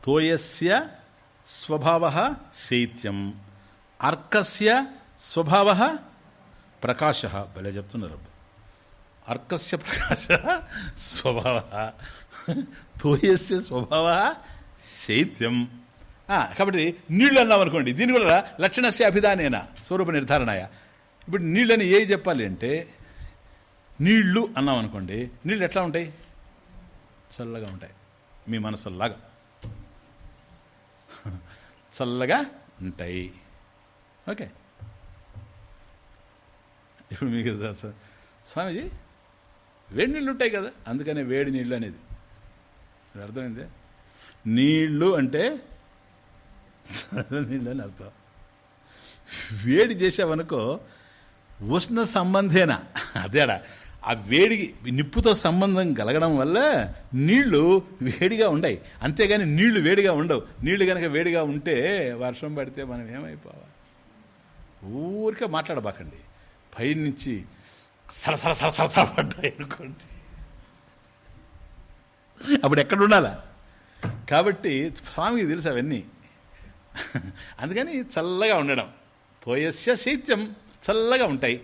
తోయస్య స్వభావ శైత్యం. అర్కస్య స్వభావ ప్రకాశ. భలే చెప్తున్నారు అర్కస్య ప్రకాశ స్వభావ. తోయస్య స్వభావ శైత్యం కాబట్టి నీళ్ళు అన్నాం అనుకోండి దీని కూడా లక్షణస్య అభిధానేనా స్వరూప నిర్ధారణయ. ఇప్పుడు నీళ్ళని ఏ చెప్పాలి అంటే నీళ్ళు అన్నాం అనుకోండి నీళ్ళు ఎట్లా ఉంటాయి? చల్లగా ఉంటాయి. మీ మనసులాగా చల్లగా ఉంటాయి. ఓకే. ఇప్పుడు మీకు తెలుసా? స్వామీజీ వేడి నీళ్ళు ఉంటాయి కదా అందుకనే వేడి నీళ్ళు అనేది. అర్థమైంది? నీళ్ళు అంటే నీళ్ళు అని అర్థం. వేడి చేసావనుకో ఉష్ణ సంబంధేనా? అదేడా ఆ వేడికి నిప్పుతో సంబంధం కలగడం వల్ల నీళ్ళు వేడిగా ఉండయి. అంతేగాని నీళ్ళు వేడిగా ఉండవు. నీళ్ళు కనుక వేడిగా ఉంటే వర్షం పడితే మనం ఏమైపోవాలి? ఊరికే మాట్లాడబాకండి. పైనుంచి సరసర సరసరసర పడ్డాయి అనుకోండి. అప్పుడు ఎక్కడ ఉండాలా? కాబట్టి స్వామికి తెలుసు అవన్నీ. అందుకని చల్లగా ఉండడం. తోయస్య శైత్యం చల్లగా ఉంటాయి.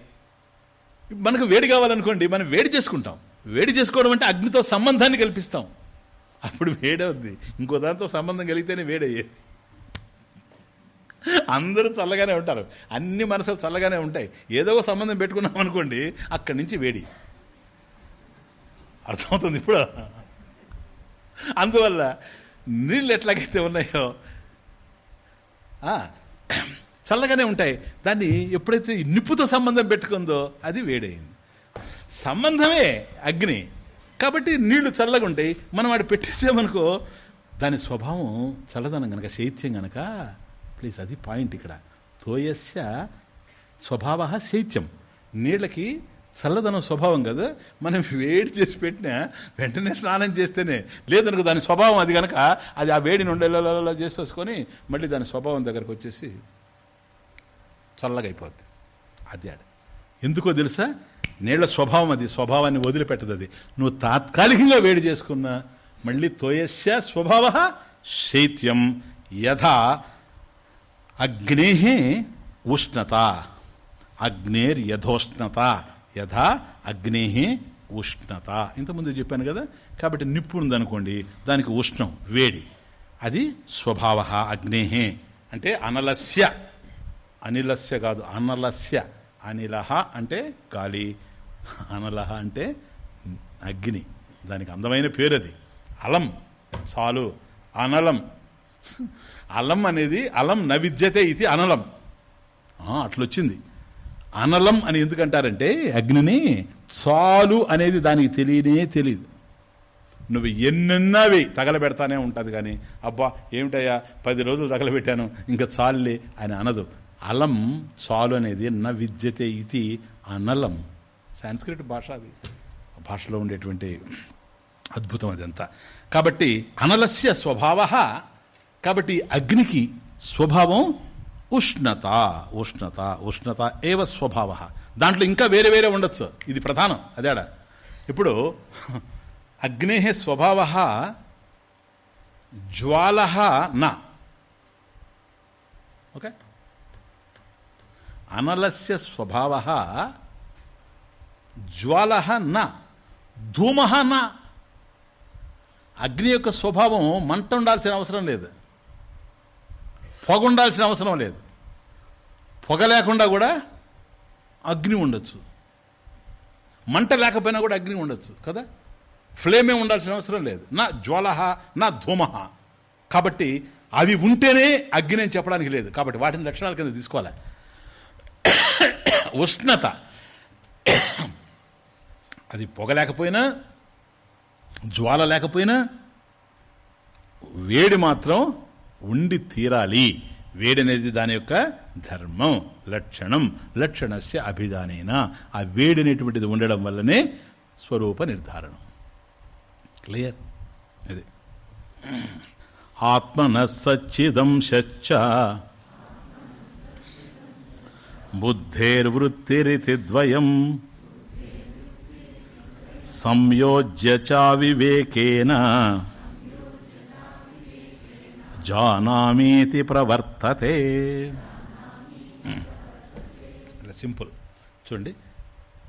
మనకు వేడి కావాలనుకోండి మనం వేడి చేసుకుంటాం. వేడి చేసుకోవడం అంటే అగ్నితో సంబంధాన్ని కల్పిస్తాం. అప్పుడు వేడవుద్ది. ఇంకో దాంతో సంబంధం కలిగితేనే వేడయ్యేది. అందరూ చల్లగానే ఉంటారు. అన్ని మనసులు చల్లగానే ఉంటాయి. ఏదో ఒక సంబంధం పెట్టుకున్నాం అనుకోండి అక్కడి నుంచి వేడి. అర్థమవుతుంది ఇప్పుడు? అందువల్ల నీళ్ళు ఎట్లాగైతే ఉన్నాయో ఆ, చల్లగానే ఉంటాయి. దాన్ని ఎప్పుడైతే నిప్పుతో సంబంధం పెట్టుకుందో అది వేడైంది సంబంధమే అగ్ని. కాబట్టి నీళ్ళు చల్లగా ఉంటాయి. మనం వాడు పెట్టేసామనుకో దాని స్వభావం చల్లదనం గనక శైత్యం గనక ప్లీజ్ అది పాయింట్ ఇక్కడ. తోయస్య స్వభావ శైత్యం. నీళ్ళకి చల్లదనం స్వభావం కదా మనం వేడి చేసి పెట్టినా వెంటనే స్నానం చేస్తేనే. లేదనుకో దాని స్వభావం అది కనుక అది ఆ వేడిని ఉండేలా చేసేసుకొని మళ్ళీ దాని స్వభావం దగ్గరకు వచ్చేసి చల్లగా అయిపోద్ది అది ఆడ. ఎందుకో తెలుసా? నీళ్ళ స్వభావం అది స్వభావాన్ని వదిలిపెట్టదు అది. నువ్వు తాత్కాలికంగా వేడి చేసుకున్నా మళ్ళీ తోయస్య స్వభావ శైత్యం. యథా అగ్నే ఉష్ణత అగ్నేర్ యథోష్ణత యథా అగ్నే ఉష్ణత. ఇంతకుముందు చెప్పాను కదా కాబట్టి నిప్పు ఉందనుకోండి దానికి ఉష్ణం వేడి. అది స్వభావ అగ్నే. అంటే అనలస్య. అనిలస్య కాదు అనలస్య. అనిలహ అంటే గాలి. అనలహ అంటే అగ్ని. దానికి అందమైన పేరు అది అలం చాలు అనలం. అలం అనేది అలం నవిద్యతే ఇది అనలం. అట్లొచ్చింది. అనలం అని ఎందుకంటారంటే అగ్నిని చాలు అనేది దానికి తెలియనే తెలియదు నువ్వు ఎన్నెన్నవి తగలబెడతానే ఉంటుంది కానీ అబ్బా ఏమిటయ్యా పది రోజులు తగలబెట్టాను ఇంకా చాలులే అని అనదు. అలం చాలు అనేది న విద్యతే ఇది అనలం. సాంస్క్రిట్ భాష అది. భాషలో ఉండేటువంటి అద్భుతం అదంతా. కాబట్టి అనలస్య స్వభావ కాబట్టి అగ్నికి స్వభావం ఉష్ణత ఉష్ణత ఉష్ణత ఏవ స్వభావ. దాంట్లో ఇంకా వేరే వేరే ఉండొచ్చు. ఇది ప్రధానం. అదేడ ఇప్పుడు అగ్నే స్వభావ జ్వాల నా. ఓకే? అనలస్య స్వభావ జ్వాల నా. ధూమ నా. అగ్ని యొక్క స్వభావం మంట ఉండాల్సిన అవసరం లేదు. పొగ ఉండాల్సిన అవసరం లేదు. పొగ లేకుండా కూడా అగ్ని ఉండొచ్చు. మంట లేకపోయినా కూడా అగ్ని ఉండొచ్చు కదా? ఫ్లేమే ఉండాల్సిన అవసరం లేదు. నా జ్వాలహ నా ధూమహ. కాబట్టి అవి ఉంటేనే అగ్ని అని చెప్పడానికి లేదు. కాబట్టి వాటిని లక్షణాల కింద తీసుకోవాలి? ఉష్ణత. అది పొగ లేకపోయినా జ్వాల లేకపోయినా వేడి మాత్రం ఉండి తీరాలి. వేడనేది దాని యొక్క ధర్మం లక్షణం లక్షణస్య అభిధానైన. ఆ వేడనేటువంటిది ఉండడం వల్లనే స్వరూప నిర్ధారణం. క్లియర్? అది. ఆత్మన సచ్చిదంశ్చ బుద్ధేర్వృత్తిరితి ద్వయం. సంయోజ్య చ వివేకేన. జానామీతి ప్రవర్తతే. ఇలా సింపుల్. చూడండి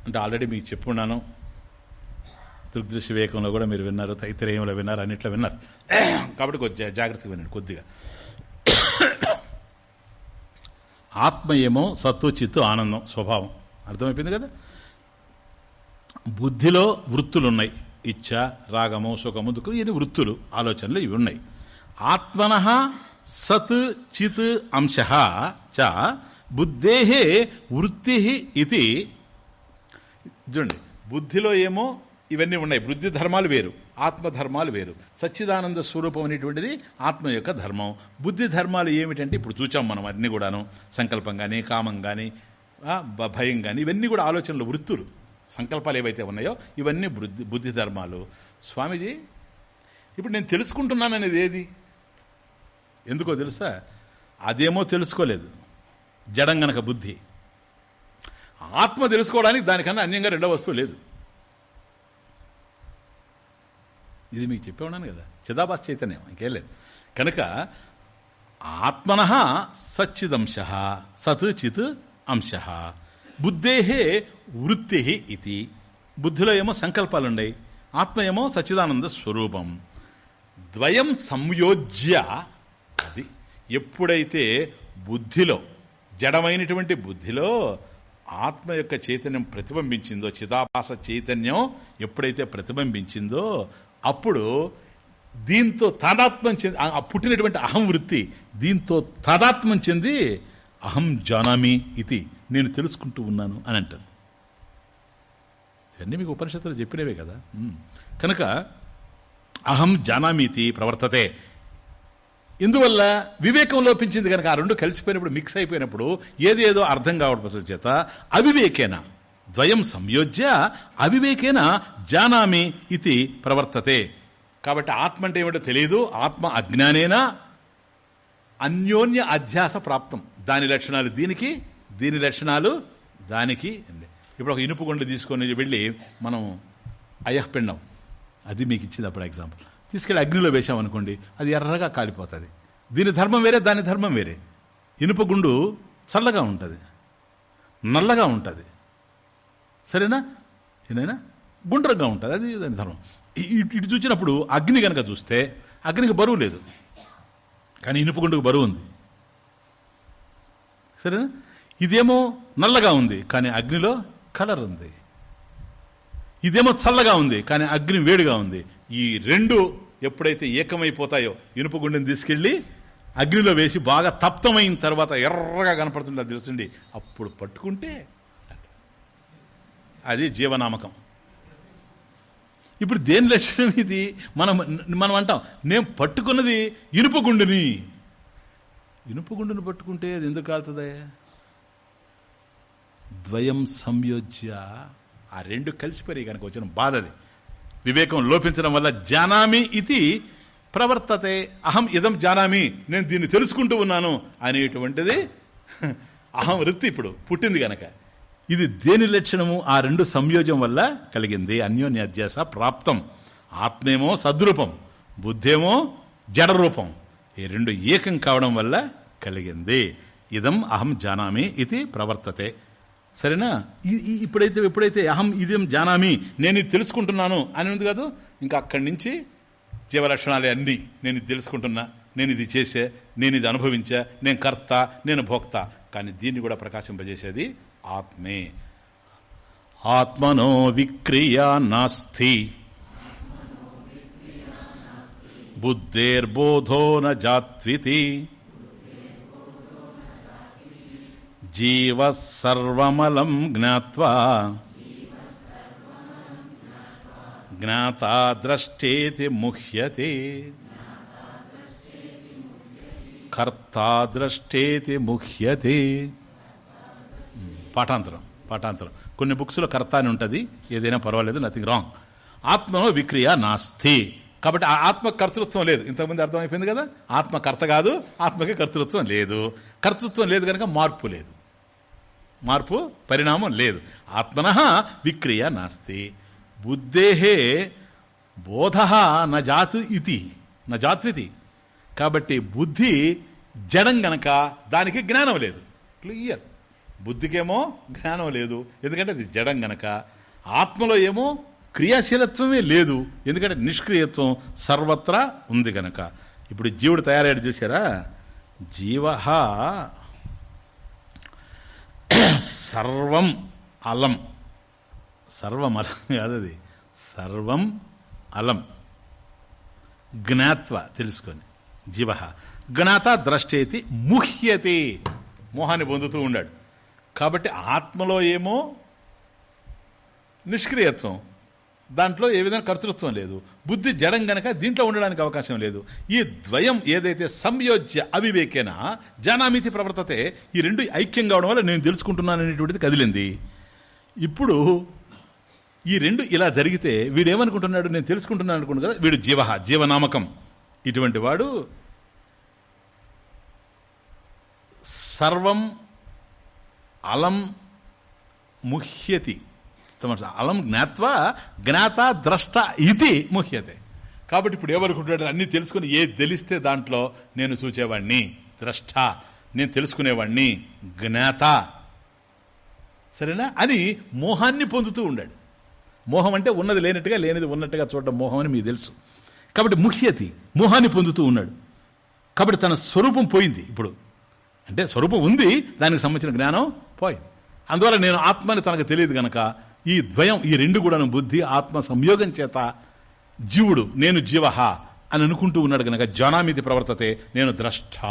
అంటే ఆల్రెడీ మీకు చెప్పున్నాను. దృగ్దృశ్య వివేకంలో కూడా మీరు విన్నారు తైతరేయంలో విన్నారు అన్నిట్లో విన్నారు. కాబట్టి కొద్దిగా జాగ్రత్తగా వినండి కొద్దిగా. ఆత్మ ఏమో సత్తు చిత్తు ఆనందం స్వభావం. అర్థమైపోయింది కదా? బుద్ధిలో వృత్తులు ఉన్నాయి ఇచ్చ రాగము సుఖము దుఃఖం ఇవన్నీ వృత్తులు ఆలోచనలు ఇవి ఉన్నాయి. ఆత్మన సత్ చిత్ అంశ చ బుద్ధే వృత్తి ఇది చూడండి బుద్ధిలో ఏమో ఇవన్నీ ఉన్నాయి. బుద్ధి ధర్మాలు వేరు ఆత్మధర్మాలు వేరు. సచ్చిదానంద స్వరూపం అనేటువంటిది ఆత్మ యొక్క ధర్మం. బుద్ధి ధర్మాలు ఏమిటంటే ఇప్పుడు చూచాం మనం అన్నీ కూడాను సంకల్పం కానీ కామం కానీ భయం కానీ ఇవన్నీ కూడా ఆలోచనలు వృత్తులు. సంకల్పాలు ఏవైతే ఉన్నాయో ఇవన్నీ బుద్ధి బుద్ధి ధర్మాలు. స్వామీజీ ఇప్పుడు నేను తెలుసుకుంటున్నాను అనేది ఏది? ఎందుకో తెలుసా? అదేమో తెలుసుకోలేదు. జడం గనక బుద్ధి. ఆత్మ తెలుసుకోవడానికి దానికన్నా అన్యంగా రెండో వస్తువు లేదు. ఇది మీకు చెప్పే ఉన్నాను కదా. చిదాబాస్ చైతన్యం ఇంకేం లేదు. కనుక ఆత్మన సచ్చిదంశ సత్ చిత్ అంశ. బుద్ధే వృత్తి ఇది బుద్ధిలో ఏమో సంకల్పాలు ఉన్నాయి ఆత్మ ఏమో సచ్చిదానంద స్వరూపం. ద్వయం సంయోజ్య అది ఎప్పుడైతే బుద్ధిలో జడమైనటువంటి బుద్ధిలో ఆత్మ యొక్క చైతన్యం ప్రతిబింబించిందో చిదాభాస చైతన్యం ఎప్పుడైతే ప్రతిబింబించిందో అప్పుడు దీంతో తదాత్మం చెంది పుట్టినటువంటి అహం వృత్తి దీంతో తాదాత్మం చెంది అహం జానామి ఇది నేను తెలుసుకుంటూ ఉన్నాను అని అంటాను ఇవన్నీ మీకు ఉపనిషత్తులు చెప్పినవే కదా. కనుక అహం జానామీతి ప్రవర్తతే. ఇందువల్ల వివేకం లోపించింది కనుక ఆ రెండు కలిసిపోయినప్పుడు మిక్స్ అయిపోయినప్పుడు ఏదేదో అర్థం కావడం చేత అవివేకేన ద్వయం సంయోజ్య అవివేకేన జానామి ఇది ప్రవర్తతే. కాబట్టి ఆత్మ అంటే ఏమిటో తెలియదు. ఆత్మ అజ్ఞానేనా అన్యోన్య అధ్యాస ప్రాప్తం. దాని లక్షణాలు దీనికి దీని లక్షణాలు దానికి. ఇప్పుడు ఒక ఇనుపు గుండె తీసుకొని వెళ్ళి మనం అయ్యపిండం అది మీకు ఇచ్చింది అప్పుడు ఎగ్జాంపుల్ తీసుకెళ్ళి అగ్నిలో వేసామనుకోండి అది ఎర్రగా కాలిపోతుంది. దీని ధర్మం వేరే దాని ధర్మం వేరే. ఇనుప గుండు చల్లగా ఉంటుంది. నల్లగా ఉంటుంది. సరేనా? ఏదైనా గుండ్రంగా ఉంటుంది. అది దాని ధర్మం. ఇటు చూసినప్పుడు అగ్ని కనుక చూస్తే అగ్నికి బరువు లేదు. కానీ ఇనుపగుండుకు బరువు ఉంది. సరేనా? ఇదేమో నల్లగా ఉంది కానీ అగ్నిలో కలర్ ఉంది. ఇదేమో చల్లగా ఉంది కానీ అగ్ని వేడిగా ఉంది. ఈ రెండు ఎప్పుడైతే ఏకమైపోతాయో ఇనుప గుండెని తీసుకెళ్ళి అగ్నిలో వేసి బాగా తప్తమైన తర్వాత ఎర్రగా కనపడుతుంది అది తెలుసుండి. అప్పుడు పట్టుకుంటే అది జీవనామకం. ఇప్పుడు దేని లక్షణం ఇది? మనం మనం అంటాం నేను పట్టుకున్నది ఇనుప గుండుని. ఇనుప గుండుని పట్టుకుంటే అది ఎందుకు కాలుతుంది ద్వయం సంయోజ్య. ఆ రెండు కలిసిపోయి కనుక వచ్చిన బాధ అది వివేకం లోపించడం వల్ల జానామి ఇది ప్రవర్తతే. అహం ఇదం జానామి. నేను దీన్ని తెలుసుకుంటూ ఉన్నాను అనేటువంటిది. అహం వృత్తి ఇప్పుడు పుట్టింది గనక. ఇది దేని లక్షణము? ఆ రెండు సంయోజం వల్ల కలిగింది. అన్యోన్య అధ్యాస ప్రాప్తం. ఆత్మేమో సద్రూపం. బుద్ధేమో జడరూపం. ఈ రెండు ఏకం కావడం వల్ల కలిగింది. ఇదం అహం జానామి ఇది ప్రవర్తతే. సరేనా? ఇప్పుడైతే ఎప్పుడైతే అహం ఇదేం జానామి నేను ఇది తెలుసుకుంటున్నాను అని ఉంది కాదు? ఇంకా అక్కడి నుంచి జీవలక్షణాలే అన్నీ నేను ఇది తెలుసుకుంటున్నా నేను ఇది చేసే నేను ఇది అనుభవించా నేను కర్త నేను భోక్త. కానీ దీన్ని కూడా ప్రకాశింపజేసేది ఆత్మే. ఆత్మనో విక్రియ నాస్తి. బుద్ధేర్బోధో నాత్వితి జీవ సర్వమలం జ్ఞావా జ్ఞాతా ద్రష్టేతి ముహ్యతే. కర్తా ద్రష్టేతి ముహ్యతే. పాఠాంతరం పాఠాంతరం. కొన్ని బుక్స్లో కర్త అని ఉంటుంది ఏదైనా పర్వాలేదు నథింగ్ రాంగ్. ఆత్మలో విక్రియ నాస్తి. కాబట్టి ఆ ఆత్మ కర్తృత్వం లేదు. ఇంతకుముందు అర్థమైపోయింది కదా? ఆత్మ కర్త కాదు ఆత్మకి కర్తృత్వం లేదు. కర్తృత్వం లేదు కనుక మార్పు లేదు. మార్పు పరిణామం లేదు. ఆత్మన విక్రియ నాస్తి. బుద్ధేహే బోధ నజాత్ ఇది నజాత్వితి కాబట్టి బుద్ధి జడం గనక దానికి జ్ఞానం లేదు. క్లియర్. బుద్ధికేమో జ్ఞానం లేదు. ఎందుకంటే అది జడం గనక. ఆత్మలో ఏమో క్రియాశీలత్వమే లేదు. ఎందుకంటే నిష్క్రియత్వం సర్వత్రా ఉంది గనక. ఇప్పుడు జీవుడు తయారయ్యాడు చూసారా జీవ సర్వం అలం. సర్వం అలం కాదది. సర్వం అలం. జ్ఞాత్వ తెలుసుకొని జీవ. జ్ఞాత ద్రష్టేతి ముహ్యతి. మోహాన్ని పొందుతూ ఉన్నాడు. కాబట్టి ఆత్మలో ఏమో? నిష్క్రియత్వం. దాంట్లో ఏ విధంగా కర్తృత్వం లేదు. బుద్ధి జడం గనక దీంట్లో ఉండడానికి అవకాశం లేదు. ఈ ద్వయం ఏదైతే సంయోజ్య అవివేకేన జానామితి ప్రవర్తతే ఈ రెండు ఐక్యం కావడం వల్ల నేను తెలుసుకుంటున్నాను అనేటువంటిది కదిలింది. ఇప్పుడు ఈ రెండు ఇలా జరిగితే వీడేమనుకుంటున్నాడు? నేను తెలుసుకుంటున్నాను అనుకుంటు కదా వీడు జీవ జీవనామకం. ఇటువంటి వాడు సర్వం అలం ముహ్యతి. అలం జ్ఞాత్వ జ్ఞాత ద్రష్ట ఇది ముహ్యతే. కాబట్టి ఇప్పుడు ఎవరుకుంటాడు అన్నీ తెలుసుకుని ఏ తెలిస్తే దాంట్లో నేను చూచేవాడిని ద్రష్ట. నేను తెలుసుకునేవాడిని జ్ఞాత. సరేనా? అని మోహాన్ని పొందుతూ ఉండాడు. మోహం అంటే ఉన్నది లేనట్టుగా లేనిది ఉన్నట్టుగా చూడడం మోహం అని మీకు తెలుసు. కాబట్టి ముఖ్యతి మోహాన్ని పొందుతూ ఉన్నాడు. కాబట్టి తన స్వరూపం పోయింది ఇప్పుడు. అంటే స్వరూపం ఉంది దానికి సంబంధించిన జ్ఞానం పోయింది. అందువల్ల నేను ఆత్మని తనకు తెలియదు గనక ఈ ద్వయం ఈ రెండు కూడాను బుద్ధి ఆత్మ సంయోగం చేత జీవుడు నేను జీవ అని అనుకుంటూ ఉన్నాడు గనక జానామితి ప్రవర్తతే నేను ద్రష్ట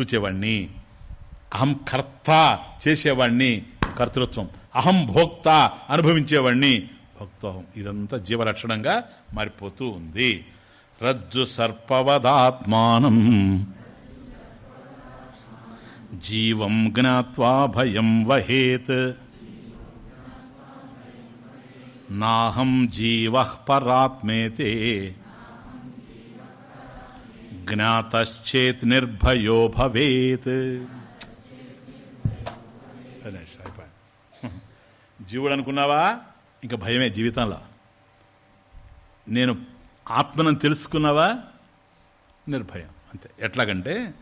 చూచేవాణ్ణి అహం కర్త చేసేవాణ్ణి కర్తృత్వం. అహం భోక్త అనుభవించేవాణ్ణి భోక్తం ఇదంతా జీవలక్షణంగా మారిపోతూ ఉంది. రజ్జు సర్పవదాత్మానం. జీవం జ్ఞావా భయం వహేత్. నాహం జీవ పరాత్మేతే జ్ఞాతశ్చేత్ నిర్భయో భవేత్. జీవుడు అనుకున్నావా? ఇంకా భయమే జీవితంలో. నేను ఆత్మను తెలుసుకున్నావా? నిర్భయం. అంతే. ఎట్లాగంటే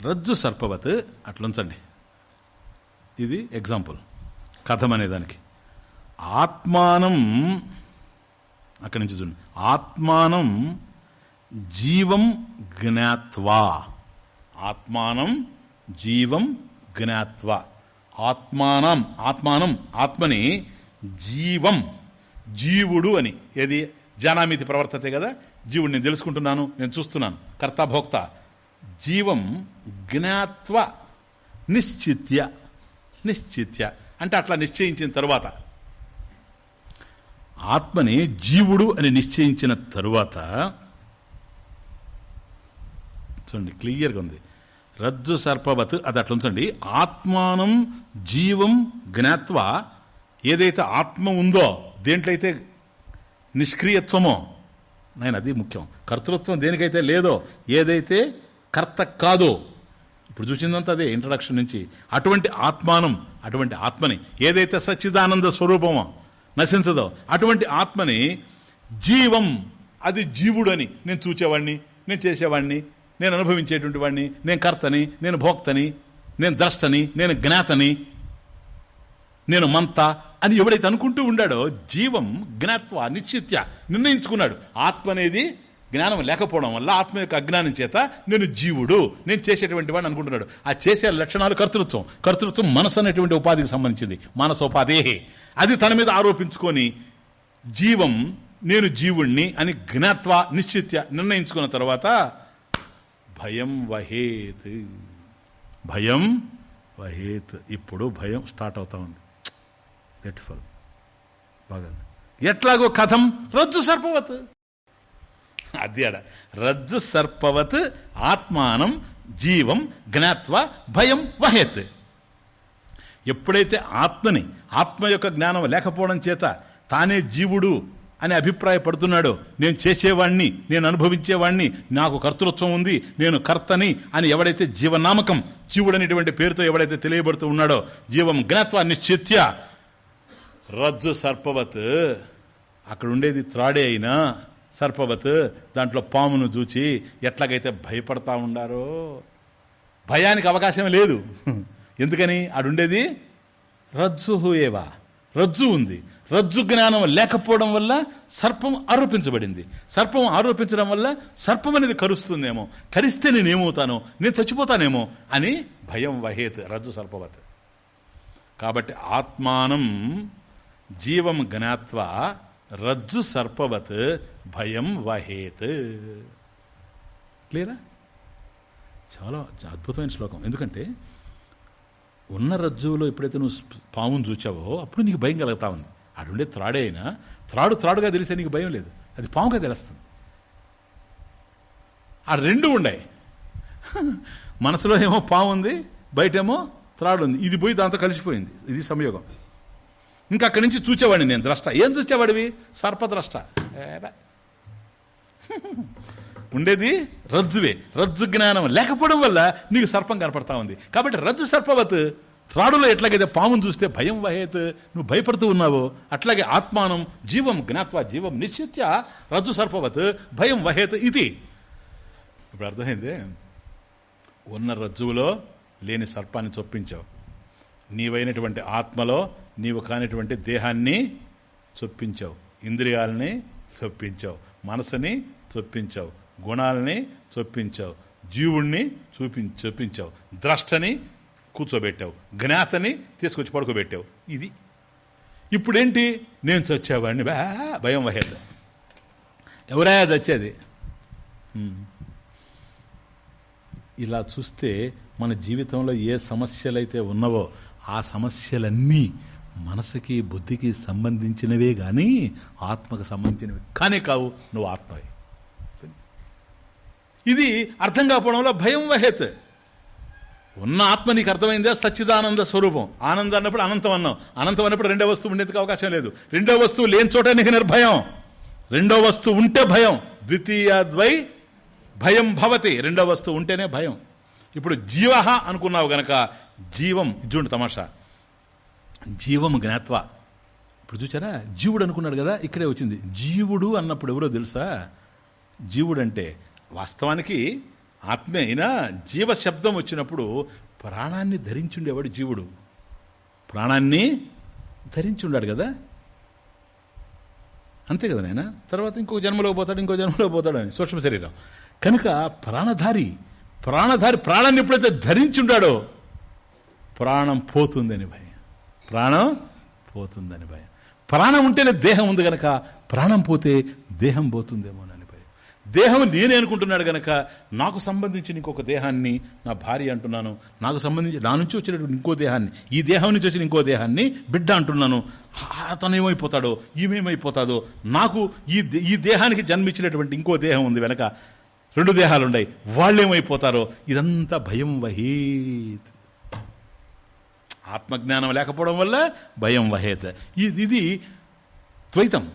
రజ్జు సర్పవత్ అట్లుంచండి. ఇది ఎగ్జాంపుల్ కథం అనేదానికి ఆత్మానం అక్కడి నుంచి చూడండి. ఆత్మానం జీవం జ్ఞాత్వా. ఆత్మానం జీవం జ్ఞాత్వ. ఆత్మానం ఆత్మానం ఆత్మని జీవం జీవుడు అని. ఏది? జానామితి ప్రవర్తతే కదా? జీవుడు నేను తెలుసుకుంటున్నాను నేను చూస్తున్నాను. కర్తభోక్త జీవం జ్ఞాత్వ. నిశ్చిత్య. నిశ్చిత్య. అంటే అట్లా నిశ్చయించిన తరువాత. ఆత్మని జీవుడు అని నిశ్చయించిన తరువాత చూడండి క్లియర్గా ఉంది. రజ్జు సర్పవత్ అది అట్లా ఉంచండి ఆత్మానం జీవం జ్ఞాత్వ ఏదైతే ఆత్మ ఉందో దేంట్లో అయితే నిష్క్రియత్వమో నేను అది ముఖ్యం. కర్తృత్వం దేనికైతే లేదో ఏదైతే కర్త కాదో ఇప్పుడు చూసిందంతా అదే ఇంట్రడక్షన్ నుంచి. అటువంటి ఆత్మానం అటువంటి ఆత్మని ఏదైతే సచ్చిదానంద స్వరూపమో నశించదో. అటువంటి ఆత్మని జీవం అది జీవుడని నేను చూచేవాడిని నేను చేసేవాడిని నేను అనుభవించేటువంటి వాడిని నేను కర్తని నేను భోక్తని నేను ద్రష్టని నేను జ్ఞాతని నేను మంత అని ఎవడైతే అనుకుంటూ ఉండాడో జీవం జ్ఞాత్వ నిశ్చిత్య నిర్ణయించుకున్నాడు. ఆత్మ అనేది జ్ఞానం లేకపోవడం వల్ల ఆత్మ యొక్క అజ్ఞానం చేత నేను జీవుడు నేను చేసేటువంటి వాడిని అనుకుంటున్నాడు. ఆ చేసే లక్షణాలు కర్తృత్వం. కర్తృత్వం మనసు అనేటువంటి ఉపాధికి సంబంధించింది. మానసోపాధే. అది తన మీద ఆరోపించుకొని జీవం నేను జీవుణ్ణి అని జ్ఞాత్వ నిశ్చిత్య నిర్ణయించుకున్న తర్వాత భయం వహేత్. భయం వహేత్. ఇప్పుడు భయం స్టార్ట్ అవుతా ఉంది. బ్యూటిఫుల్ బాగా. ఎట్లాగో కథం రజ్జు సర్పవత్. అది అడ రజ్జు సర్పవత్ ఆత్మానం జీవం జ్ఞాత్వ భయం వహేత్. ఎప్పుడైతే ఆత్మని ఆత్మ యొక్క జ్ఞానం లేకపోవడం చేత తానే జీవుడు అని అభిప్రాయపడుతున్నాడో. నేను చేసేవాణ్ణి నేను అనుభవించేవాణ్ణి నాకు కర్తృత్వం ఉంది నేను కర్తని అని ఎవడైతే జీవనామకం జీవుడనేటువంటి పేరుతో ఎవడైతే తెలియబడుతూ ఉన్నాడో జీవం జ్ఞాత్వ నిశ్చిత్య. రజ్జు సర్పవత్ అక్కడ ఉండేది త్రాడే అయినా సర్పవత్ దాంట్లో పామును చూచి ఎట్లాగైతే భయపడతా ఉండారో భయానికి అవకాశం లేదు. ఎందుకని? ఆడుండేది రజ్జు ఏవా రజ్జు ఉంది. రజ్జు జ్ఞానం లేకపోవడం వల్ల సర్పం ఆరోపించబడింది. సర్పం ఆరోపించడం వల్ల సర్పం అనేది కరుస్తుందేమో. కరిస్తే నేనేమవుతాను? నేను చచ్చిపోతానేమో? అని భయం వహేత్ రజ్జు సర్పవత్. కాబట్టి ఆత్మానం జీవం జ్ఞాత్వ రజ్జు సర్పవత్ భయం వహేత్. క్లియరా? చాలా అద్భుతమైన శ్లోకం. ఎందుకంటే ఉన్న రజ్జువులో ఎప్పుడైతే నువ్వు పామును చూచావో అప్పుడు నీకు భయం కలుగుతా ఉంది. అడుండే త్రాడే అయినా త్రాడు త్రాడుగా తెలిసే నీకు భయం లేదు. అది పాముగా తెలుస్తుంది. ఆ రెండు ఉన్నాయి. మనసులో ఏమో పాము ఉంది బయటేమో త్రాడు ఉంది. ఇది పోయి దాంతో కలిసిపోయింది. ఇది సంయోగం. ఇంకా అక్కడి నుంచి చూచేవాడిని నేను ద్రష్ట. ఏం చూచేవాడివి? సర్పద్రష్ట. ఉండేది రజ్జువే. రజ్జు జ్ఞానం లేకపోవడం వల్ల నీకు సర్పం కనపడతా ఉంది. కాబట్టి రజ్జు సర్పవత్ త్రాడులో ఎట్లాగైతే పామును చూస్తే భయం వహేత్ నువ్వు భయపడుతూ ఉన్నావో అట్లాగే ఆత్మానం జీవం జ్ఞాత్వ జీవం నిశ్చిత్య రజ్జు సర్పవత్ భయం వహేత్ ఇది. ఇప్పుడు అర్థమైంది? ఉన్న రజ్జువులో లేని సర్పాన్ని చొప్పించావు. నీవైనటువంటి ఆత్మలో నీవు కానిటువంటి దేహాన్ని చొప్పించావు. ఇంద్రియాలని చొప్పించావు. మనసుని చొప్పించావు. గుణాలని చొప్పించావు. జీవుణ్ణి చూపి చొప్పించావు. ద్రష్టని కూర్చోబెట్టావు. జ్ఞాతని తీసుకొచ్చి పడుకోబెట్టావు. ఇది. ఇప్పుడేంటి? నేను చచ్చేవాడిని. బా భయం వహేత ఎవరాయా చచ్చేది? ఇలా చూస్తే మన జీవితంలో ఏ సమస్యలైతే ఉన్నావో ఆ సమస్యలన్నీ మనసుకి బుద్ధికి సంబంధించినవే కానీ ఆత్మకు సంబంధించినవి. కానీ కావు నువ్వు ఆత్మవి. ఇది అర్థం కాకపోవడంలో భయం వహేత్. ఉన్న ఆత్మ నీకు అర్థమైందే? సచ్చిదానంద స్వరూపం. ఆనందం అన్నప్పుడు అనంతం అన్నాం. అనంతం అన్నప్పుడు రెండో వస్తువు ఉండేందుకు అవకాశం లేదు. రెండో వస్తువు లేని చోట నీకు నిర్భయం. రెండో వస్తువు ఉంటే భయం. ద్వితీయ ద్వై భయం భవతి. రెండో వస్తువు ఉంటేనే భయం. ఇప్పుడు జీవ అనుకున్నావు గనక జీవం ఇజ్జుండు తమాషా. జీవం జ్ఞాత్వ. ఇప్పుడు చూచారా? జీవుడు అనుకున్నాడు కదా ఇక్కడే వచ్చింది. జీవుడు అన్నప్పుడు ఎవరో తెలుసా? జీవుడు అంటే వాస్తవానికి ఆత్మ అయినా జీవశబ్దం వచ్చినప్పుడు ప్రాణాన్ని ధరించుండేవాడు జీవుడు. ప్రాణాన్ని ధరించుండాడు కదా? అంతే కదా నాయన? తర్వాత ఇంకో జన్మలో పోతాడు ఇంకో జన్మలో పోతాడు అని సూక్ష్మ శరీరం. కనుక ప్రాణధారి ప్రాణధారి ప్రాణాన్ని ఎప్పుడైతే ధరించుండాడో ప్రాణం పోతుందని భయం. ప్రాణం పోతుందని భయం. ప్రాణం ఉంటేనే దేహం ఉంది కనుక ప్రాణం పోతే దేహం పోతుందేమో దేహం నేనే అనుకుంటున్నాడు గనక నాకు సంబంధించిన ఇంకొక దేహాన్ని నా భార్య అంటున్నాను. నాకు సంబంధించి నా నుంచి వచ్చినటువంటి ఇంకో దేహాన్ని ఈ దేహం నుంచి వచ్చిన ఇంకో దేహాన్ని బిడ్డ అంటున్నాను. అతను ఏమైపోతాడో ఈమెమైపోతాడో నాకు ఈ దే- ఈ దేహానికి జన్మించినటువంటి ఇంకో దేహం ఉంది వెనక. రెండు దేహాలు ఉన్నాయి. వాళ్ళు ఏమైపోతారో ఇదంతా భయం వహేత్. ఆత్మజ్ఞానం లేకపోవడం వల్ల భయం వహేత్. ఇది ఇది ద్వైతం.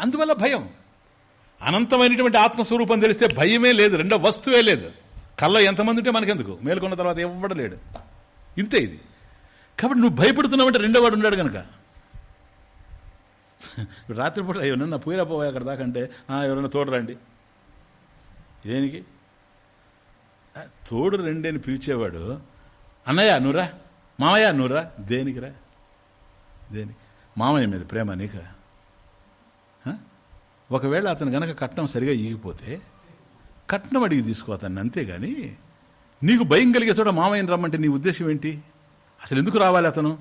అందువల్ల భయం. అనంతమైనటువంటి ఆత్మస్వరూపం తెలిస్తే భయమే లేదు రెండో వస్తువే లేదు. కళ్ళ ఎంతమంది ఉంటే మనకెందుకు? మేలుకున్న తర్వాత ఇవ్వడలేడు ఇంతే ఇది. కాబట్టి నువ్వు భయపడుతున్నావంటే రెండో వాడు ఉన్నాడు కనుక ఇప్పుడు రాత్రిపూట ఎవరన్నా పోయిరా పోయా అక్కడ దాకా అంటే ఎవరన్నా తోడు రండి. దేనికి? తోడు రండి అని పిలిచేవాడు అన్నయ్య నువ్వురా మామయ్య నువ్వురా దేనికిరా దేనికి? మామయ్య మీద ప్రేమ నీక? ఒకవేళ అతను గనక కట్నం సరిగా ఇగిపోతే కట్నం అడిగి తీసుకో అతన్ని అంతేగాని నీకు భయం కలిగే చోట మామయ్యని రమ్మంటే నీ ఉద్దేశం ఏంటి? అసలు ఎందుకు రావాలి అతను?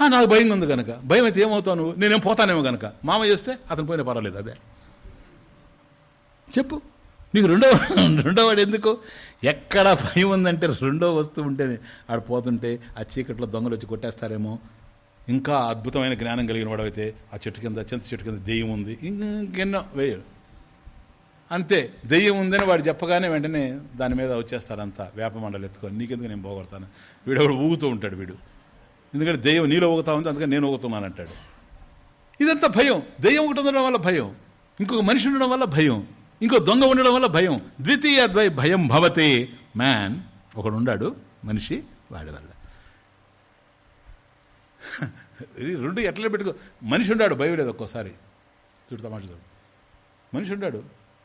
నాకు భయం ఉంది కనుక భయం అయితే ఏమవుతావు నువ్వు? నేనేం పోతానేమో కనుక మామయ్య వస్తే అతను పోయినా పర్వాలేదు అదే. చెప్పు. నీకు రెండో రెండో వాడు ఎందుకు? ఎక్కడ భయం ఉందంటే రెండో వస్తువు ఉంటేనే. ఆడు పోతుంటే ఆ చీకట్లో దొంగలు వచ్చి కొట్టేస్తారేమో. ఇంకా అద్భుతమైన జ్ఞానం కలిగిన వాడైతే ఆ చెట్టు కింద చింత చెట్టు కింద దెయ్యం ఉంది. ఇంకెన్నో వేయరు అంతే దెయ్యం ఉందని వాడు చెప్పగానే వెంటనే దాని మీద వచ్చేస్తారంతా. వేపమండలు ఎత్తుకొని నీకెందుకు నేను పోగొడతాను? వీడు ఎవడు ఊగుతూ ఉంటాడు వీడు. ఎందుకంటే దెయ్యం నీలో ఊగుతా ఉంది అందుకని నేను ఊగుతున్నాను అంటాడు. ఇదంతా భయం. దెయ్యం ఒకటి ఉండడం వల్ల భయం. ఇంకొక మనిషి ఉండడం వల్ల భయం. ఇంకో దొంగ ఉండడం వల్ల భయం. ద్వితీయ భయం భవతే. మ్యాన్ ఒకడు మనిషి వాడి వల్ల రెండు ఎట్లా పెట్టుకో. మనిషి ఉండాడు భయం లేదు ఒక్కోసారి. చూడు తమాషాడు మనిషి ఉండాడు.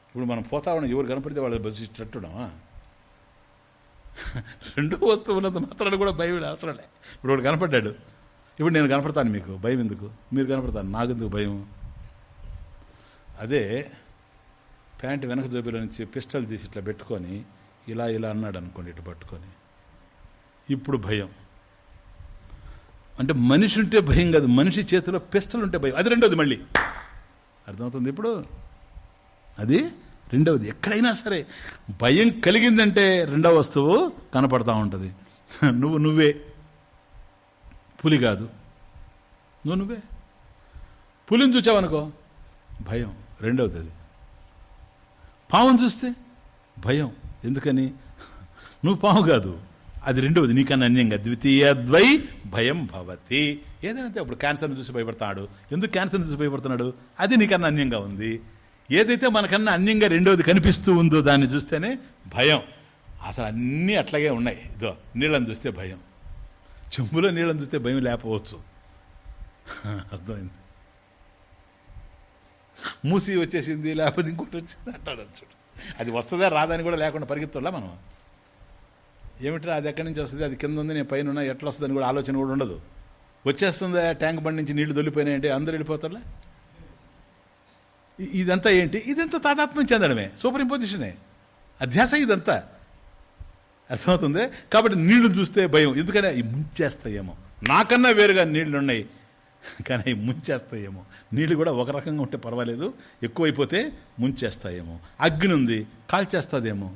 ఇప్పుడు మనం పోతా ఉన్నాం ఎవరు కనపడితే వాళ్ళు బస్సిట్టున్నామా రెండో వస్తువు ఉన్నంత మాత్రాన్ని కూడా భయం లేదు, ఇప్పుడు వాడు కనపడ్డాడు. ఇప్పుడు నేను కనపడతాను మీకు. భయం ఎందుకు? మీరు కనపడతాను నాకెందుకు భయం? అదే ప్యాంట్ వెనక జోబీలో నుంచి పిస్టల్ తీసి ఇట్లా పెట్టుకొని ఇలా ఇలా అన్నాడు అనుకోండి ఇటు పట్టుకొని. ఇప్పుడు భయం. అంటే మనిషి ఉంటే భయం కాదు మనిషి చేతిలో పిస్టల్ ఉంటే భయం. అది రెండోది మళ్ళీ. అర్థమవుతుంది ఇప్పుడు? అది రెండవది. ఎక్కడైనా సరే భయం కలిగిందంటే రెండవ వస్తువు కనపడతా ఉంటుంది. నువ్వు నువ్వే. పులి కాదు. నువ్వు నువ్వే. పులిని చూచావనుకో? భయం. రెండవది అది. పావును చూస్తే భయం. ఎందుకని? నువ్వు పాము కాదు. అది రెండవది నీకన్నా అన్యంగా. ద్వితీయద్వై భయం భవతి. ఏదైనా అప్పుడు క్యాన్సర్ని చూసి భయపడతాడు. ఎందుకు క్యాన్సర్ని చూసి భయపడుతున్నాడు? అది నీకన్నా అన్యంగా ఉంది. ఏదైతే మనకన్నా అన్యంగా రెండవది కనిపిస్తూ ఉందో దాన్ని చూస్తేనే భయం. అసలు అన్నీ అట్లాగే ఉన్నాయి. ఇదో నీళ్ళని చూస్తే భయం. చెంబులో నీళ్ళని చూస్తే భయం లేకపోవచ్చు. అర్థమైంది? మూసి వచ్చేసింది లేకపోతే ఇంకోటి వచ్చింది అంటాడు. చూడు అది వస్తుందా రాదని కూడా లేకుండా పరిగెత్తులా మనం? ఏమిట్రా అది ఎక్కడి నుంచి వస్తుంది? అది కింద ఉంది నేను పైన ఉన్నా ఎట్లా వస్తుందని కూడా ఆలోచన కూడా ఉండదు. వచ్చేస్తుందా ట్యాంక్ బండి నుంచి నీళ్ళు దొల్లిపోయినాయంటే అందరు వెళ్ళిపోతారులే? ఇదంతా ఏంటి? ఇదంతా తాదాత్మ్యం చెందడమే. సూపర్ ఇంపోజిషనే అధ్యాస ఇదంతా. అర్థమవుతుంది? కాబట్టి నీళ్ళు చూస్తే భయం. ఎందుకని? అవి ముంచేస్తాయేమో. నాకన్నా వేరుగా నీళ్ళు ఉన్నాయి కానీ అవి ముంచేస్తాయేమో. నీళ్ళు కూడా ఒక రకంగా ఉంటే పర్వాలేదు. ఎక్కువైపోతే ముంచేస్తాయేమో. అగ్ని ఉంది కాల్చేస్తుందేమో.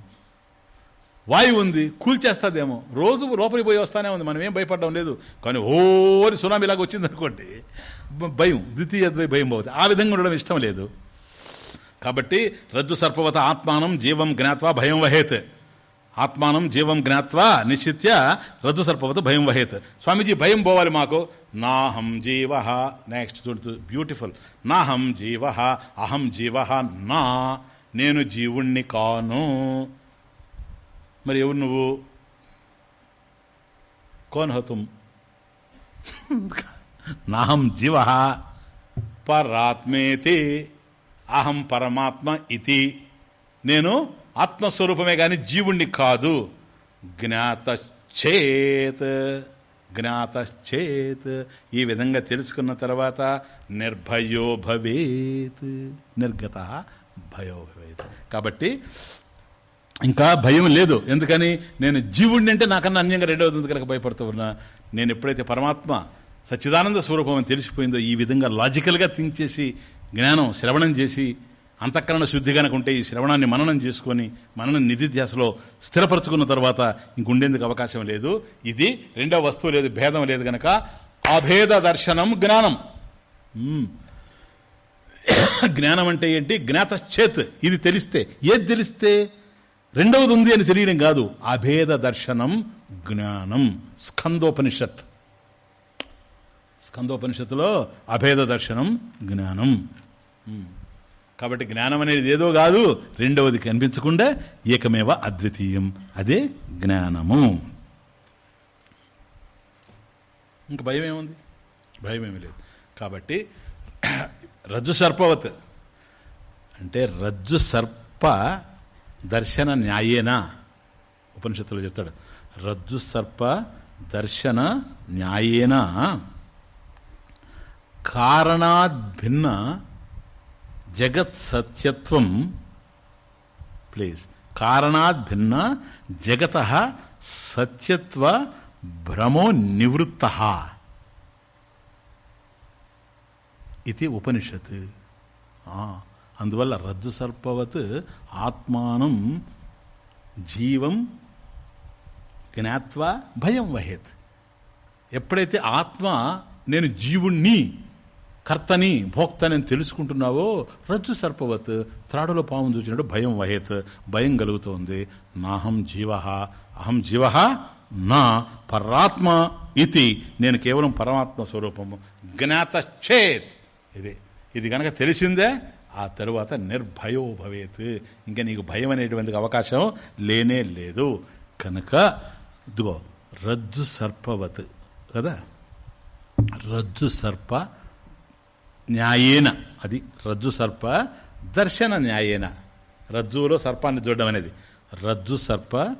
వాయువు ఉంది కూల్చేస్తుందేమో రోజు లోపలికి పోయి వస్తానే ఉంది మనం ఏం భయపడడం లేదు. కానీ ఓరి సునామీలాగా వచ్చింది అనుకోండి భయం ద్వితీయ భయం పోతుంది ఆ విధంగా ఉండడం ఇష్టం లేదు. కాబట్టి రజ్జు సర్పవత ఆత్మానం జీవం జ్ఞాత్వా భయం వహేత్. ఆత్మానం జీవం జ్ఞాత్వా నిశ్చిత్య రజ్జు సర్పవత భయం వహేత్. స్వామీజీ భయం పోవాలి మాకు. నాహం జీవ. నెక్స్ట్ చూడుతూ బ్యూటిఫుల్ నాహం జీవ అహం జీవ నా. నేను జీవుణ్ణి కాను. మరి ఎవరు నువ్వు? కోన్ హతుం. నాహం జీవ పరాత్మేతి అహం పరమాత్మ ఇది నేను ఆత్మస్వరూపమే కానీ జీవుణ్ణి కాదు. జ్ఞాతశ్చేత్. జ్ఞాతశ్చేత్. ఈ విధంగా తెలుసుకున్న తర్వాత నిర్భయో భవేత్. నిర్గత భయో భవేత్. కాబట్టి ఇంకా భయం లేదు. ఎందుకని? నేను జీవుడిని అంటే నాకన్నా అన్యంగా రెండవది కనుక భయపడుతూ ఉన్నా. నేను ఎప్పుడైతే పరమాత్మ సచ్చిదానంద స్వరూపం అని తెలిసిపోయిందో ఈ విధంగా లాజికల్గా థింక్ చేసి జ్ఞానం శ్రవణం చేసి అంతఃకరణ శుద్ధి కనుకుంటే ఈ శ్రవణాన్ని మననం చేసుకొని మననం నిధిధ్యాసలో స్థిరపరచుకున్న తర్వాత ఇంకుండేందుకు అవకాశం లేదు. ఇది రెండవ వస్తువు లేదు భేదం లేదు గనక అభేద దర్శనం జ్ఞానం. జ్ఞానం అంటే ఏంటి? జ్ఞాతశ్చేత్. ఇది తెలిస్తే. ఏది తెలిస్తే? రెండవది ఉంది అని తెలియడం కాదు. అభేద దర్శనం జ్ఞానం. స్కందోపనిషత్. స్కందోపనిషత్తులో అభేద దర్శనం జ్ఞానం. కాబట్టి జ్ఞానం అనేది ఏదో కాదు. రెండవది కనిపించకుండా ఏకమేవ అద్వితీయం. అదే జ్ఞానము. ఇంక భయం ఏముంది భయం ఏమి లేదు. కాబట్టి రజ్జు సర్పవత్. అంటే రజ్జు సర్ప దర్శన న్యాయేనా? ఉపనిషత్తులో చెప్తాడు. రజ్జు సర్ప దర్శన న్యాయేన? కారణాద్భిన్న జగత్ సత్యత్వం ప్లీజ్. కారణాద్భిన్న జగత సత్యత్వ భ్రమో నివృత్త. ఇది ఉపనిషత్ అందువల్ల రజ్జు సర్పవత్ ఆత్మానం జీవం జ్ఞాత్వా భయం వహేత్. ఎప్పుడైతే ఆత్మ నేను జీవుణ్ణి కర్తని భోక్తని అని తెలుసుకుంటున్నావో రజ్జు సర్పవత్ త్రాడులో పాము చూసినట్టు భయం వహేత్ భయం కలుగుతోంది. నాహం జీవ అహం జీవ నా పరాత్మ ఇది నేను కేవలం పరమాత్మ స్వరూపము. జ్ఞాతశ్చేత్. ఇది. ఇది కనుక తెలిసిందే ఆ తరువాత నిర్భయో భవేత్. ఇంకా నీకు భయం అనేటువంటి అవకాశం లేనే లేదు. కనుక ఇదిగో రజ్జు సర్పవత్ కదా? రజ్జు సర్ప న్యాయేన. అది రజ్జు సర్ప దర్శన న్యాయేన. రజ్జువులో సర్పాన్ని చూడడం అనేది. రజ్జు సర్ప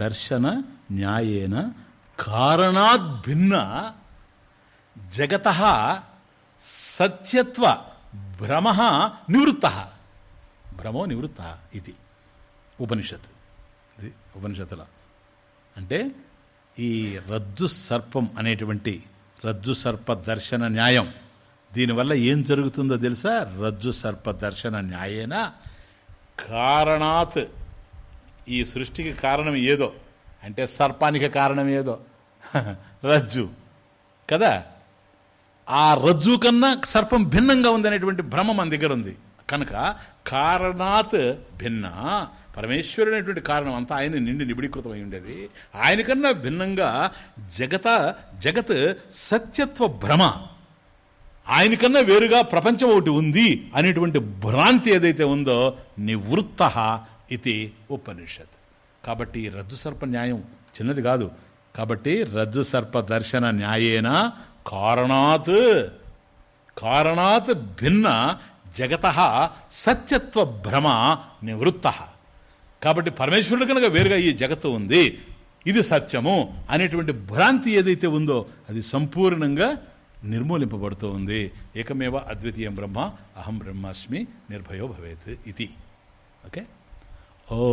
దర్శన న్యాయేన. కారణాద్ భిన్న జగత సత్యత్వ భ్రమ నివృత్త భ్రమో నివృత్త ఇది ఉపనిషత్ ఇది ఉపనిషత్తుల అంటే ఈ రజ్జు సర్పం అనేటువంటి రజ్జు సర్ప దర్శన న్యాయం. దీనివల్ల ఏం జరుగుతుందో తెలుసా? రజ్జు సర్ప దర్శన న్యాయేన కారణాత్ ఈ సృష్టికి కారణం ఏదో? అంటే సర్పానికి కారణం ఏదో? రజ్జు. కదా? ఆ రజ్జు కన్నా సర్పం భిన్నంగా ఉందనేటువంటి భ్రమ మన దగ్గర ఉంది. కనుక కారణాత్ భిన్న. పరమేశ్వరుడు అనేటువంటి కారణం అంతా ఆయన నిండి నిబిడీకృతమై ఉండేది. ఆయన కన్నా భిన్నంగా జగత జగత్ సత్యత్వ భ్రమ. ఆయన కన్నా వేరుగా ప్రపంచం ఒకటి ఉంది అనేటువంటి భ్రాంతి ఏదైతే ఉందో నివృత్త ఇది ఉపనిషత్. కాబట్టి రజ్జు సర్ప న్యాయం చిన్నది కాదు. కాబట్టి రజ్జు సర్ప దర్శన న్యాయేన కారణాత్ కారణాత్ భిన్న జగత సత్యత్వ భ్రమ నివృత్త. కాబట్టి పరమేశ్వరుడు కనుక వేరుగా ఈ జగత్తు ఉంది ఇది సత్యము అనేటువంటి భ్రాంతి ఏదైతే ఉందో అది సంపూర్ణంగా నిర్మూలింపబడుతూ ఉంది ఏకమేవ అద్వితీయం బ్రహ్మ అహం బ్రహ్మాస్మి నిర్భయో భవేత్ ఇది. ఓకే? ఓ.